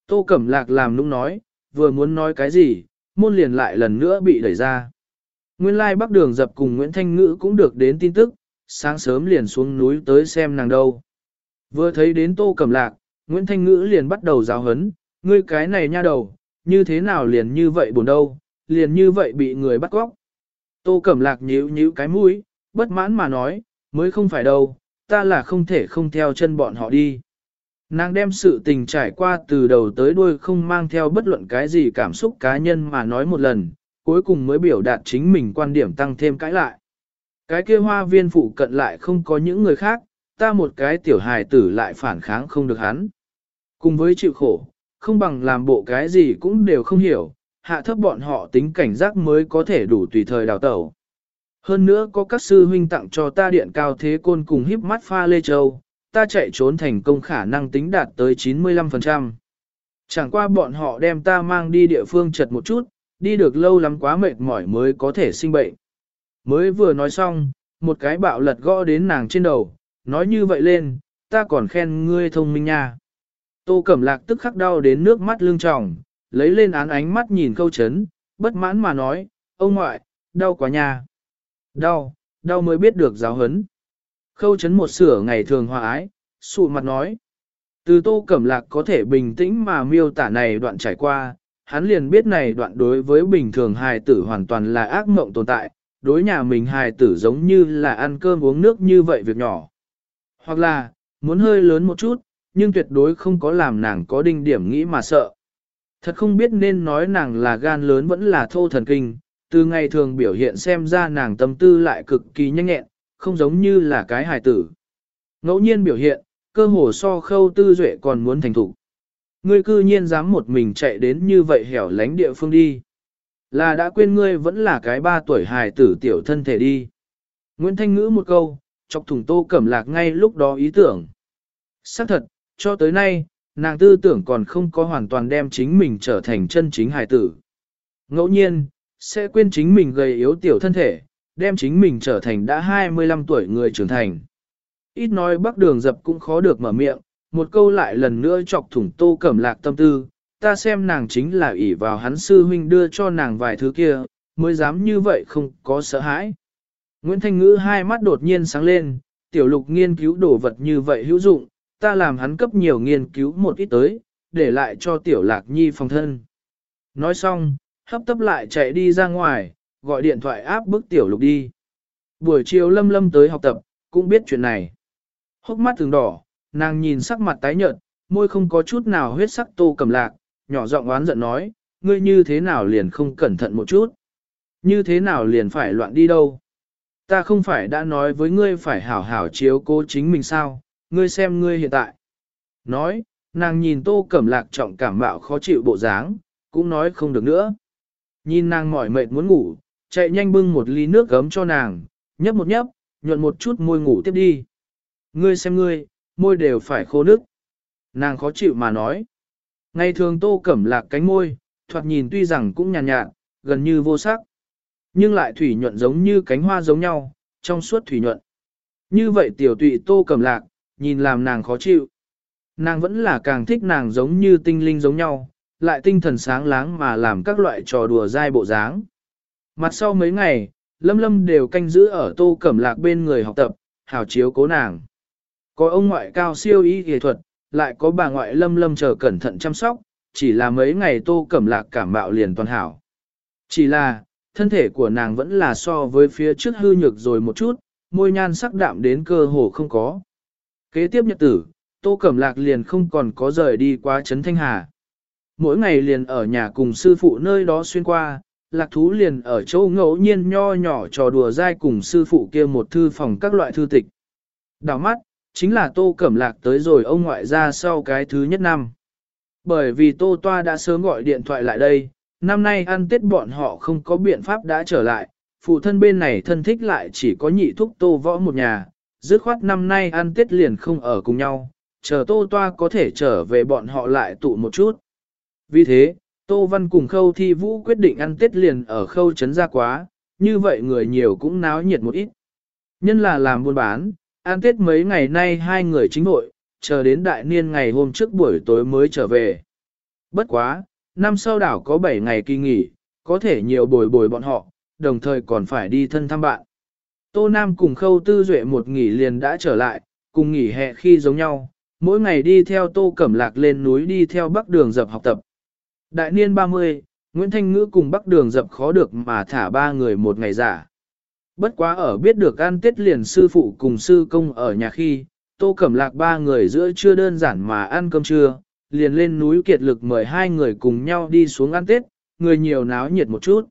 Tô Cẩm Lạc làm nũng nói, vừa muốn nói cái gì, môn liền lại lần nữa bị đẩy ra. Nguyên lai bắc đường dập cùng Nguyễn Thanh Ngữ cũng được đến tin tức, sáng sớm liền xuống núi tới xem nàng đâu. Vừa thấy đến Tô Cẩm Lạc, Nguyễn Thanh Ngữ liền bắt đầu giáo hấn, ngươi cái này nha đầu, như thế nào liền như vậy buồn đâu, liền như vậy bị người bắt góc. Tô Cẩm Lạc nhíu nhíu cái mũi, bất mãn mà nói, mới không phải đâu, ta là không thể không theo chân bọn họ đi. Nàng đem sự tình trải qua từ đầu tới đuôi không mang theo bất luận cái gì cảm xúc cá nhân mà nói một lần, cuối cùng mới biểu đạt chính mình quan điểm tăng thêm cãi lại. Cái kia hoa viên phụ cận lại không có những người khác, ta một cái tiểu hài tử lại phản kháng không được hắn. Cùng với chịu khổ, không bằng làm bộ cái gì cũng đều không hiểu, hạ thấp bọn họ tính cảnh giác mới có thể đủ tùy thời đào tẩu. Hơn nữa có các sư huynh tặng cho ta điện cao thế côn cùng híp mắt pha lê châu, ta chạy trốn thành công khả năng tính đạt tới 95%. Chẳng qua bọn họ đem ta mang đi địa phương chật một chút, đi được lâu lắm quá mệt mỏi mới có thể sinh bệnh. Mới vừa nói xong, một cái bạo lật gõ đến nàng trên đầu, nói như vậy lên, ta còn khen ngươi thông minh nha. Tô Cẩm Lạc tức khắc đau đến nước mắt lưng tròng, lấy lên án ánh mắt nhìn Câu chấn, bất mãn mà nói, ông ngoại, đau quá nha. Đau, đau mới biết được giáo hấn. Khâu chấn một sửa ngày thường hòa ái, sụ mặt nói. Từ tô cẩm lạc có thể bình tĩnh mà miêu tả này đoạn trải qua, hắn liền biết này đoạn đối với bình thường hài tử hoàn toàn là ác mộng tồn tại, đối nhà mình hài tử giống như là ăn cơm uống nước như vậy việc nhỏ. Hoặc là, muốn hơi lớn một chút, nhưng tuyệt đối không có làm nàng có đinh điểm nghĩ mà sợ. Thật không biết nên nói nàng là gan lớn vẫn là thô thần kinh, từ ngày thường biểu hiện xem ra nàng tâm tư lại cực kỳ nhanh nhẹn, không giống như là cái hài tử. Ngẫu nhiên biểu hiện, cơ hồ so khâu tư duệ còn muốn thành thủ. Ngươi cư nhiên dám một mình chạy đến như vậy hẻo lánh địa phương đi. Là đã quên ngươi vẫn là cái ba tuổi hài tử tiểu thân thể đi. Nguyễn Thanh Ngữ một câu, chọc thủng tô cẩm lạc ngay lúc đó ý tưởng. xác thật, cho tới nay, nàng tư tưởng còn không có hoàn toàn đem chính mình trở thành chân chính hài tử. Ngẫu nhiên, sẽ quên chính mình gầy yếu tiểu thân thể, đem chính mình trở thành đã 25 tuổi người trưởng thành. Ít nói bắc đường dập cũng khó được mở miệng, một câu lại lần nữa chọc thủng tô cẩm lạc tâm tư, ta xem nàng chính là ỷ vào hắn sư huynh đưa cho nàng vài thứ kia, mới dám như vậy không có sợ hãi. Nguyễn Thanh Ngữ hai mắt đột nhiên sáng lên, tiểu lục nghiên cứu đồ vật như vậy hữu dụng, ta làm hắn cấp nhiều nghiên cứu một ít tới, để lại cho tiểu lạc nhi phòng thân. Nói xong, hấp tấp lại chạy đi ra ngoài, gọi điện thoại áp bức tiểu lục đi. Buổi chiều lâm lâm tới học tập, cũng biết chuyện này. Hốc mắt thường đỏ, nàng nhìn sắc mặt tái nhợt, môi không có chút nào huyết sắc tô cầm lạc, nhỏ giọng oán giận nói, ngươi như thế nào liền không cẩn thận một chút. Như thế nào liền phải loạn đi đâu. Ta không phải đã nói với ngươi phải hảo hảo chiếu cố chính mình sao, ngươi xem ngươi hiện tại. Nói, nàng nhìn tô cẩm lạc trọng cảm mạo khó chịu bộ dáng, cũng nói không được nữa. Nhìn nàng mỏi mệt muốn ngủ, chạy nhanh bưng một ly nước gấm cho nàng, nhấp một nhấp, nhuận một chút môi ngủ tiếp đi. Ngươi xem ngươi, môi đều phải khô nước. Nàng khó chịu mà nói. Ngày thường tô cẩm lạc cánh môi, thoạt nhìn tuy rằng cũng nhàn nhạt, nhạt, gần như vô sắc. Nhưng lại thủy nhuận giống như cánh hoa giống nhau, trong suốt thủy nhuận. Như vậy tiểu tụy tô cẩm lạc, nhìn làm nàng khó chịu. Nàng vẫn là càng thích nàng giống như tinh linh giống nhau, lại tinh thần sáng láng mà làm các loại trò đùa dai bộ dáng. Mặt sau mấy ngày, Lâm Lâm đều canh giữ ở tô cẩm lạc bên người học tập, hào chiếu cố nàng. Có ông ngoại cao siêu y y thuật, lại có bà ngoại Lâm Lâm chờ cẩn thận chăm sóc, chỉ là mấy ngày tô cẩm lạc cảm bạo liền toàn hảo. Chỉ là, thân thể của nàng vẫn là so với phía trước hư nhược rồi một chút, môi nhan sắc đạm đến cơ hồ không có. Kế tiếp nhật tử, tô cẩm lạc liền không còn có rời đi qua Trấn Thanh Hà. Mỗi ngày liền ở nhà cùng sư phụ nơi đó xuyên qua, lạc thú liền ở chỗ ngẫu nhiên nho nhỏ trò đùa dai cùng sư phụ kia một thư phòng các loại thư tịch. Đảo mắt, chính là tô cẩm lạc tới rồi ông ngoại ra sau cái thứ nhất năm. Bởi vì tô toa đã sớm gọi điện thoại lại đây, năm nay ăn tết bọn họ không có biện pháp đã trở lại, phụ thân bên này thân thích lại chỉ có nhị thúc tô võ một nhà, dứt khoát năm nay ăn tết liền không ở cùng nhau, chờ tô toa có thể trở về bọn họ lại tụ một chút. Vì thế, Tô Văn cùng khâu thi vũ quyết định ăn tết liền ở khâu trấn ra quá, như vậy người nhiều cũng náo nhiệt một ít. Nhân là làm buôn bán, ăn tết mấy ngày nay hai người chính hội, chờ đến đại niên ngày hôm trước buổi tối mới trở về. Bất quá, năm sau đảo có 7 ngày kỳ nghỉ, có thể nhiều bồi bồi bọn họ, đồng thời còn phải đi thân thăm bạn. Tô Nam cùng khâu tư duệ một nghỉ liền đã trở lại, cùng nghỉ hè khi giống nhau, mỗi ngày đi theo tô cẩm lạc lên núi đi theo bắc đường dập học tập. Đại niên 30, Nguyễn Thanh Ngữ cùng Bắc Đường dập khó được mà thả ba người một ngày giả. Bất quá ở biết được ăn tết liền sư phụ cùng sư công ở nhà khi, Tô Cẩm Lạc ba người giữa chưa đơn giản mà ăn cơm trưa, liền lên núi kiệt lực mời hai người cùng nhau đi xuống ăn tết, người nhiều náo nhiệt một chút.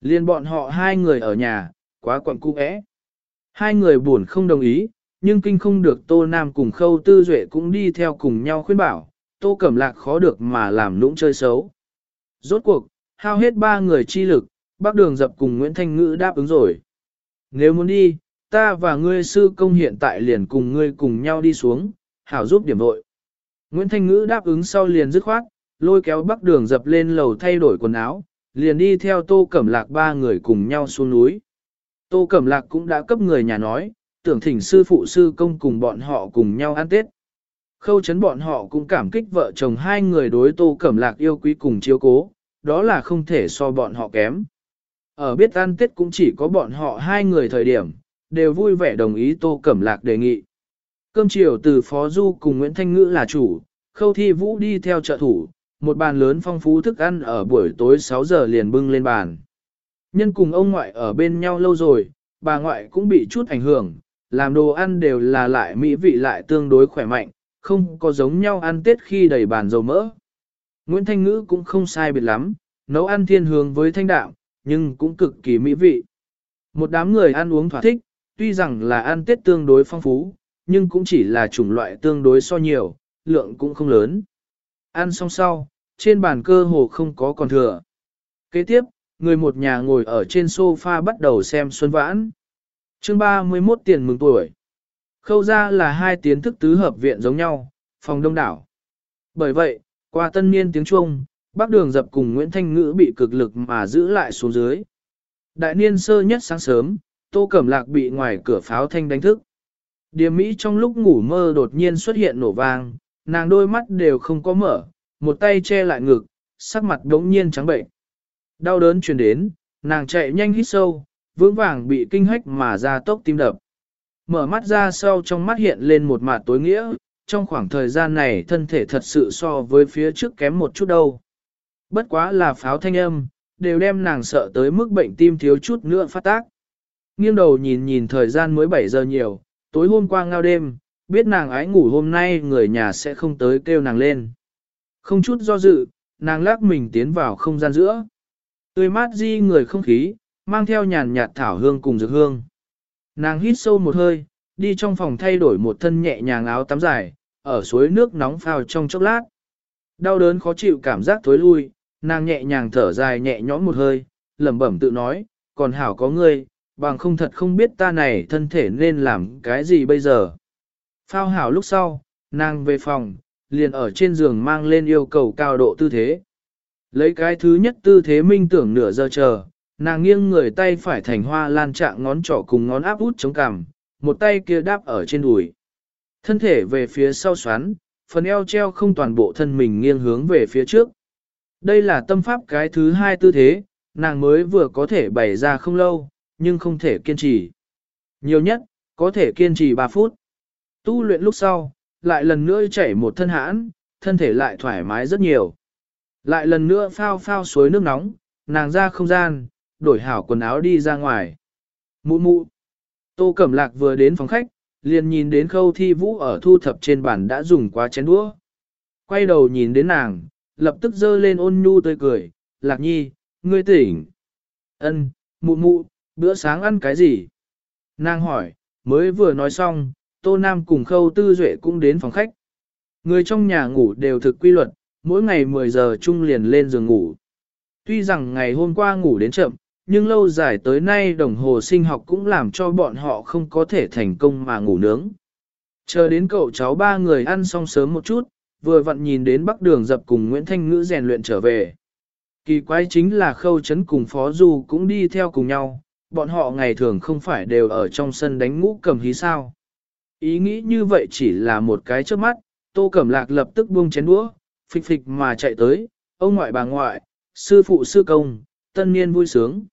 Liền bọn họ hai người ở nhà, quá quặn cung ẽ. Hai người buồn không đồng ý, nhưng kinh không được Tô Nam cùng Khâu Tư Duệ cũng đi theo cùng nhau khuyên bảo, Tô Cẩm Lạc khó được mà làm lũng chơi xấu. Rốt cuộc, hao hết ba người chi lực, bác đường dập cùng Nguyễn Thanh Ngữ đáp ứng rồi. Nếu muốn đi, ta và ngươi sư công hiện tại liền cùng ngươi cùng nhau đi xuống, hảo giúp điểm vội. Nguyễn Thanh Ngữ đáp ứng sau liền dứt khoát, lôi kéo bắc đường dập lên lầu thay đổi quần áo, liền đi theo Tô Cẩm Lạc ba người cùng nhau xuống núi. Tô Cẩm Lạc cũng đã cấp người nhà nói, tưởng thỉnh sư phụ sư công cùng bọn họ cùng nhau ăn Tết. Khâu chấn bọn họ cũng cảm kích vợ chồng hai người đối tô cẩm lạc yêu quý cùng chiếu cố, đó là không thể so bọn họ kém. Ở biết ăn tết cũng chỉ có bọn họ hai người thời điểm, đều vui vẻ đồng ý tô cẩm lạc đề nghị. Cơm chiều từ Phó Du cùng Nguyễn Thanh Ngữ là chủ, khâu thi vũ đi theo trợ thủ, một bàn lớn phong phú thức ăn ở buổi tối 6 giờ liền bưng lên bàn. Nhân cùng ông ngoại ở bên nhau lâu rồi, bà ngoại cũng bị chút ảnh hưởng, làm đồ ăn đều là lại mỹ vị lại tương đối khỏe mạnh, không có giống nhau ăn tết khi đầy bàn dầu mỡ. Nguyễn Thanh Ngữ cũng không sai biệt lắm, nấu ăn thiên hướng với thanh đạm, nhưng cũng cực kỳ mỹ vị. Một đám người ăn uống thỏa thích, tuy rằng là ăn tết tương đối phong phú, nhưng cũng chỉ là chủng loại tương đối so nhiều, lượng cũng không lớn. Ăn xong sau, trên bàn cơ hồ không có còn thừa. Kế tiếp, người một nhà ngồi ở trên sofa bắt đầu xem xuân vãn. chương 31 tiền mừng tuổi. Khâu ra là hai tiến thức tứ hợp viện giống nhau, phòng đông đảo. Bởi vậy, qua tân niên tiếng Trung, bác đường dập cùng Nguyễn Thanh Ngữ bị cực lực mà giữ lại xuống dưới. Đại niên sơ nhất sáng sớm, tô cẩm lạc bị ngoài cửa pháo thanh đánh thức. Điềm Mỹ trong lúc ngủ mơ đột nhiên xuất hiện nổ vang, nàng đôi mắt đều không có mở, một tay che lại ngực, sắc mặt đống nhiên trắng bệnh. Đau đớn truyền đến, nàng chạy nhanh hít sâu, vững vàng bị kinh hách mà ra tốc tim đập. Mở mắt ra sau trong mắt hiện lên một mặt tối nghĩa, trong khoảng thời gian này thân thể thật sự so với phía trước kém một chút đâu. Bất quá là pháo thanh âm, đều đem nàng sợ tới mức bệnh tim thiếu chút nữa phát tác. Nghiêng đầu nhìn nhìn thời gian mới 7 giờ nhiều, tối hôm qua ngao đêm, biết nàng ái ngủ hôm nay người nhà sẽ không tới kêu nàng lên. Không chút do dự, nàng lắc mình tiến vào không gian giữa. Tươi mát di người không khí, mang theo nhàn nhạt thảo hương cùng dược hương. Nàng hít sâu một hơi, đi trong phòng thay đổi một thân nhẹ nhàng áo tắm dài, ở suối nước nóng phao trong chốc lát. Đau đớn khó chịu cảm giác thối lui, nàng nhẹ nhàng thở dài nhẹ nhõm một hơi, lẩm bẩm tự nói, còn hảo có ngươi, bằng không thật không biết ta này thân thể nên làm cái gì bây giờ. Phao hảo lúc sau, nàng về phòng, liền ở trên giường mang lên yêu cầu cao độ tư thế. Lấy cái thứ nhất tư thế minh tưởng nửa giờ chờ, nàng nghiêng người tay phải thành hoa lan trạng ngón trỏ cùng ngón áp út chống cằm, một tay kia đáp ở trên đùi. Thân thể về phía sau xoắn, phần eo treo không toàn bộ thân mình nghiêng hướng về phía trước. Đây là tâm pháp cái thứ hai tư thế, nàng mới vừa có thể bày ra không lâu, nhưng không thể kiên trì. Nhiều nhất, có thể kiên trì 3 phút. Tu luyện lúc sau, lại lần nữa chảy một thân hãn, thân thể lại thoải mái rất nhiều. Lại lần nữa phao phao suối nước nóng, nàng ra không gian, đổi hảo quần áo đi ra ngoài. Mụ mụ. Tô Cẩm Lạc vừa đến phòng khách, liền nhìn đến khâu thi vũ ở thu thập trên bàn đã dùng quá chén đũa. Quay đầu nhìn đến nàng, lập tức dơ lên ôn nhu tươi cười, Lạc nhi, ngươi tỉnh. Ân, mụ mụ, bữa sáng ăn cái gì? Nàng hỏi, mới vừa nói xong, Tô Nam cùng Khâu Tư Duệ cũng đến phòng khách. Người trong nhà ngủ đều thực quy luật, mỗi ngày 10 giờ chung liền lên giường ngủ. Tuy rằng ngày hôm qua ngủ đến chậm, nhưng lâu dài tới nay đồng hồ sinh học cũng làm cho bọn họ không có thể thành công mà ngủ nướng. Chờ đến cậu cháu ba người ăn xong sớm một chút, vừa vặn nhìn đến bắc đường dập cùng Nguyễn Thanh Ngữ rèn luyện trở về. Kỳ quái chính là khâu chấn cùng Phó Du cũng đi theo cùng nhau, bọn họ ngày thường không phải đều ở trong sân đánh ngũ cầm hí sao. Ý nghĩ như vậy chỉ là một cái trước mắt, Tô Cẩm Lạc lập tức buông chén đũa, phịch phịch mà chạy tới, ông ngoại bà ngoại, sư phụ sư công, tân niên vui sướng.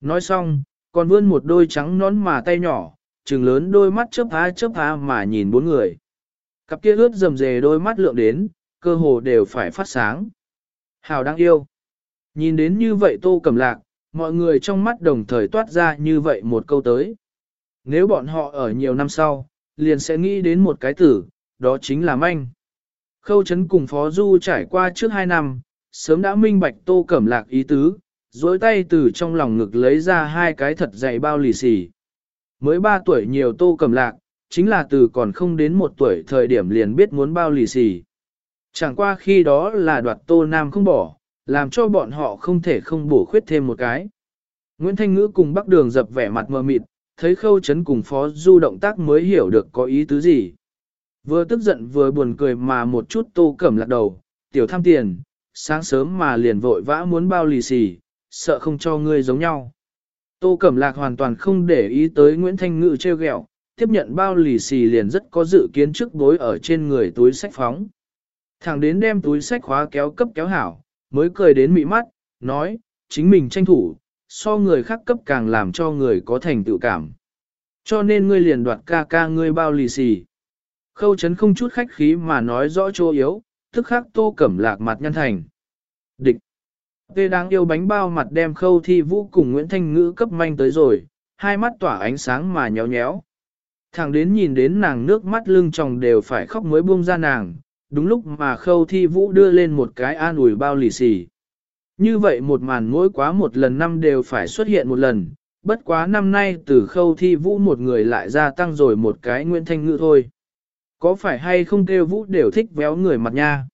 Nói xong, còn vươn một đôi trắng nón mà tay nhỏ, trừng lớn đôi mắt chớp há chớp há mà nhìn bốn người. Cặp kia ướt rầm rề đôi mắt lượng đến, cơ hồ đều phải phát sáng. Hào đang yêu. Nhìn đến như vậy tô cầm lạc, mọi người trong mắt đồng thời toát ra như vậy một câu tới. Nếu bọn họ ở nhiều năm sau, liền sẽ nghĩ đến một cái tử, đó chính là manh. Khâu chấn cùng Phó Du trải qua trước hai năm, sớm đã minh bạch tô cẩm lạc ý tứ, dối tay từ trong lòng ngực lấy ra hai cái thật dày bao lì xì. Mới ba tuổi nhiều tô cẩm lạc, chính là từ còn không đến một tuổi thời điểm liền biết muốn bao lì xì. Chẳng qua khi đó là đoạt tô nam không bỏ, làm cho bọn họ không thể không bổ khuyết thêm một cái. Nguyễn Thanh Ngữ cùng Bắc Đường dập vẻ mặt mờ mịt, thấy khâu Trấn cùng phó du động tác mới hiểu được có ý tứ gì. Vừa tức giận vừa buồn cười mà một chút tô cẩm lạc đầu, tiểu tham tiền, sáng sớm mà liền vội vã muốn bao lì xì, sợ không cho ngươi giống nhau. Tô Cẩm Lạc hoàn toàn không để ý tới Nguyễn Thanh Ngự treo gẹo tiếp nhận bao lì xì liền rất có dự kiến trước bối ở trên người túi sách phóng. Thẳng đến đem túi sách khóa kéo cấp kéo hảo, mới cười đến mị mắt, nói, chính mình tranh thủ, so người khác cấp càng làm cho người có thành tựu cảm. Cho nên ngươi liền đoạt ca ca ngươi bao lì xì. Khâu chấn không chút khách khí mà nói rõ chỗ yếu, tức khắc tô cẩm lạc mặt nhân thành. Địch. Tê đang yêu bánh bao mặt đem khâu thi vũ cùng Nguyễn Thanh Ngữ cấp manh tới rồi, hai mắt tỏa ánh sáng mà nhéo nhéo. Thẳng đến nhìn đến nàng nước mắt lưng tròng đều phải khóc mới buông ra nàng, đúng lúc mà khâu thi vũ đưa lên một cái an ủi bao lì xì. Như vậy một màn mỗi quá một lần năm đều phải xuất hiện một lần, bất quá năm nay từ khâu thi vũ một người lại gia tăng rồi một cái Nguyễn Thanh Ngữ thôi. Có phải hay không kêu vũ đều thích véo người mặt nha?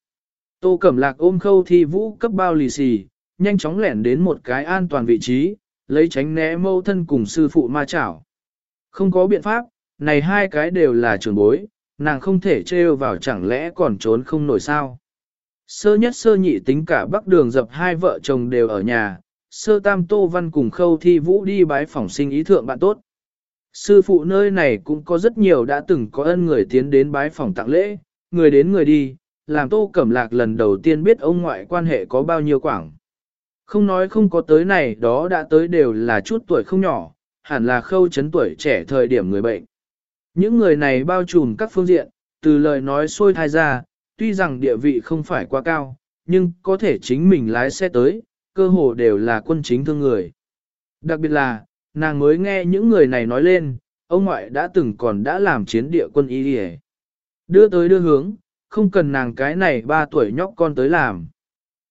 Tô Cẩm Lạc ôm khâu thi vũ cấp bao lì xì, nhanh chóng lẻn đến một cái an toàn vị trí, lấy tránh né mâu thân cùng sư phụ ma chảo. Không có biện pháp, này hai cái đều là trường bối, nàng không thể trêu vào chẳng lẽ còn trốn không nổi sao. Sơ nhất sơ nhị tính cả bắc đường dập hai vợ chồng đều ở nhà, sơ tam tô văn cùng khâu thi vũ đi bái phỏng sinh ý thượng bạn tốt. Sư phụ nơi này cũng có rất nhiều đã từng có ân người tiến đến bái phòng tặng lễ, người đến người đi, làm tô cẩm lạc lần đầu tiên biết ông ngoại quan hệ có bao nhiêu quảng. Không nói không có tới này đó đã tới đều là chút tuổi không nhỏ, hẳn là khâu chấn tuổi trẻ thời điểm người bệnh. Những người này bao trùm các phương diện, từ lời nói xôi thai ra, tuy rằng địa vị không phải quá cao, nhưng có thể chính mình lái xe tới, cơ hồ đều là quân chính thương người. Đặc biệt là, nàng mới nghe những người này nói lên, ông ngoại đã từng còn đã làm chiến địa quân y đi Đưa tới đưa hướng, không cần nàng cái này ba tuổi nhóc con tới làm.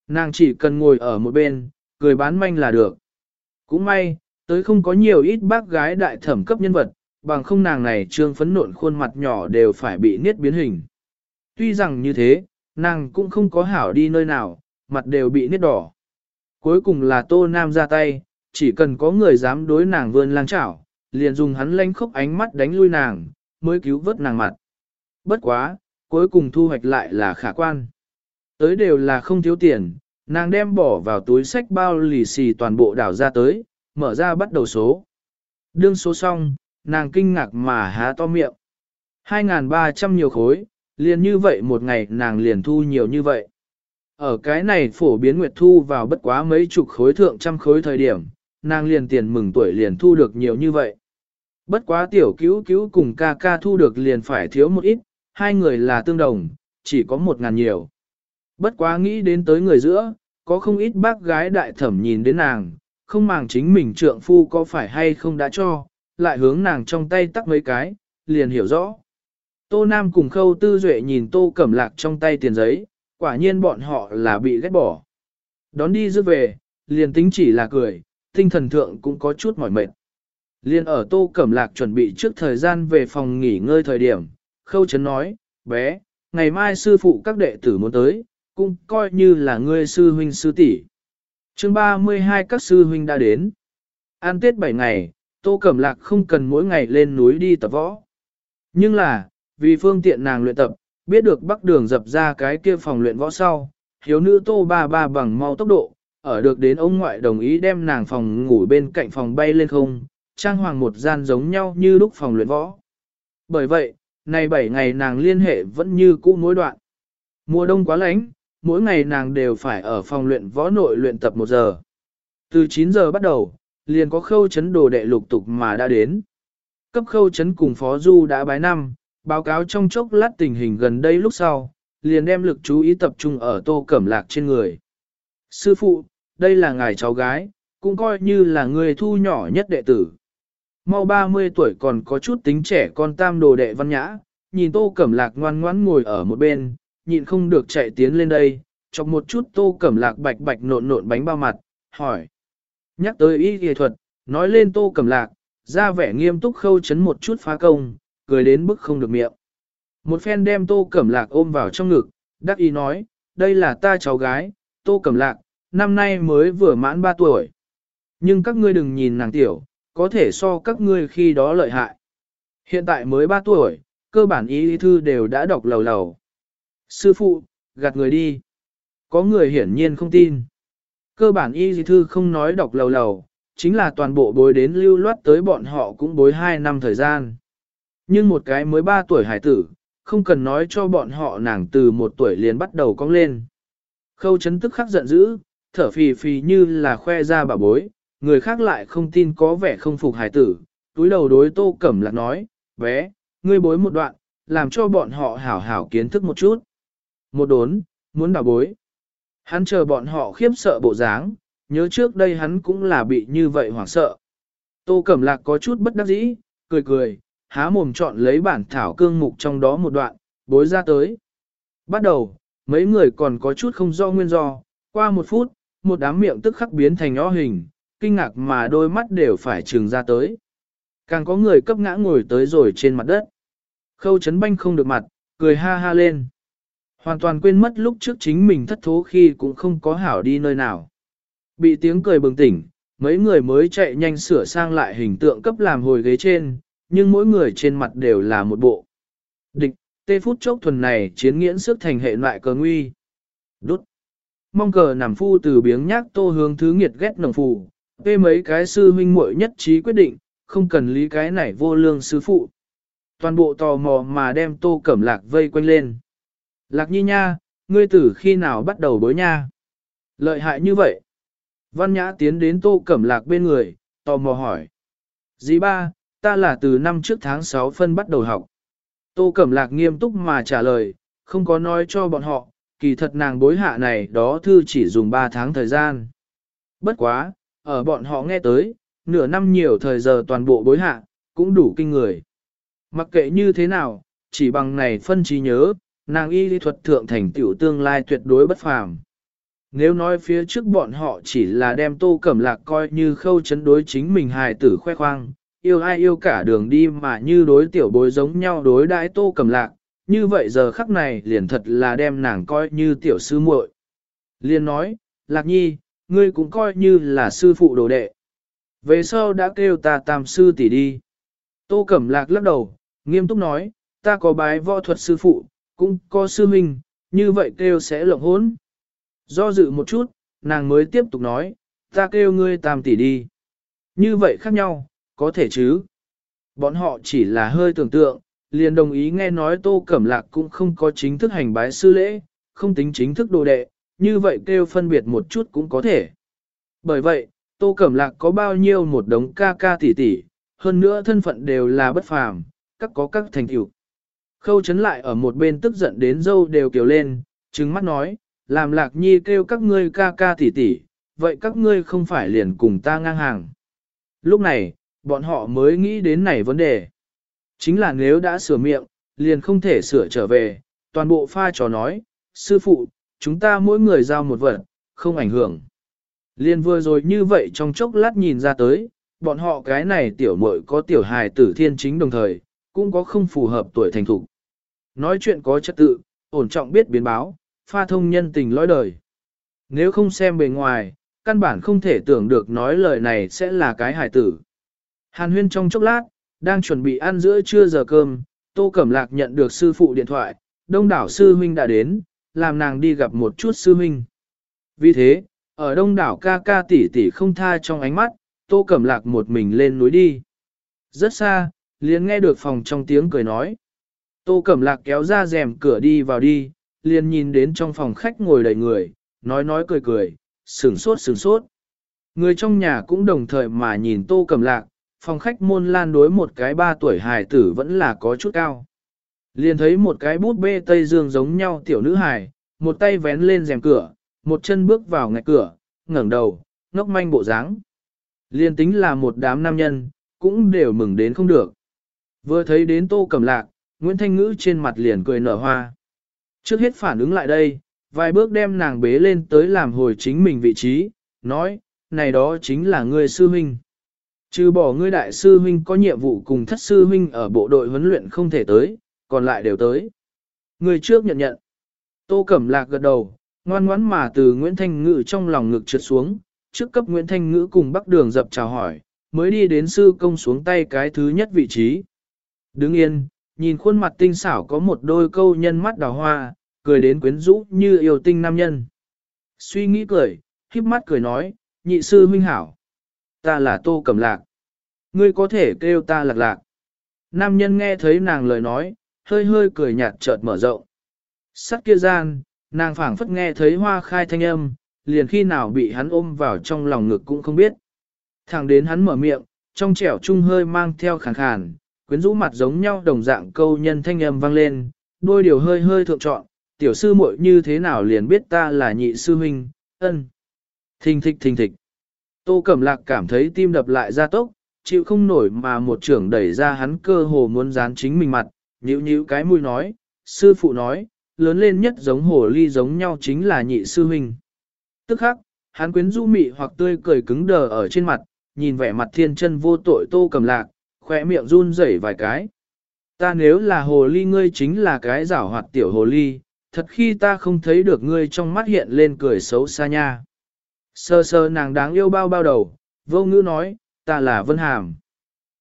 Nàng chỉ cần ngồi ở một bên, cười bán manh là được. Cũng may, tới không có nhiều ít bác gái đại thẩm cấp nhân vật, bằng không nàng này trương phấn nộn khuôn mặt nhỏ đều phải bị niết biến hình. Tuy rằng như thế, nàng cũng không có hảo đi nơi nào, mặt đều bị niết đỏ. Cuối cùng là Tô Nam ra tay, chỉ cần có người dám đối nàng vươn lang chảo, liền dùng hắn lanh khốc ánh mắt đánh lui nàng, mới cứu vớt nàng mặt. Bất quá, cuối cùng thu hoạch lại là khả quan. Tới đều là không thiếu tiền, nàng đem bỏ vào túi sách bao lì xì toàn bộ đảo ra tới, mở ra bắt đầu số. Đương số xong, nàng kinh ngạc mà há to miệng. 2.300 nhiều khối, liền như vậy một ngày nàng liền thu nhiều như vậy. Ở cái này phổ biến nguyệt thu vào bất quá mấy chục khối thượng trăm khối thời điểm, nàng liền tiền mừng tuổi liền thu được nhiều như vậy. Bất quá tiểu cứu cứu cùng ca ca thu được liền phải thiếu một ít, hai người là tương đồng, chỉ có một ngàn nhiều. Bất quá nghĩ đến tới người giữa, có không ít bác gái đại thẩm nhìn đến nàng, không màng chính mình trượng phu có phải hay không đã cho, lại hướng nàng trong tay tắt mấy cái, liền hiểu rõ. Tô Nam cùng khâu tư duệ nhìn tô cẩm lạc trong tay tiền giấy, quả nhiên bọn họ là bị ghét bỏ. Đón đi dư về, liền tính chỉ là cười, tinh thần thượng cũng có chút mỏi mệt. Liên ở tô cẩm lạc chuẩn bị trước thời gian về phòng nghỉ ngơi thời điểm, khâu chấn nói, bé, ngày mai sư phụ các đệ tử muốn tới, cũng coi như là ngươi sư huynh sư tỷ. Chương 32 các sư huynh đã đến. An Tết 7 ngày, Tô Cẩm Lạc không cần mỗi ngày lên núi đi tập võ. Nhưng là, vì phương tiện nàng luyện tập, biết được bắc đường dập ra cái kia phòng luyện võ sau, hiếu nữ Tô Ba Ba bằng mau tốc độ, ở được đến ông ngoại đồng ý đem nàng phòng ngủ bên cạnh phòng bay lên không, trang hoàng một gian giống nhau như lúc phòng luyện võ. Bởi vậy, nay 7 ngày nàng liên hệ vẫn như cũ mối đoạn. Mùa đông quá lạnh, mỗi ngày nàng đều phải ở phòng luyện võ nội luyện tập 1 giờ. Từ 9 giờ bắt đầu, liền có khâu chấn đồ đệ lục tục mà đã đến. Cấp khâu chấn cùng Phó Du đã bái năm, báo cáo trong chốc lát tình hình gần đây lúc sau, liền đem lực chú ý tập trung ở tô cẩm lạc trên người. Sư phụ, đây là ngài cháu gái, cũng coi như là người thu nhỏ nhất đệ tử. Mau 30 tuổi còn có chút tính trẻ con tam đồ đệ văn nhã, nhìn tô cẩm lạc ngoan ngoãn ngồi ở một bên, nhịn không được chạy tiến lên đây, chọc một chút tô cẩm lạc bạch bạch nộn nộn bánh bao mặt, hỏi. Nhắc tới y kỳ thuật, nói lên tô cẩm lạc, ra vẻ nghiêm túc khâu chấn một chút phá công, cười đến bức không được miệng. Một phen đem tô cẩm lạc ôm vào trong ngực, đắc ý nói, đây là ta cháu gái, tô cẩm lạc, năm nay mới vừa mãn 3 tuổi. Nhưng các ngươi đừng nhìn nàng tiểu, có thể so các ngươi khi đó lợi hại. Hiện tại mới 3 tuổi, cơ bản ý thư đều đã đọc lầu lầu. Sư phụ, gạt người đi. Có người hiển nhiên không tin. Cơ bản y thư không nói đọc lầu lầu, chính là toàn bộ bối đến lưu loát tới bọn họ cũng bối 2 năm thời gian. Nhưng một cái mới 3 tuổi hải tử, không cần nói cho bọn họ nàng từ một tuổi liền bắt đầu cong lên. Khâu chấn tức khắc giận dữ, thở phì phì như là khoe ra bà bối, người khác lại không tin có vẻ không phục hải tử, túi đầu đối tô cẩm lạc nói, bé, ngươi bối một đoạn, làm cho bọn họ hảo hảo kiến thức một chút. Một đốn, muốn bà bối. Hắn chờ bọn họ khiếp sợ bộ dáng, nhớ trước đây hắn cũng là bị như vậy hoảng sợ. Tô Cẩm Lạc có chút bất đắc dĩ, cười cười, há mồm chọn lấy bản thảo cương mục trong đó một đoạn, bối ra tới. Bắt đầu, mấy người còn có chút không do nguyên do, qua một phút, một đám miệng tức khắc biến thành o hình, kinh ngạc mà đôi mắt đều phải trừng ra tới. Càng có người cấp ngã ngồi tới rồi trên mặt đất. Khâu chấn banh không được mặt, cười ha ha lên. Hoàn toàn quên mất lúc trước chính mình thất thố khi cũng không có hảo đi nơi nào. Bị tiếng cười bừng tỉnh, mấy người mới chạy nhanh sửa sang lại hình tượng cấp làm hồi ghế trên, nhưng mỗi người trên mặt đều là một bộ. Địch, tê phút chốc thuần này chiến nghiễn sức thành hệ loại cờ nguy. đốt Mong cờ nằm phu từ biếng nhác tô hướng thứ nghiệt ghét nồng phù, tê mấy cái sư huynh muội nhất trí quyết định, không cần lý cái này vô lương sư phụ. Toàn bộ tò mò mà đem tô cẩm lạc vây quanh lên. Lạc nhi nha, ngươi tử khi nào bắt đầu bối nha? Lợi hại như vậy. Văn nhã tiến đến tô cẩm lạc bên người, tò mò hỏi. Dì ba, ta là từ năm trước tháng 6 phân bắt đầu học. Tô cẩm lạc nghiêm túc mà trả lời, không có nói cho bọn họ, kỳ thật nàng bối hạ này đó thư chỉ dùng 3 tháng thời gian. Bất quá, ở bọn họ nghe tới, nửa năm nhiều thời giờ toàn bộ bối hạ, cũng đủ kinh người. Mặc kệ như thế nào, chỉ bằng này phân trí nhớ, nàng y lý thuật thượng thành tiểu tương lai tuyệt đối bất phàm. Nếu nói phía trước bọn họ chỉ là đem tô cẩm lạc coi như khâu chấn đối chính mình hài tử khoe khoang, yêu ai yêu cả đường đi mà như đối tiểu bối giống nhau đối đãi tô cẩm lạc, như vậy giờ khắc này liền thật là đem nàng coi như tiểu sư muội. Liền nói, lạc nhi, ngươi cũng coi như là sư phụ đồ đệ. Về sau đã kêu ta tam sư tỷ đi. Tô cẩm lạc lắc đầu, nghiêm túc nói, ta có bái võ thuật sư phụ, cũng có sư huynh, như vậy kêu sẽ lộng hốn. Do dự một chút, nàng mới tiếp tục nói, ta kêu ngươi tam tỷ đi. Như vậy khác nhau, có thể chứ. Bọn họ chỉ là hơi tưởng tượng, liền đồng ý nghe nói Tô Cẩm Lạc cũng không có chính thức hành bái sư lễ, không tính chính thức đồ đệ, như vậy kêu phân biệt một chút cũng có thể. Bởi vậy, Tô Cẩm Lạc có bao nhiêu một đống ca ca tỷ tỷ, hơn nữa thân phận đều là bất phàm, các có các thành tựu. Khâu chấn lại ở một bên tức giận đến dâu đều kiều lên, trừng mắt nói, làm lạc nhi kêu các ngươi ca ca tỷ tỷ, vậy các ngươi không phải liền cùng ta ngang hàng. Lúc này, bọn họ mới nghĩ đến này vấn đề. Chính là nếu đã sửa miệng, liền không thể sửa trở về, toàn bộ pha trò nói, sư phụ, chúng ta mỗi người giao một vật, không ảnh hưởng. Liền vừa rồi như vậy trong chốc lát nhìn ra tới, bọn họ cái này tiểu muội có tiểu hài tử thiên chính đồng thời, cũng có không phù hợp tuổi thành thục. Nói chuyện có trật tự, ổn trọng biết biến báo, pha thông nhân tình lõi đời. Nếu không xem bề ngoài, căn bản không thể tưởng được nói lời này sẽ là cái hài tử. Hàn huyên trong chốc lát, đang chuẩn bị ăn giữa trưa giờ cơm, Tô Cẩm Lạc nhận được sư phụ điện thoại, đông đảo sư huynh đã đến, làm nàng đi gặp một chút sư huynh. Vì thế, ở đông đảo ca ca tỷ tỷ không tha trong ánh mắt, Tô Cẩm Lạc một mình lên núi đi. Rất xa, liền nghe được phòng trong tiếng cười nói. Tô Cẩm Lạc kéo ra rèm cửa đi vào đi, liền nhìn đến trong phòng khách ngồi đầy người, nói nói cười cười, sửng sốt sửng sốt. Người trong nhà cũng đồng thời mà nhìn Tô Cẩm Lạc, phòng khách môn lan đối một cái ba tuổi hài tử vẫn là có chút cao. Liền thấy một cái bút bê Tây Dương giống nhau tiểu nữ hài, một tay vén lên rèm cửa, một chân bước vào ngạch cửa, ngẩng đầu, ngốc manh bộ dáng. Liền tính là một đám nam nhân, cũng đều mừng đến không được. Vừa thấy đến tô cầm lạc, Nguyễn Thanh Ngữ trên mặt liền cười nở hoa. Trước hết phản ứng lại đây, vài bước đem nàng bế lên tới làm hồi chính mình vị trí, nói, này đó chính là ngươi sư huynh. Trừ bỏ ngươi đại sư huynh có nhiệm vụ cùng thất sư huynh ở bộ đội huấn luyện không thể tới, còn lại đều tới. Người trước nhận nhận. Tô Cẩm Lạc gật đầu, ngoan ngoãn mà từ Nguyễn Thanh Ngữ trong lòng ngực trượt xuống, trước cấp Nguyễn Thanh Ngữ cùng Bắc Đường dập chào hỏi, mới đi đến sư công xuống tay cái thứ nhất vị trí. Đứng yên, nhìn khuôn mặt tinh xảo có một đôi câu nhân mắt đào hoa, cười đến quyến rũ như yêu tinh nam nhân. Suy nghĩ cười, híp mắt cười nói, nhị sư huynh hảo. Ta là Tô Cẩm Lạc. Ngươi có thể kêu ta lạc lạc. Nam nhân nghe thấy nàng lời nói, hơi hơi cười nhạt chợt mở rộng. Sắc kia gian, nàng phảng phất nghe thấy hoa khai thanh âm, liền khi nào bị hắn ôm vào trong lòng ngực cũng không biết. Thẳng đến hắn mở miệng, trong trẻo trung hơi mang theo khàn khàn, quyến rũ mặt giống nhau đồng dạng câu nhân thanh âm vang lên, đôi điều hơi hơi thượng trọn, tiểu sư muội như thế nào liền biết ta là nhị sư huynh, ân. Thình thịch thình thịch. Tô Cẩm Lạc cảm thấy tim đập lại ra tốc, chịu không nổi mà một trưởng đẩy ra hắn cơ hồ muốn dán chính mình mặt, nhíu nhíu cái mũi nói, sư phụ nói, lớn lên nhất giống hồ ly giống nhau chính là nhị sư huynh. Tức khắc, hắn quyến rũ mị hoặc tươi cười cứng đờ ở trên mặt, nhìn vẻ mặt thiên chân vô tội Tô Cẩm Lạc, khỏe miệng run rẩy vài cái. Ta nếu là hồ ly ngươi chính là cái giảo hoạt tiểu hồ ly, thật khi ta không thấy được ngươi trong mắt hiện lên cười xấu xa nha. Sơ sơ nàng đáng yêu bao bao đầu, vô ngữ nói, ta là Vân Hàm.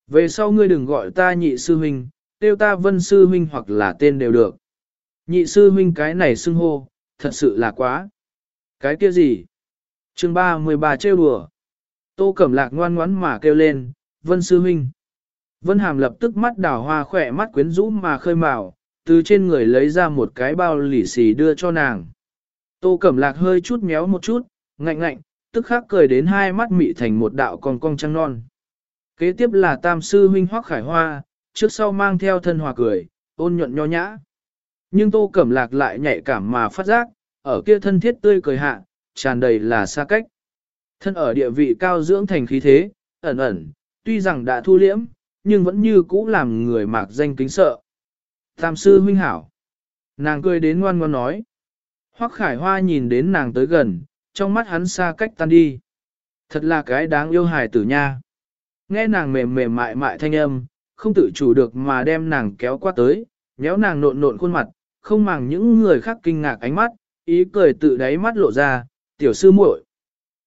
Về sau ngươi đừng gọi ta nhị sư huynh, tiêu ta Vân sư huynh hoặc là tên đều được. Nhị sư huynh cái này xưng hô, thật sự là quá. Cái kia gì? chương 33 trêu đùa. Tô Cẩm Lạc ngoan ngoãn mà kêu lên, Vân sư huynh. Vân Hàm lập tức mắt đào hoa khỏe mắt quyến rũ mà khơi mào, từ trên người lấy ra một cái bao lì xì đưa cho nàng. Tô Cẩm Lạc hơi chút méo một chút, ngạnh ngạnh, tức khắc cười đến hai mắt mị thành một đạo con cong trăng non. Kế tiếp là tam sư huynh hoắc khải hoa, trước sau mang theo thân hòa cười, ôn nhuận nho nhã. Nhưng tô cẩm lạc lại nhạy cảm mà phát giác, ở kia thân thiết tươi cười hạ, tràn đầy là xa cách. Thân ở địa vị cao dưỡng thành khí thế, ẩn ẩn, tuy rằng đã thu liễm, nhưng vẫn như cũ làm người mạc danh kính sợ. Tam sư huynh hảo. Nàng cười đến ngoan ngoan nói. Hoắc khải hoa nhìn đến nàng tới gần, trong mắt hắn xa cách tan đi. Thật là cái đáng yêu hài tử nha. Nghe nàng mềm mềm mại mại thanh âm, không tự chủ được mà đem nàng kéo qua tới, nhéo nàng nộn nộn khuôn mặt, không màng những người khác kinh ngạc ánh mắt, ý cười tự đáy mắt lộ ra, tiểu sư muội.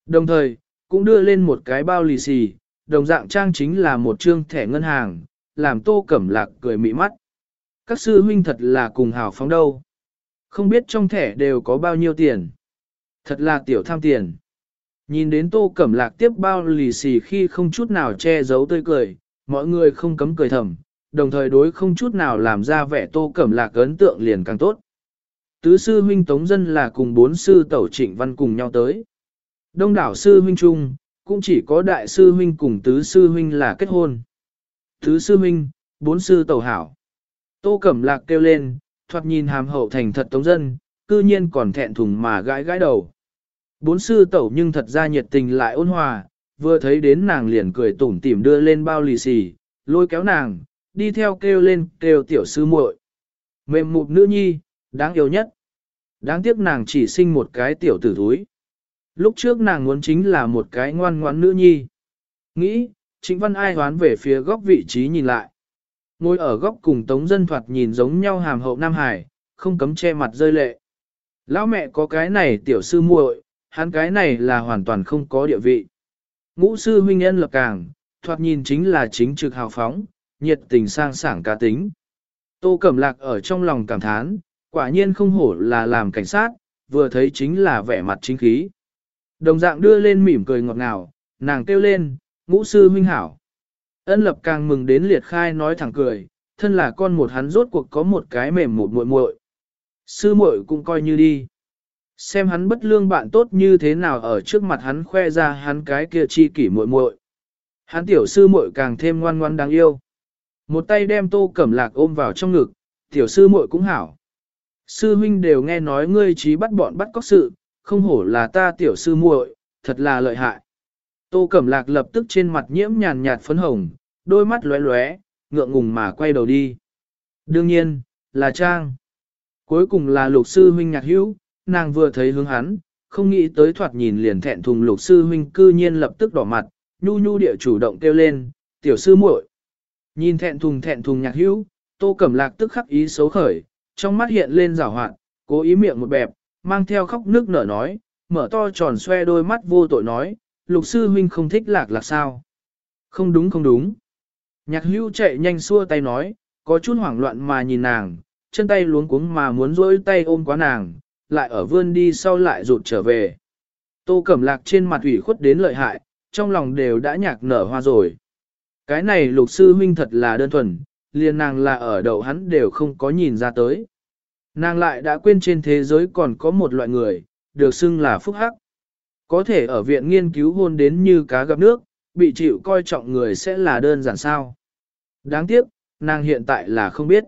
Đồng thời, cũng đưa lên một cái bao lì xì, đồng dạng trang chính là một trương thẻ ngân hàng, làm tô cẩm lạc cười mị mắt. Các sư huynh thật là cùng hào phóng đâu. Không biết trong thẻ đều có bao nhiêu tiền. Thật là tiểu tham tiền. Nhìn đến tô cẩm lạc tiếp bao lì xì khi không chút nào che giấu tươi cười, mọi người không cấm cười thầm, đồng thời đối không chút nào làm ra vẻ tô cẩm lạc ấn tượng liền càng tốt. Tứ sư huynh Tống Dân là cùng bốn sư tẩu trịnh văn cùng nhau tới. Đông đảo sư huynh chung, cũng chỉ có đại sư huynh cùng tứ sư huynh là kết hôn. Tứ sư huynh, bốn sư tẩu hảo. Tô Cẩm Lạc kêu lên, thoạt nhìn hàm hậu thành thật Tống Dân, cư nhiên còn thẹn thùng mà gãi gãi đầu. Bốn sư tẩu nhưng thật ra nhiệt tình lại ôn hòa, vừa thấy đến nàng liền cười tủm tỉm đưa lên bao lì xì, lôi kéo nàng, đi theo kêu lên kêu tiểu sư muội. Mềm mụt nữ nhi, đáng yêu nhất. Đáng tiếc nàng chỉ sinh một cái tiểu tử thúi. Lúc trước nàng muốn chính là một cái ngoan ngoãn nữ nhi. Nghĩ, chính văn ai hoán về phía góc vị trí nhìn lại. Ngồi ở góc cùng tống dân thoạt nhìn giống nhau hàm hậu Nam Hải, không cấm che mặt rơi lệ. Lão mẹ có cái này tiểu sư muội, hắn cái này là hoàn toàn không có địa vị. Ngũ sư huynh nhân lập càng, thoạt nhìn chính là chính trực hào phóng, nhiệt tình sang sảng cá tính. Tô Cẩm Lạc ở trong lòng cảm thán, quả nhiên không hổ là làm cảnh sát, vừa thấy chính là vẻ mặt chính khí. Đồng dạng đưa lên mỉm cười ngọt ngào, nàng kêu lên, ngũ sư huynh hảo. Ân lập càng mừng đến liệt khai nói thẳng cười, thân là con một hắn rốt cuộc có một cái mềm một muội muội. Sư muội cũng coi như đi. Xem hắn bất lương bạn tốt như thế nào ở trước mặt hắn khoe ra hắn cái kia chi kỷ muội muội. Hắn tiểu sư muội càng thêm ngoan ngoan đáng yêu. Một tay đem tô cẩm lạc ôm vào trong ngực, tiểu sư muội cũng hảo. Sư huynh đều nghe nói ngươi trí bắt bọn bắt cóc sự, không hổ là ta tiểu sư muội, thật là lợi hại. Tô Cẩm Lạc lập tức trên mặt nhiễm nhàn nhạt phấn hồng, đôi mắt lóe lóe, ngượng ngùng mà quay đầu đi. Đương nhiên, là Trang. Cuối cùng là lục sư huynh nhạc hữu, nàng vừa thấy hướng hắn, không nghĩ tới thoạt nhìn liền thẹn thùng lục sư huynh cư nhiên lập tức đỏ mặt, nhu nhu địa chủ động kêu lên, tiểu sư muội. Nhìn thẹn thùng thẹn thùng nhạc hữu, tô cẩm lạc tức khắc ý xấu khởi, trong mắt hiện lên rào hoạn, cố ý miệng một bẹp, mang theo khóc nước nở nói, mở to tròn xoe đôi mắt vô tội nói, lục sư huynh không thích lạc lạc sao. Không đúng không đúng. Nhạc hữu chạy nhanh xua tay nói, có chút hoảng loạn mà nhìn nàng, chân tay luống cuống mà muốn rỗi tay ôm quá nàng, lại ở vươn đi sau lại rụt trở về. Tô Cẩm Lạc trên mặt ủy khuất đến lợi hại, trong lòng đều đã nhạc nở hoa rồi. Cái này lục sư huynh thật là đơn thuần, liền nàng là ở đầu hắn đều không có nhìn ra tới. Nàng lại đã quên trên thế giới còn có một loại người, được xưng là phúc hắc. Có thể ở viện nghiên cứu hôn đến như cá gặp nước, bị chịu coi trọng người sẽ là đơn giản sao. Đáng tiếc, nàng hiện tại là không biết.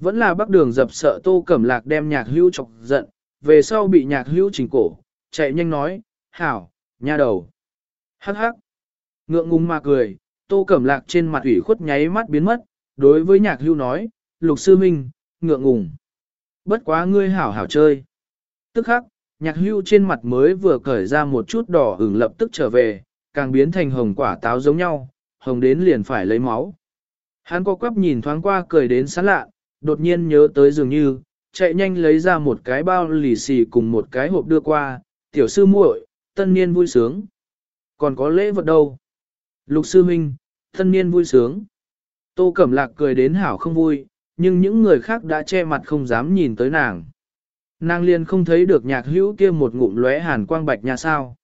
Vẫn là bác đường dập sợ tô cẩm lạc đem nhạc hữu chọc giận, về sau bị nhạc hữu chỉnh cổ, chạy nhanh nói, hảo, nha đầu. Hắc hắc. Ngượng ngùng mà cười, tô cẩm lạc trên mặt ủy khuất nháy mắt biến mất, đối với nhạc hữu nói, lục sư minh, ngượng ngùng. Bất quá ngươi hảo hảo chơi. Tức khắc, nhạc hưu trên mặt mới vừa cởi ra một chút đỏ ửng lập tức trở về, càng biến thành hồng quả táo giống nhau, hồng đến liền phải lấy máu. Hắn có quắp nhìn thoáng qua cười đến sán lạ, đột nhiên nhớ tới dường như, chạy nhanh lấy ra một cái bao lì xì cùng một cái hộp đưa qua, tiểu sư muội, tân niên vui sướng. Còn có lễ vật đâu? Lục sư huynh, tân niên vui sướng. Tô Cẩm Lạc cười đến hảo không vui, nhưng những người khác đã che mặt không dám nhìn tới nàng. Nàng liền không thấy được nhạc hữu kia một ngụm lóe hàn quang bạch nhà sao.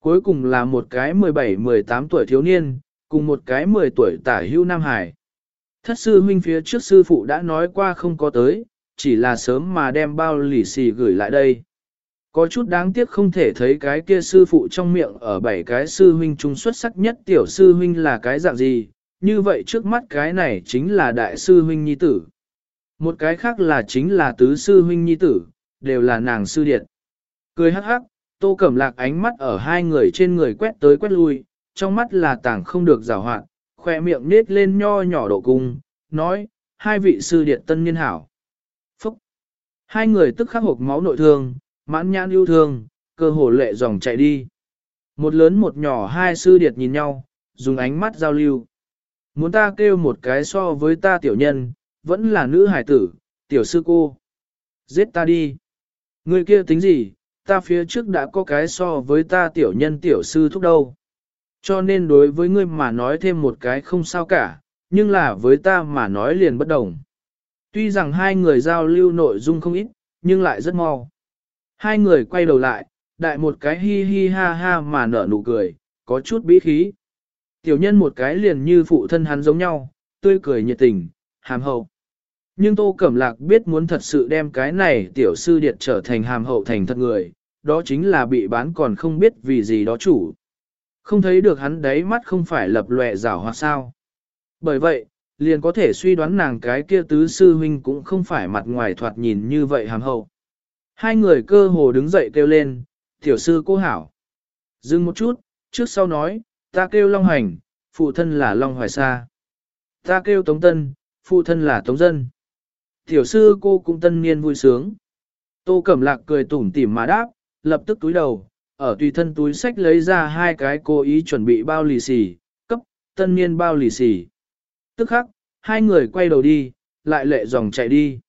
Cuối cùng là một cái 17-18 tuổi thiếu niên, cùng một cái 10 tuổi tả hữu Nam Hải. Thất sư huynh phía trước sư phụ đã nói qua không có tới, chỉ là sớm mà đem bao lì xì gửi lại đây. Có chút đáng tiếc không thể thấy cái kia sư phụ trong miệng ở bảy cái sư huynh trung xuất sắc nhất tiểu sư huynh là cái dạng gì, như vậy trước mắt cái này chính là đại sư huynh nhi tử. Một cái khác là chính là tứ sư huynh nhi tử, đều là nàng sư điện. Cười hắc hắc, tô cẩm lạc ánh mắt ở hai người trên người quét tới quét lui, trong mắt là tảng không được rào hoạn, khoe miệng nết lên nho nhỏ độ cung, nói, hai vị sư điện tân niên hảo. Phúc! Hai người tức khắc hộp máu nội thương, mãn nhãn yêu thương, cơ hồ lệ dòng chạy đi. Một lớn một nhỏ hai sư điệt nhìn nhau, dùng ánh mắt giao lưu. Muốn ta kêu một cái so với ta tiểu nhân, vẫn là nữ hải tử, tiểu sư cô. Giết ta đi. Người kia tính gì, ta phía trước đã có cái so với ta tiểu nhân tiểu sư thúc đâu. Cho nên đối với ngươi mà nói thêm một cái không sao cả, nhưng là với ta mà nói liền bất đồng. Tuy rằng hai người giao lưu nội dung không ít, nhưng lại rất mau. Hai người quay đầu lại, đại một cái hi hi ha ha mà nở nụ cười, có chút bí khí. Tiểu nhân một cái liền như phụ thân hắn giống nhau, tươi cười nhiệt tình, hàm hậu. Nhưng Tô Cẩm Lạc biết muốn thật sự đem cái này tiểu sư điệt trở thành hàm hậu thành thật người, đó chính là bị bán còn không biết vì gì đó chủ. Không thấy được hắn đấy mắt không phải lập lòe rảo hoặc sao. Bởi vậy, liền có thể suy đoán nàng cái kia tứ sư huynh cũng không phải mặt ngoài thoạt nhìn như vậy hàm hậu. Hai người cơ hồ đứng dậy kêu lên, tiểu sư cô hảo. Dừng một chút, trước sau nói, ta kêu Long Hành, phụ thân là Long Hoài Sa. Ta kêu Tống Tân, phụ thân là Tống Dân. Tiểu sư cô cũng tân niên vui sướng. Tô Cẩm Lạc cười tủm tỉm mà đáp, lập tức túi đầu, ở tùy thân túi sách lấy ra hai cái cố ý chuẩn bị bao lì xì, cấp, tân niên bao lì xì. Tức khắc, hai người quay đầu đi, lại lệ dòng chạy đi.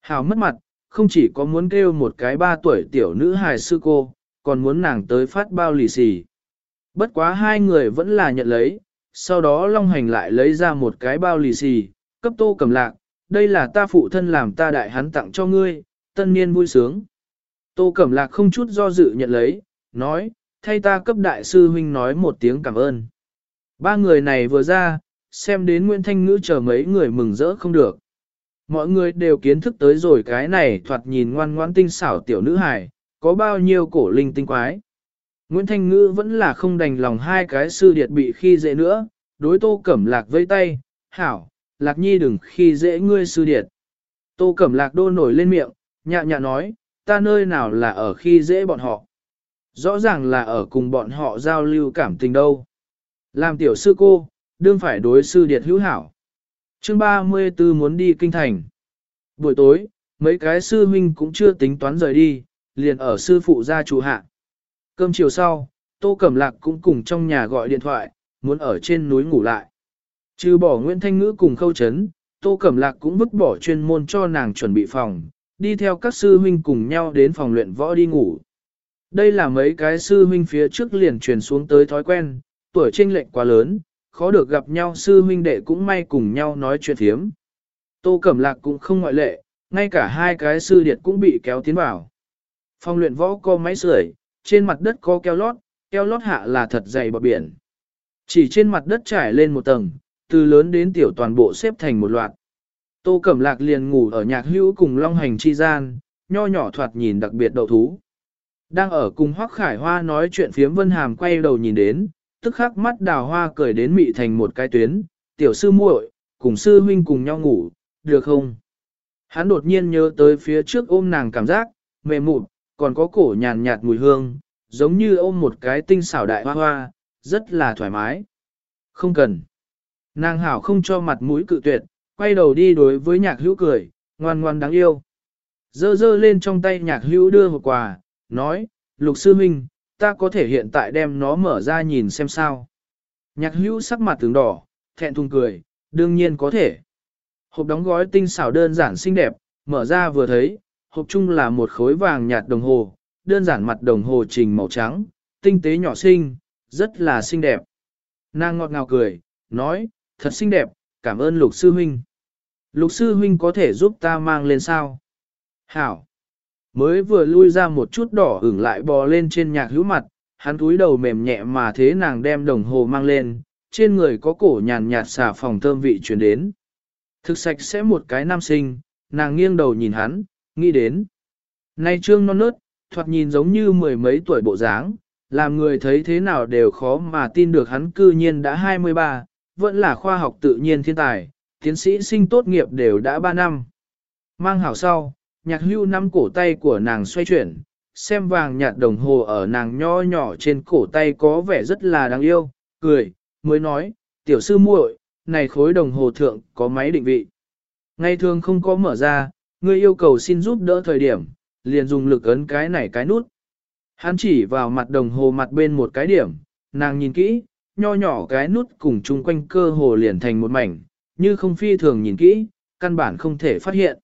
Hào mất mặt, không chỉ có muốn kêu một cái ba tuổi tiểu nữ hài sư cô, còn muốn nàng tới phát bao lì xì. Bất quá hai người vẫn là nhận lấy, sau đó Long Hành lại lấy ra một cái bao lì xì, cấp tô cầm lạc, đây là ta phụ thân làm ta đại hắn tặng cho ngươi, tân niên vui sướng. Tô Cẩm Lạc không chút do dự nhận lấy, nói, thay ta cấp đại sư huynh nói một tiếng cảm ơn. Ba người này vừa ra, xem đến Nguyễn Thanh Ngữ chờ mấy người mừng rỡ không được. Mọi người đều kiến thức tới rồi cái này thoạt nhìn ngoan ngoãn tinh xảo tiểu nữ hài, có bao nhiêu cổ linh tinh quái. Nguyễn Thanh Ngữ vẫn là không đành lòng hai cái sư điệt bị khi dễ nữa, đối tô cẩm lạc vây tay, hảo, lạc nhi đừng khi dễ ngươi sư điệt. Tô cẩm lạc đô nổi lên miệng, nhạ nhạ nói, ta nơi nào là ở khi dễ bọn họ. Rõ ràng là ở cùng bọn họ giao lưu cảm tình đâu. Làm tiểu sư cô, đương phải đối sư điệt hữu hảo. Chương 34 muốn đi kinh thành. Buổi tối, mấy cái sư huynh cũng chưa tính toán rời đi, liền ở sư phụ gia chủ hạ. Cơm chiều sau, Tô Cẩm Lạc cũng cùng trong nhà gọi điện thoại, muốn ở trên núi ngủ lại. Trừ bỏ Nguyễn Thanh Ngữ cùng khâu chấn, Tô Cẩm Lạc cũng vứt bỏ chuyên môn cho nàng chuẩn bị phòng, đi theo các sư huynh cùng nhau đến phòng luyện võ đi ngủ. Đây là mấy cái sư huynh phía trước liền truyền xuống tới thói quen, tuổi chênh lệch quá lớn, khó được gặp nhau sư huynh đệ cũng may cùng nhau nói chuyện thiếm. Tô Cẩm Lạc cũng không ngoại lệ, ngay cả hai cái sư điệt cũng bị kéo tiến vào. Phòng luyện võ có máy sưởi, trên mặt đất có keo lót, keo lót hạ là thật dày bờ biển. Chỉ trên mặt đất trải lên một tầng, từ lớn đến tiểu toàn bộ xếp thành một loạt. Tô Cẩm Lạc liền ngủ ở nhạc hữu cùng Long Hành chi gian, nho nhỏ thoạt nhìn đặc biệt đậu thú. Đang ở cùng Hoắc Khải Hoa nói chuyện phiếm Vân Hàm quay đầu nhìn đến, tức khắc mắt đào hoa cười đến mị thành một cái tuyến, tiểu sư muội, cùng sư huynh cùng nhau ngủ, được không? Hắn đột nhiên nhớ tới phía trước ôm nàng cảm giác, mềm mụn, còn có cổ nhàn nhạt mùi hương, giống như ôm một cái tinh xảo đại hoa hoa, rất là thoải mái. Không cần. Nàng hảo không cho mặt mũi cự tuyệt, quay đầu đi đối với nhạc hữu cười, ngoan ngoan đáng yêu. Dơ dơ lên trong tay nhạc hữu đưa một quà, nói, lục sư huynh, ta có thể hiện tại đem nó mở ra nhìn xem sao. Nhạc hữu sắc mặt tướng đỏ, thẹn thùng cười, đương nhiên có thể. Hộp đóng gói tinh xảo đơn giản xinh đẹp, mở ra vừa thấy, hộp chung là một khối vàng nhạt đồng hồ, đơn giản mặt đồng hồ trình màu trắng, tinh tế nhỏ xinh, rất là xinh đẹp. Nàng ngọt ngào cười, nói, thật xinh đẹp, cảm ơn lục sư huynh. Lục sư huynh có thể giúp ta mang lên sao? Hảo! Mới vừa lui ra một chút đỏ ửng lại bò lên trên nhạc hữu mặt, hắn túi đầu mềm nhẹ mà thế nàng đem đồng hồ mang lên, trên người có cổ nhàn nhạt xà phòng thơm vị chuyển đến. Thực sạch sẽ một cái nam sinh, nàng nghiêng đầu nhìn hắn, nghĩ đến. Này trương non nớt, thoạt nhìn giống như mười mấy tuổi bộ dáng, làm người thấy thế nào đều khó mà tin được hắn cư nhiên đã 23, vẫn là khoa học tự nhiên thiên tài, tiến sĩ sinh tốt nghiệp đều đã 3 năm. Mang hảo sau, nhạc hưu nắm cổ tay của nàng xoay chuyển, xem vàng nhạt đồng hồ ở nàng nho nhỏ trên cổ tay có vẻ rất là đáng yêu, cười, mới nói, tiểu sư muội, này khối đồng hồ thượng có máy định vị. Ngày thường không có mở ra, ngươi yêu cầu xin giúp đỡ thời điểm, liền dùng lực ấn cái này cái nút. Hắn chỉ vào mặt đồng hồ mặt bên một cái điểm, nàng nhìn kỹ, nho nhỏ cái nút cùng chung quanh cơ hồ liền thành một mảnh, như không phi thường nhìn kỹ, căn bản không thể phát hiện.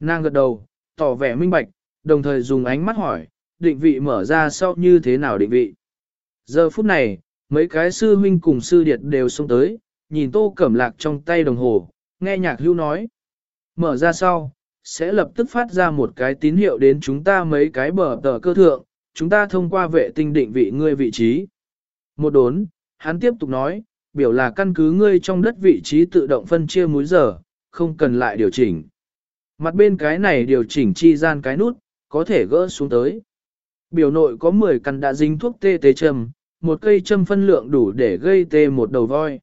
Nàng gật đầu, tỏ vẻ minh bạch, đồng thời dùng ánh mắt hỏi, định vị mở ra sau như thế nào định vị. Giờ phút này, mấy cái sư huynh cùng sư điệt đều xông tới, nhìn tô cẩm lạc trong tay đồng hồ, nghe nhạc hưu nói. Mở ra sau, sẽ lập tức phát ra một cái tín hiệu đến chúng ta mấy cái bờ tờ cơ thượng, chúng ta thông qua vệ tinh định vị ngươi vị trí. Một đốn, hắn tiếp tục nói, biểu là căn cứ ngươi trong đất vị trí tự động phân chia múi giờ, không cần lại điều chỉnh. Mặt bên cái này điều chỉnh chi gian cái nút, có thể gỡ xuống tới. Biểu nội có 10 căn đã dính thuốc tê tê châm, một cây châm phân lượng đủ để gây tê một đầu voi.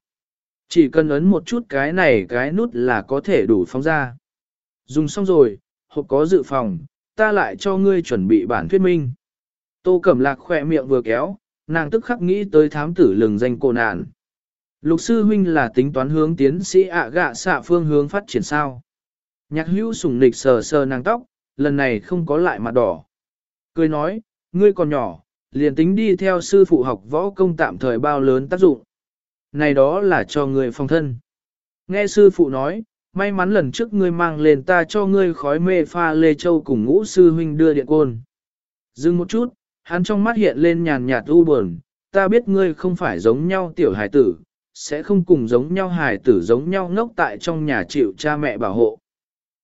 Chỉ cần ấn một chút cái này cái nút là có thể đủ phóng ra. Dùng xong rồi, hộp có dự phòng, ta lại cho ngươi chuẩn bị bản thuyết minh. Tô Cẩm Lạc khỏe miệng vừa kéo, nàng tức khắc nghĩ tới thám tử lừng danh cô nạn. Lục sư huynh là tính toán hướng tiến sĩ ạ gạ xạ phương hướng phát triển sao. Nhạc hữu sùng nịch sờ sờ nàng tóc, lần này không có lại mặt đỏ. Cười nói, ngươi còn nhỏ, liền tính đi theo sư phụ học võ công tạm thời bao lớn tác dụng. Này đó là cho người phòng thân. Nghe sư phụ nói, may mắn lần trước ngươi mang lên ta cho ngươi khói mê pha lê châu cùng ngũ sư huynh đưa điện côn. Dừng một chút, hắn trong mắt hiện lên nhàn nhạt u buồn, ta biết ngươi không phải giống nhau tiểu hải tử, sẽ không cùng giống nhau hải tử giống nhau ngốc tại trong nhà chịu cha mẹ bảo hộ.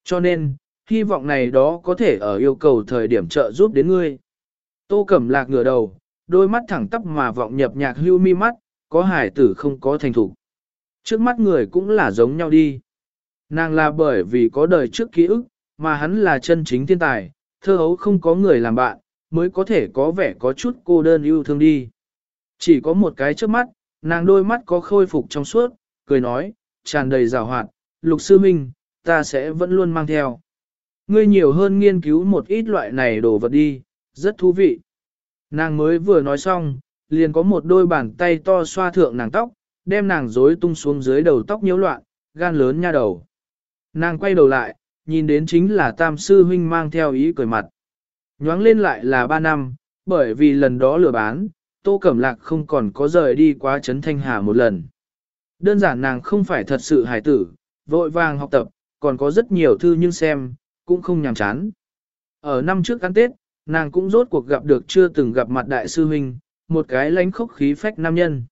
Cho nên, hy vọng này đó có thể ở yêu cầu thời điểm trợ giúp đến ngươi. Tô Cẩm Lạc ngửa đầu, đôi mắt thẳng tắp mà vọng nhập nhạc hưu mi mắt, có hải tử không có thành thủ. Trước mắt người cũng là giống nhau đi. Nàng là bởi vì có đời trước ký ức, mà hắn là chân chính thiên tài, thơ hấu không có người làm bạn, mới có thể có vẻ có chút cô đơn yêu thương đi. Chỉ có một cái trước mắt, nàng đôi mắt có khôi phục trong suốt, cười nói, tràn đầy rào hoạt, lục sư minh, ta sẽ vẫn luôn mang theo. Ngươi nhiều hơn nghiên cứu một ít loại này đồ vật đi, rất thú vị. Nàng mới vừa nói xong, liền có một đôi bàn tay to xoa thượng nàng tóc, đem nàng rối tung xuống dưới đầu tóc nhiễu loạn, gan lớn nha đầu. Nàng quay đầu lại, nhìn đến chính là tam sư huynh mang theo ý cười mặt. Nhoáng lên lại là ba năm, bởi vì lần đó lừa bán, Tô Cẩm Lạc không còn có rời đi quá Trấn Thanh Hà một lần. Đơn giản nàng không phải thật sự hài tử, vội vàng học tập, còn có rất nhiều thư nhưng xem, cũng không nhàm chán. Ở năm trước ăn Tết, nàng cũng rốt cuộc gặp được chưa từng gặp mặt đại sư huynh, một cái lánh khốc khí phách nam nhân.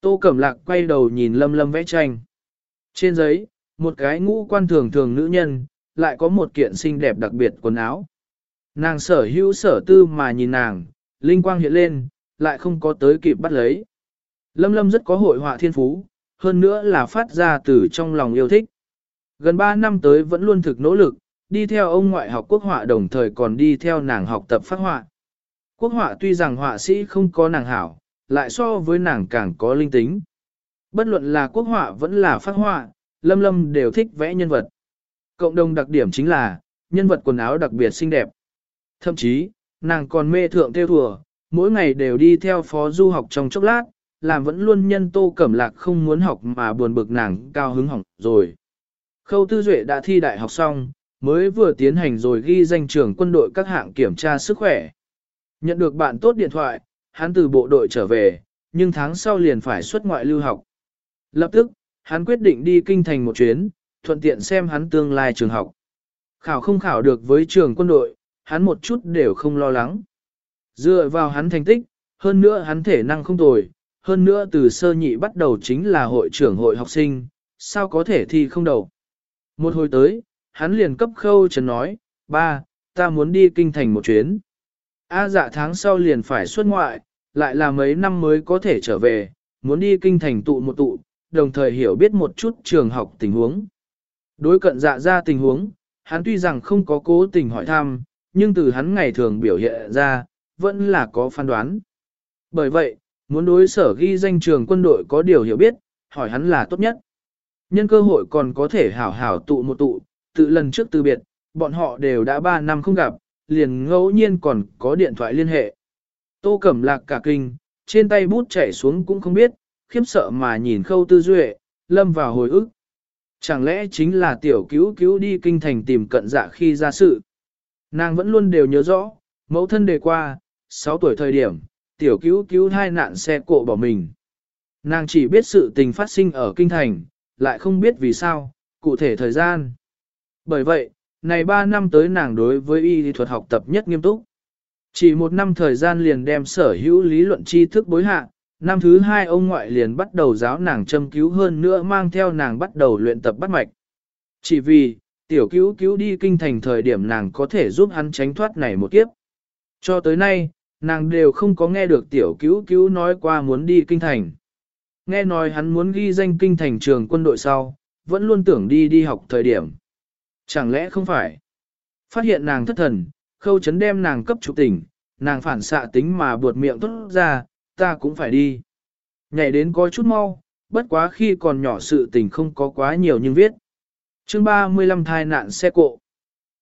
Tô Cẩm Lạc quay đầu nhìn lâm lâm vẽ tranh. Trên giấy, một cái ngũ quan thường thường nữ nhân, lại có một kiện xinh đẹp đặc biệt quần áo. Nàng sở hữu sở tư mà nhìn nàng, linh quang hiện lên, lại không có tới kịp bắt lấy. Lâm lâm rất có hội họa thiên phú, hơn nữa là phát ra từ trong lòng yêu thích. Gần 3 năm tới vẫn luôn thực nỗ lực, đi theo ông ngoại học quốc họa đồng thời còn đi theo nàng học tập phát họa. Quốc họa tuy rằng họa sĩ không có nàng hảo, lại so với nàng càng có linh tính. Bất luận là quốc họa vẫn là phát họa, Lâm Lâm đều thích vẽ nhân vật. Cộng đồng đặc điểm chính là, nhân vật quần áo đặc biệt xinh đẹp. Thậm chí, nàng còn mê thượng theo thùa, mỗi ngày đều đi theo phó du học trong chốc lát, làm vẫn luôn nhân tô cẩm lạc không muốn học mà buồn bực nàng cao hứng hỏng rồi. Khâu Tư Duệ đã thi đại học xong, mới vừa tiến hành rồi ghi danh trưởng quân đội các hạng kiểm tra sức khỏe. Nhận được bạn tốt điện thoại, hắn từ bộ đội trở về, nhưng tháng sau liền phải xuất ngoại lưu học. Lập tức, hắn quyết định đi kinh thành một chuyến, thuận tiện xem hắn tương lai trường học. Khảo không khảo được với trường quân đội, hắn một chút đều không lo lắng. Dựa vào hắn thành tích, hơn nữa hắn thể năng không tồi, hơn nữa từ sơ nhị bắt đầu chính là hội trưởng hội học sinh, sao có thể thi không đầu. Một hồi tới, hắn liền cấp khâu trần nói, ba, ta muốn đi kinh thành một chuyến. A dạ tháng sau liền phải xuất ngoại, lại là mấy năm mới có thể trở về, muốn đi kinh thành tụ một tụ, đồng thời hiểu biết một chút trường học tình huống. Đối cận dạ ra tình huống, hắn tuy rằng không có cố tình hỏi thăm, nhưng từ hắn ngày thường biểu hiện ra, vẫn là có phán đoán. Bởi vậy, muốn đối sở ghi danh trường quân đội có điều hiểu biết, hỏi hắn là tốt nhất. Nhân cơ hội còn có thể hảo hảo tụ một tụ, tự lần trước từ biệt, bọn họ đều đã 3 năm không gặp, liền ngẫu nhiên còn có điện thoại liên hệ. Tô Cẩm Lạc cả kinh, trên tay bút chảy xuống cũng không biết, khiếp sợ mà nhìn khâu tư duệ, lâm vào hồi ức. Chẳng lẽ chính là tiểu cứu cứu đi kinh thành tìm cận dạ khi ra sự. Nàng vẫn luôn đều nhớ rõ, mẫu thân đề qua, 6 tuổi thời điểm, tiểu cứu cứu hai nạn xe cộ bỏ mình. Nàng chỉ biết sự tình phát sinh ở kinh thành, lại không biết vì sao, cụ thể thời gian. Bởi vậy, này 3 năm tới nàng đối với y thuật học tập nhất nghiêm túc. Chỉ một năm thời gian liền đem sở hữu lý luận tri thức bối hạ, năm thứ hai ông ngoại liền bắt đầu giáo nàng châm cứu hơn nữa mang theo nàng bắt đầu luyện tập bắt mạch. Chỉ vì, tiểu cứu cứu đi kinh thành thời điểm nàng có thể giúp hắn tránh thoát này một kiếp. Cho tới nay, nàng đều không có nghe được tiểu cứu cứu nói qua muốn đi kinh thành. Nghe nói hắn muốn ghi danh kinh thành trường quân đội sau, vẫn luôn tưởng đi đi học thời điểm. Chẳng lẽ không phải? Phát hiện nàng thất thần, khâu chấn đem nàng cấp trục tỉnh, nàng phản xạ tính mà buột miệng tốt ra, ta cũng phải đi. Nhảy đến có chút mau, bất quá khi còn nhỏ sự tình không có quá nhiều nhưng viết. chương 35 thai nạn xe cộ.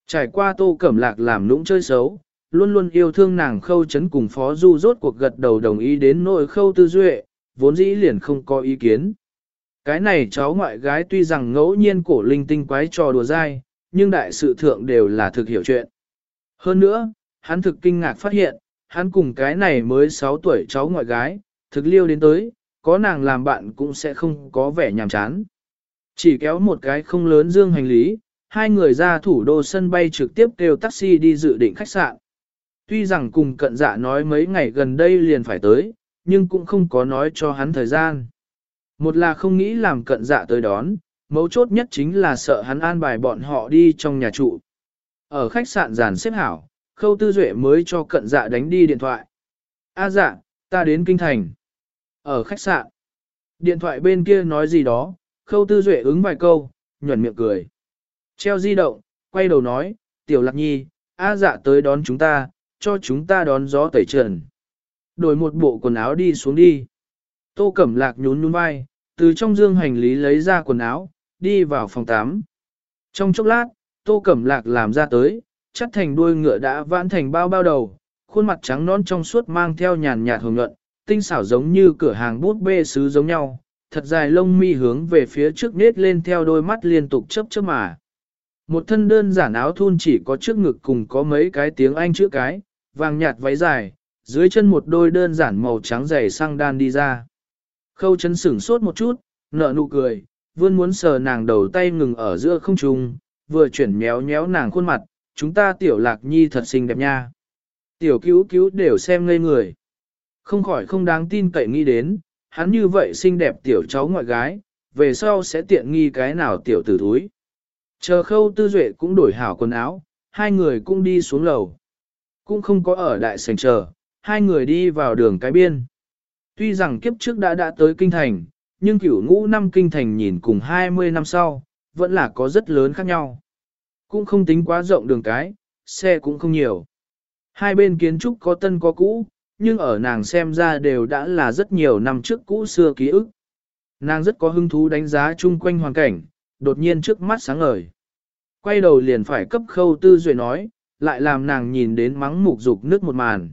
Trải qua tô cẩm lạc làm lũng chơi xấu, luôn luôn yêu thương nàng khâu chấn cùng phó du rốt cuộc gật đầu đồng ý đến nội khâu tư duệ, vốn dĩ liền không có ý kiến. Cái này cháu ngoại gái tuy rằng ngẫu nhiên cổ linh tinh quái trò đùa dai, nhưng đại sự thượng đều là thực hiểu chuyện. Hơn nữa, hắn thực kinh ngạc phát hiện, hắn cùng cái này mới 6 tuổi cháu ngoại gái, thực liêu đến tới, có nàng làm bạn cũng sẽ không có vẻ nhàm chán. Chỉ kéo một cái không lớn dương hành lý, hai người ra thủ đô sân bay trực tiếp kêu taxi đi dự định khách sạn. Tuy rằng cùng cận dạ nói mấy ngày gần đây liền phải tới, nhưng cũng không có nói cho hắn thời gian. Một là không nghĩ làm cận dạ tới đón, mấu chốt nhất chính là sợ hắn an bài bọn họ đi trong nhà trụ. Ở khách sạn giàn xếp hảo, khâu tư duệ mới cho cận dạ đánh đi điện thoại. A dạ, ta đến kinh thành. Ở khách sạn, điện thoại bên kia nói gì đó, khâu tư duệ ứng vài câu, nhuẩn miệng cười. Treo di động, quay đầu nói, tiểu lạc nhi, A dạ tới đón chúng ta, cho chúng ta đón gió tẩy trần. Đổi một bộ quần áo đi xuống đi. Tô Cẩm Lạc nhún nhún vai, từ trong dương hành lý lấy ra quần áo, đi vào phòng 8. Trong chốc lát, Tô Cẩm Lạc làm ra tới, chắt thành đuôi ngựa đã vãn thành bao bao đầu, khuôn mặt trắng non trong suốt mang theo nhàn nhạt hồng nhuận, tinh xảo giống như cửa hàng bút bê sứ giống nhau, thật dài lông mi hướng về phía trước nết lên theo đôi mắt liên tục chớp chớp mà. Một thân đơn giản áo thun chỉ có trước ngực cùng có mấy cái tiếng Anh chữ cái, vàng nhạt váy dài, dưới chân một đôi đơn giản màu trắng dày sang đan đi ra. Khâu chân sửng sốt một chút, nở nụ cười, vươn muốn sờ nàng đầu tay ngừng ở giữa không trung, vừa chuyển méo méo nàng khuôn mặt, chúng ta tiểu lạc nhi thật xinh đẹp nha. Tiểu cứu cứu đều xem ngây người. Không khỏi không đáng tin cậy nghĩ đến, hắn như vậy xinh đẹp tiểu cháu ngoại gái, về sau sẽ tiện nghi cái nào tiểu tử thúi. Chờ khâu tư duệ cũng đổi hảo quần áo, hai người cũng đi xuống lầu. Cũng không có ở đại sảnh chờ, hai người đi vào đường cái biên. Tuy rằng kiếp trước đã đã tới kinh thành, nhưng cửu ngũ năm kinh thành nhìn cùng 20 năm sau, vẫn là có rất lớn khác nhau. Cũng không tính quá rộng đường cái, xe cũng không nhiều. Hai bên kiến trúc có tân có cũ, nhưng ở nàng xem ra đều đã là rất nhiều năm trước cũ xưa ký ức. Nàng rất có hứng thú đánh giá chung quanh hoàn cảnh, đột nhiên trước mắt sáng ngời. Quay đầu liền phải cấp khâu tư duệ nói, lại làm nàng nhìn đến mắng mục dục nước một màn.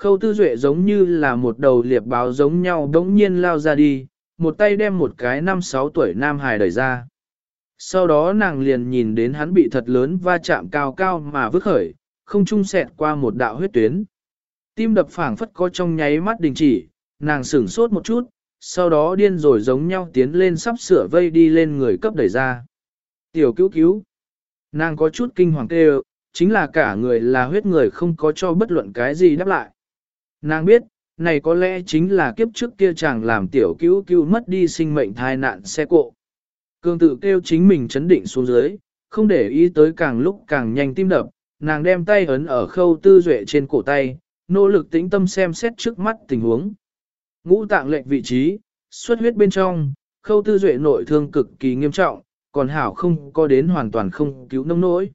Khâu tư duệ giống như là một đầu liệp báo giống nhau đống nhiên lao ra đi, một tay đem một cái năm sáu tuổi nam hài đẩy ra. Sau đó nàng liền nhìn đến hắn bị thật lớn va chạm cao cao mà vứt khởi, không trung sẹt qua một đạo huyết tuyến. Tim đập phảng phất có trong nháy mắt đình chỉ, nàng sửng sốt một chút, sau đó điên rồi giống nhau tiến lên sắp sửa vây đi lên người cấp đẩy ra. Tiểu cứu cứu. Nàng có chút kinh hoàng kêu, chính là cả người là huyết người không có cho bất luận cái gì đáp lại. Nàng biết, này có lẽ chính là kiếp trước kia chàng làm tiểu cứu cứu mất đi sinh mệnh thai nạn xe cộ. Cương tự kêu chính mình chấn định xuống dưới, không để ý tới càng lúc càng nhanh tim đập, nàng đem tay ấn ở khâu tư duệ trên cổ tay, nỗ lực tĩnh tâm xem xét trước mắt tình huống. Ngũ tạng lệnh vị trí, xuất huyết bên trong, khâu tư duệ nội thương cực kỳ nghiêm trọng, còn hảo không có đến hoàn toàn không cứu nông nỗi.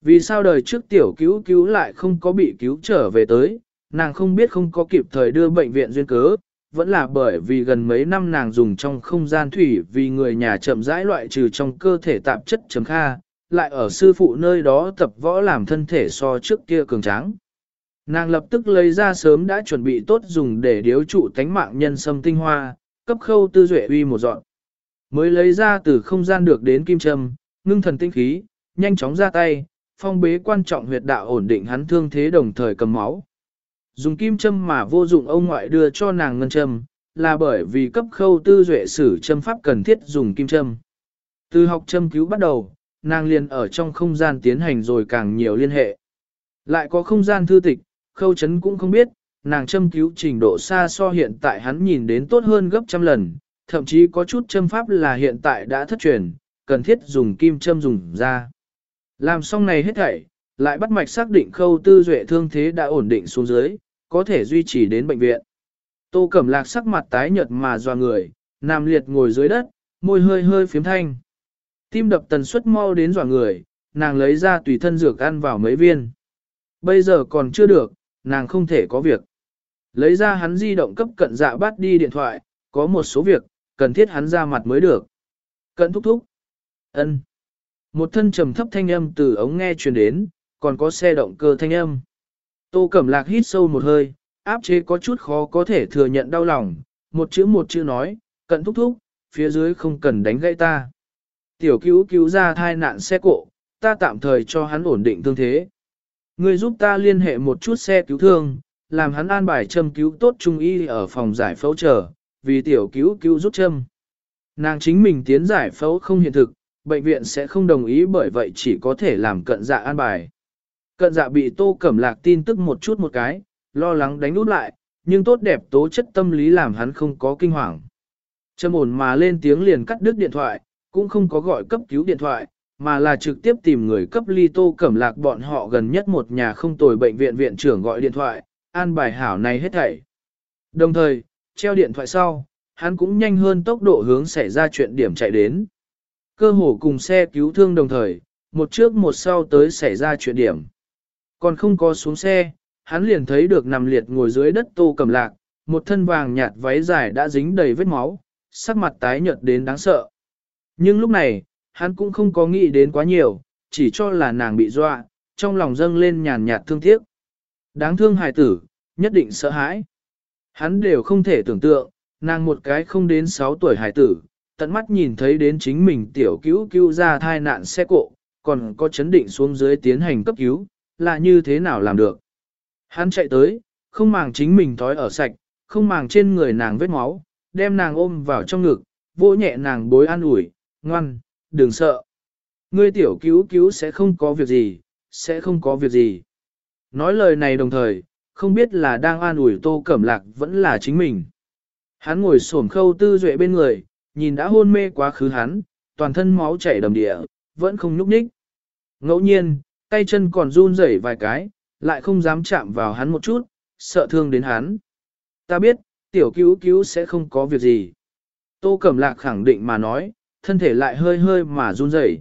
Vì sao đời trước tiểu cứu cứu lại không có bị cứu trở về tới, nàng không biết không có kịp thời đưa bệnh viện duyên cớ, vẫn là bởi vì gần mấy năm nàng dùng trong không gian thủy vì người nhà chậm rãi loại trừ trong cơ thể tạp chất chấm kha, lại ở sư phụ nơi đó tập võ làm thân thể so trước kia cường tráng. Nàng lập tức lấy ra sớm đã chuẩn bị tốt dùng để điếu trụ tánh mạng nhân sâm tinh hoa, cấp khâu tư duệ uy một dọn. Mới lấy ra từ không gian được đến kim châm, ngưng thần tinh khí, nhanh chóng ra tay, phong bế quan trọng huyệt đạo ổn định hắn thương thế đồng thời cầm máu. Dùng kim châm mà vô dụng ông ngoại đưa cho nàng ngân châm, là bởi vì cấp khâu tư duệ sử châm pháp cần thiết dùng kim châm. Từ học châm cứu bắt đầu, nàng liền ở trong không gian tiến hành rồi càng nhiều liên hệ. Lại có không gian thư tịch, khâu chấn cũng không biết, nàng châm cứu trình độ xa so hiện tại hắn nhìn đến tốt hơn gấp trăm lần, thậm chí có chút châm pháp là hiện tại đã thất truyền, cần thiết dùng kim châm dùng ra. Làm xong này hết thảy, lại bắt mạch xác định khâu tư duệ thương thế đã ổn định xuống dưới, có thể duy trì đến bệnh viện. Tô Cẩm Lạc sắc mặt tái nhợt mà doa người, nằm liệt ngồi dưới đất, môi hơi hơi phiếm thanh. Tim đập tần suất mau đến dọa người, nàng lấy ra tùy thân dược ăn vào mấy viên. Bây giờ còn chưa được, nàng không thể có việc. Lấy ra hắn di động cấp cận dạ bắt đi điện thoại, có một số việc, cần thiết hắn ra mặt mới được. Cận thúc thúc. ân Một thân trầm thấp thanh âm từ ống nghe truyền đến, còn có xe động cơ thanh âm. Tô Cẩm Lạc hít sâu một hơi, áp chế có chút khó có thể thừa nhận đau lòng, một chữ một chữ nói, cận thúc thúc, phía dưới không cần đánh gãy ta. Tiểu cứu cứu ra thai nạn xe cộ, ta tạm thời cho hắn ổn định thương thế. Người giúp ta liên hệ một chút xe cứu thương, làm hắn an bài châm cứu tốt trung y ở phòng giải phẫu chờ, vì tiểu cứu cứu rút châm. Nàng chính mình tiến giải phẫu không hiện thực, bệnh viện sẽ không đồng ý bởi vậy chỉ có thể làm cận dạ an bài. Cận dạ bị tô cẩm lạc tin tức một chút một cái, lo lắng đánh út lại, nhưng tốt đẹp tố chất tâm lý làm hắn không có kinh hoàng. Châm ổn mà lên tiếng liền cắt đứt điện thoại, cũng không có gọi cấp cứu điện thoại, mà là trực tiếp tìm người cấp ly tô cẩm lạc bọn họ gần nhất một nhà không tồi bệnh viện viện trưởng gọi điện thoại, an bài hảo này hết thảy. Đồng thời, treo điện thoại sau, hắn cũng nhanh hơn tốc độ hướng xảy ra chuyện điểm chạy đến. Cơ hồ cùng xe cứu thương đồng thời, một trước một sau tới xảy ra chuyện điểm. Còn không có xuống xe, hắn liền thấy được nằm liệt ngồi dưới đất tô cầm lạc, một thân vàng nhạt váy dài đã dính đầy vết máu, sắc mặt tái nhợt đến đáng sợ. Nhưng lúc này, hắn cũng không có nghĩ đến quá nhiều, chỉ cho là nàng bị dọa, trong lòng dâng lên nhàn nhạt thương tiếc. Đáng thương hài tử, nhất định sợ hãi. Hắn đều không thể tưởng tượng, nàng một cái không đến 6 tuổi hài tử, tận mắt nhìn thấy đến chính mình tiểu cứu cứu ra thai nạn xe cộ, còn có chấn định xuống dưới tiến hành cấp cứu, là như thế nào làm được. Hắn chạy tới, không màng chính mình thói ở sạch, không màng trên người nàng vết máu, đem nàng ôm vào trong ngực, vỗ nhẹ nàng bối an ủi, ngoan, đừng sợ. Ngươi tiểu cứu cứu sẽ không có việc gì, sẽ không có việc gì. Nói lời này đồng thời, không biết là đang an ủi tô cẩm lạc vẫn là chính mình. Hắn ngồi xổm khâu tư duệ bên người, nhìn đã hôn mê quá khứ hắn, toàn thân máu chảy đầm địa, vẫn không nhúc nhích. Ngẫu nhiên, tay chân còn run rẩy vài cái, lại không dám chạm vào hắn một chút, sợ thương đến hắn. Ta biết, tiểu cứu cứu sẽ không có việc gì. Tô Cẩm Lạc khẳng định mà nói, thân thể lại hơi hơi mà run rẩy.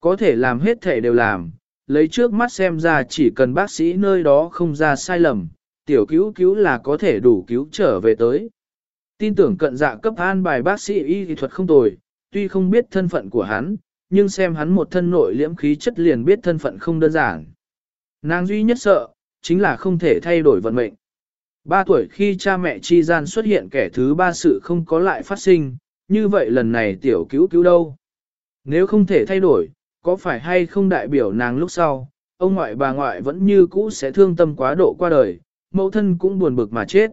Có thể làm hết thể đều làm, lấy trước mắt xem ra chỉ cần bác sĩ nơi đó không ra sai lầm, tiểu cứu cứu là có thể đủ cứu trở về tới. Tin tưởng cận dạ cấp an bài bác sĩ y thuật không tồi, tuy không biết thân phận của hắn, nhưng xem hắn một thân nội liễm khí chất liền biết thân phận không đơn giản. Nàng duy nhất sợ, chính là không thể thay đổi vận mệnh. Ba tuổi khi cha mẹ chi gian xuất hiện kẻ thứ ba sự không có lại phát sinh, như vậy lần này tiểu cứu cứu đâu? Nếu không thể thay đổi, có phải hay không đại biểu nàng lúc sau, ông ngoại bà ngoại vẫn như cũ sẽ thương tâm quá độ qua đời, mẫu thân cũng buồn bực mà chết.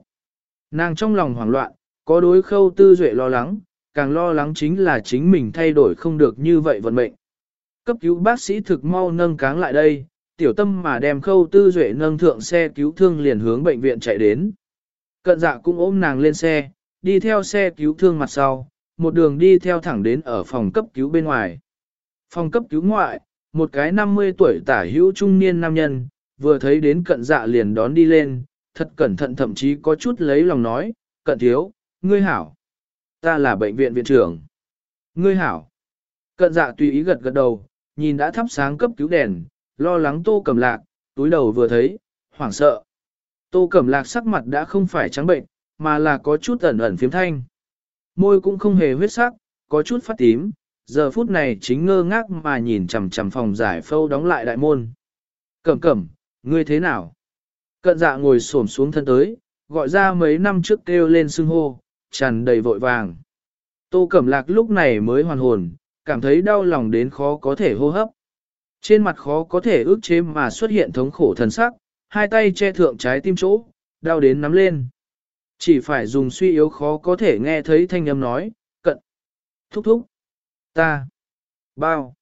Nàng trong lòng hoảng loạn, có đối khâu tư duệ lo lắng, càng lo lắng chính là chính mình thay đổi không được như vậy vận mệnh. Cấp cứu bác sĩ thực mau nâng cáng lại đây, tiểu tâm mà đem khâu tư duệ nâng thượng xe cứu thương liền hướng bệnh viện chạy đến. Cận dạ cũng ôm nàng lên xe, đi theo xe cứu thương mặt sau, một đường đi theo thẳng đến ở phòng cấp cứu bên ngoài. Phòng cấp cứu ngoại, một cái 50 tuổi tả hữu trung niên nam nhân, vừa thấy đến cận dạ liền đón đi lên, thật cẩn thận thậm chí có chút lấy lòng nói, cận thiếu, ngươi hảo. Ta là bệnh viện viện trưởng. Ngươi hảo. Cận dạ tùy ý gật gật đầu, nhìn đã thắp sáng cấp cứu đèn, lo lắng tô cầm lạc, túi đầu vừa thấy, hoảng sợ. Tô cẩm lạc sắc mặt đã không phải trắng bệnh, mà là có chút ẩn ẩn phiếm thanh. Môi cũng không hề huyết sắc, có chút phát tím, giờ phút này chính ngơ ngác mà nhìn chằm chằm phòng giải phâu đóng lại đại môn. Cẩm cẩm, ngươi thế nào? Cận dạ ngồi xổm xuống thân tới, gọi ra mấy năm trước kêu lên xưng hô, tràn đầy vội vàng. Tô Cẩm Lạc lúc này mới hoàn hồn, cảm thấy đau lòng đến khó có thể hô hấp. Trên mặt khó có thể ước chế mà xuất hiện thống khổ thần sắc, hai tay che thượng trái tim chỗ, đau đến nắm lên. Chỉ phải dùng suy yếu khó có thể nghe thấy thanh âm nói, cận, thúc thúc, ta, bao.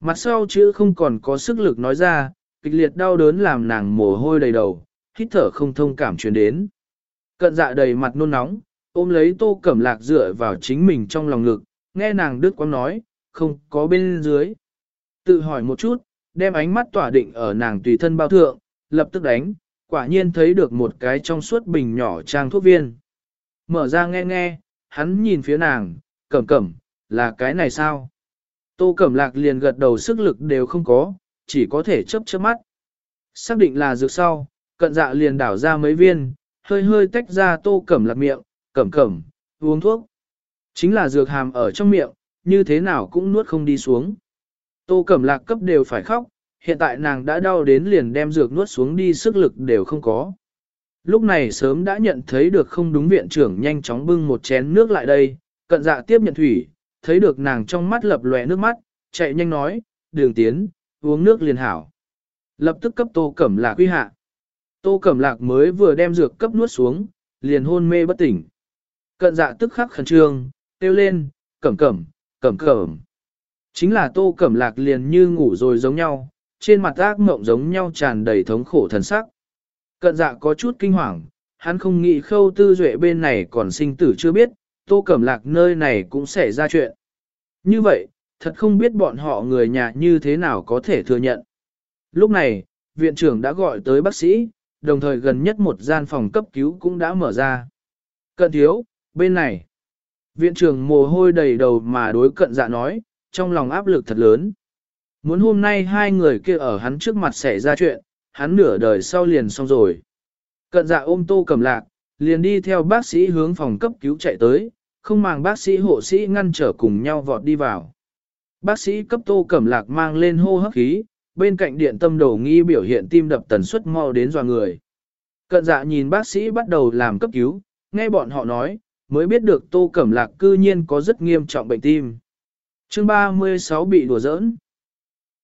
Mặt sau chữ không còn có sức lực nói ra, kịch liệt đau đớn làm nàng mồ hôi đầy đầu, hít thở không thông cảm truyền đến. Cận dạ đầy mặt nôn nóng, ôm lấy tô cẩm lạc dựa vào chính mình trong lòng ngực, nghe nàng đứt quang nói, không có bên dưới. Tự hỏi một chút, đem ánh mắt tỏa định ở nàng tùy thân bao thượng, lập tức đánh, quả nhiên thấy được một cái trong suốt bình nhỏ trang thuốc viên. Mở ra nghe nghe, hắn nhìn phía nàng, cẩm cẩm, là cái này sao? Tô cẩm lạc liền gật đầu sức lực đều không có, chỉ có thể chớp chớp mắt. Xác định là dược sau, cận dạ liền đảo ra mấy viên, hơi hơi tách ra tô cẩm lạc miệng, cẩm cẩm, uống thuốc. Chính là dược hàm ở trong miệng, như thế nào cũng nuốt không đi xuống. Tô cẩm lạc cấp đều phải khóc, hiện tại nàng đã đau đến liền đem dược nuốt xuống đi sức lực đều không có. Lúc này sớm đã nhận thấy được không đúng viện trưởng nhanh chóng bưng một chén nước lại đây, cận dạ tiếp nhận thủy, thấy được nàng trong mắt lập lòe nước mắt, chạy nhanh nói, đường tiến, uống nước liền hảo. Lập tức cấp tô cẩm lạc quy hạ. Tô cẩm lạc mới vừa đem dược cấp nuốt xuống, liền hôn mê bất tỉnh. Cận dạ tức khắc khẩn trương, kêu lên, cẩm cẩm, cẩm cẩm. Chính là tô cẩm lạc liền như ngủ rồi giống nhau, trên mặt ác mộng giống nhau tràn đầy thống khổ thần sắc. Cận dạ có chút kinh hoàng, hắn không nghĩ khâu tư duệ bên này còn sinh tử chưa biết, tô cẩm lạc nơi này cũng sẽ ra chuyện. Như vậy, thật không biết bọn họ người nhà như thế nào có thể thừa nhận. Lúc này, viện trưởng đã gọi tới bác sĩ, đồng thời gần nhất một gian phòng cấp cứu cũng đã mở ra. Cận thiếu, bên này. Viện trưởng mồ hôi đầy đầu mà đối cận dạ nói, trong lòng áp lực thật lớn. Muốn hôm nay hai người kia ở hắn trước mặt xảy ra chuyện, hắn nửa đời sau liền xong rồi. Cận dạ ôm tô cầm lạc, liền đi theo bác sĩ hướng phòng cấp cứu chạy tới, không màng bác sĩ hộ sĩ ngăn trở cùng nhau vọt đi vào. Bác sĩ cấp tô cẩm lạc mang lên hô hấp khí, bên cạnh điện tâm đầu nghi biểu hiện tim đập tần suất mau đến dò người. Cận dạ nhìn bác sĩ bắt đầu làm cấp cứu, nghe bọn họ nói, mới biết được tô cẩm lạc cư nhiên có rất nghiêm trọng bệnh tim. chương 36 bị đùa giỡn.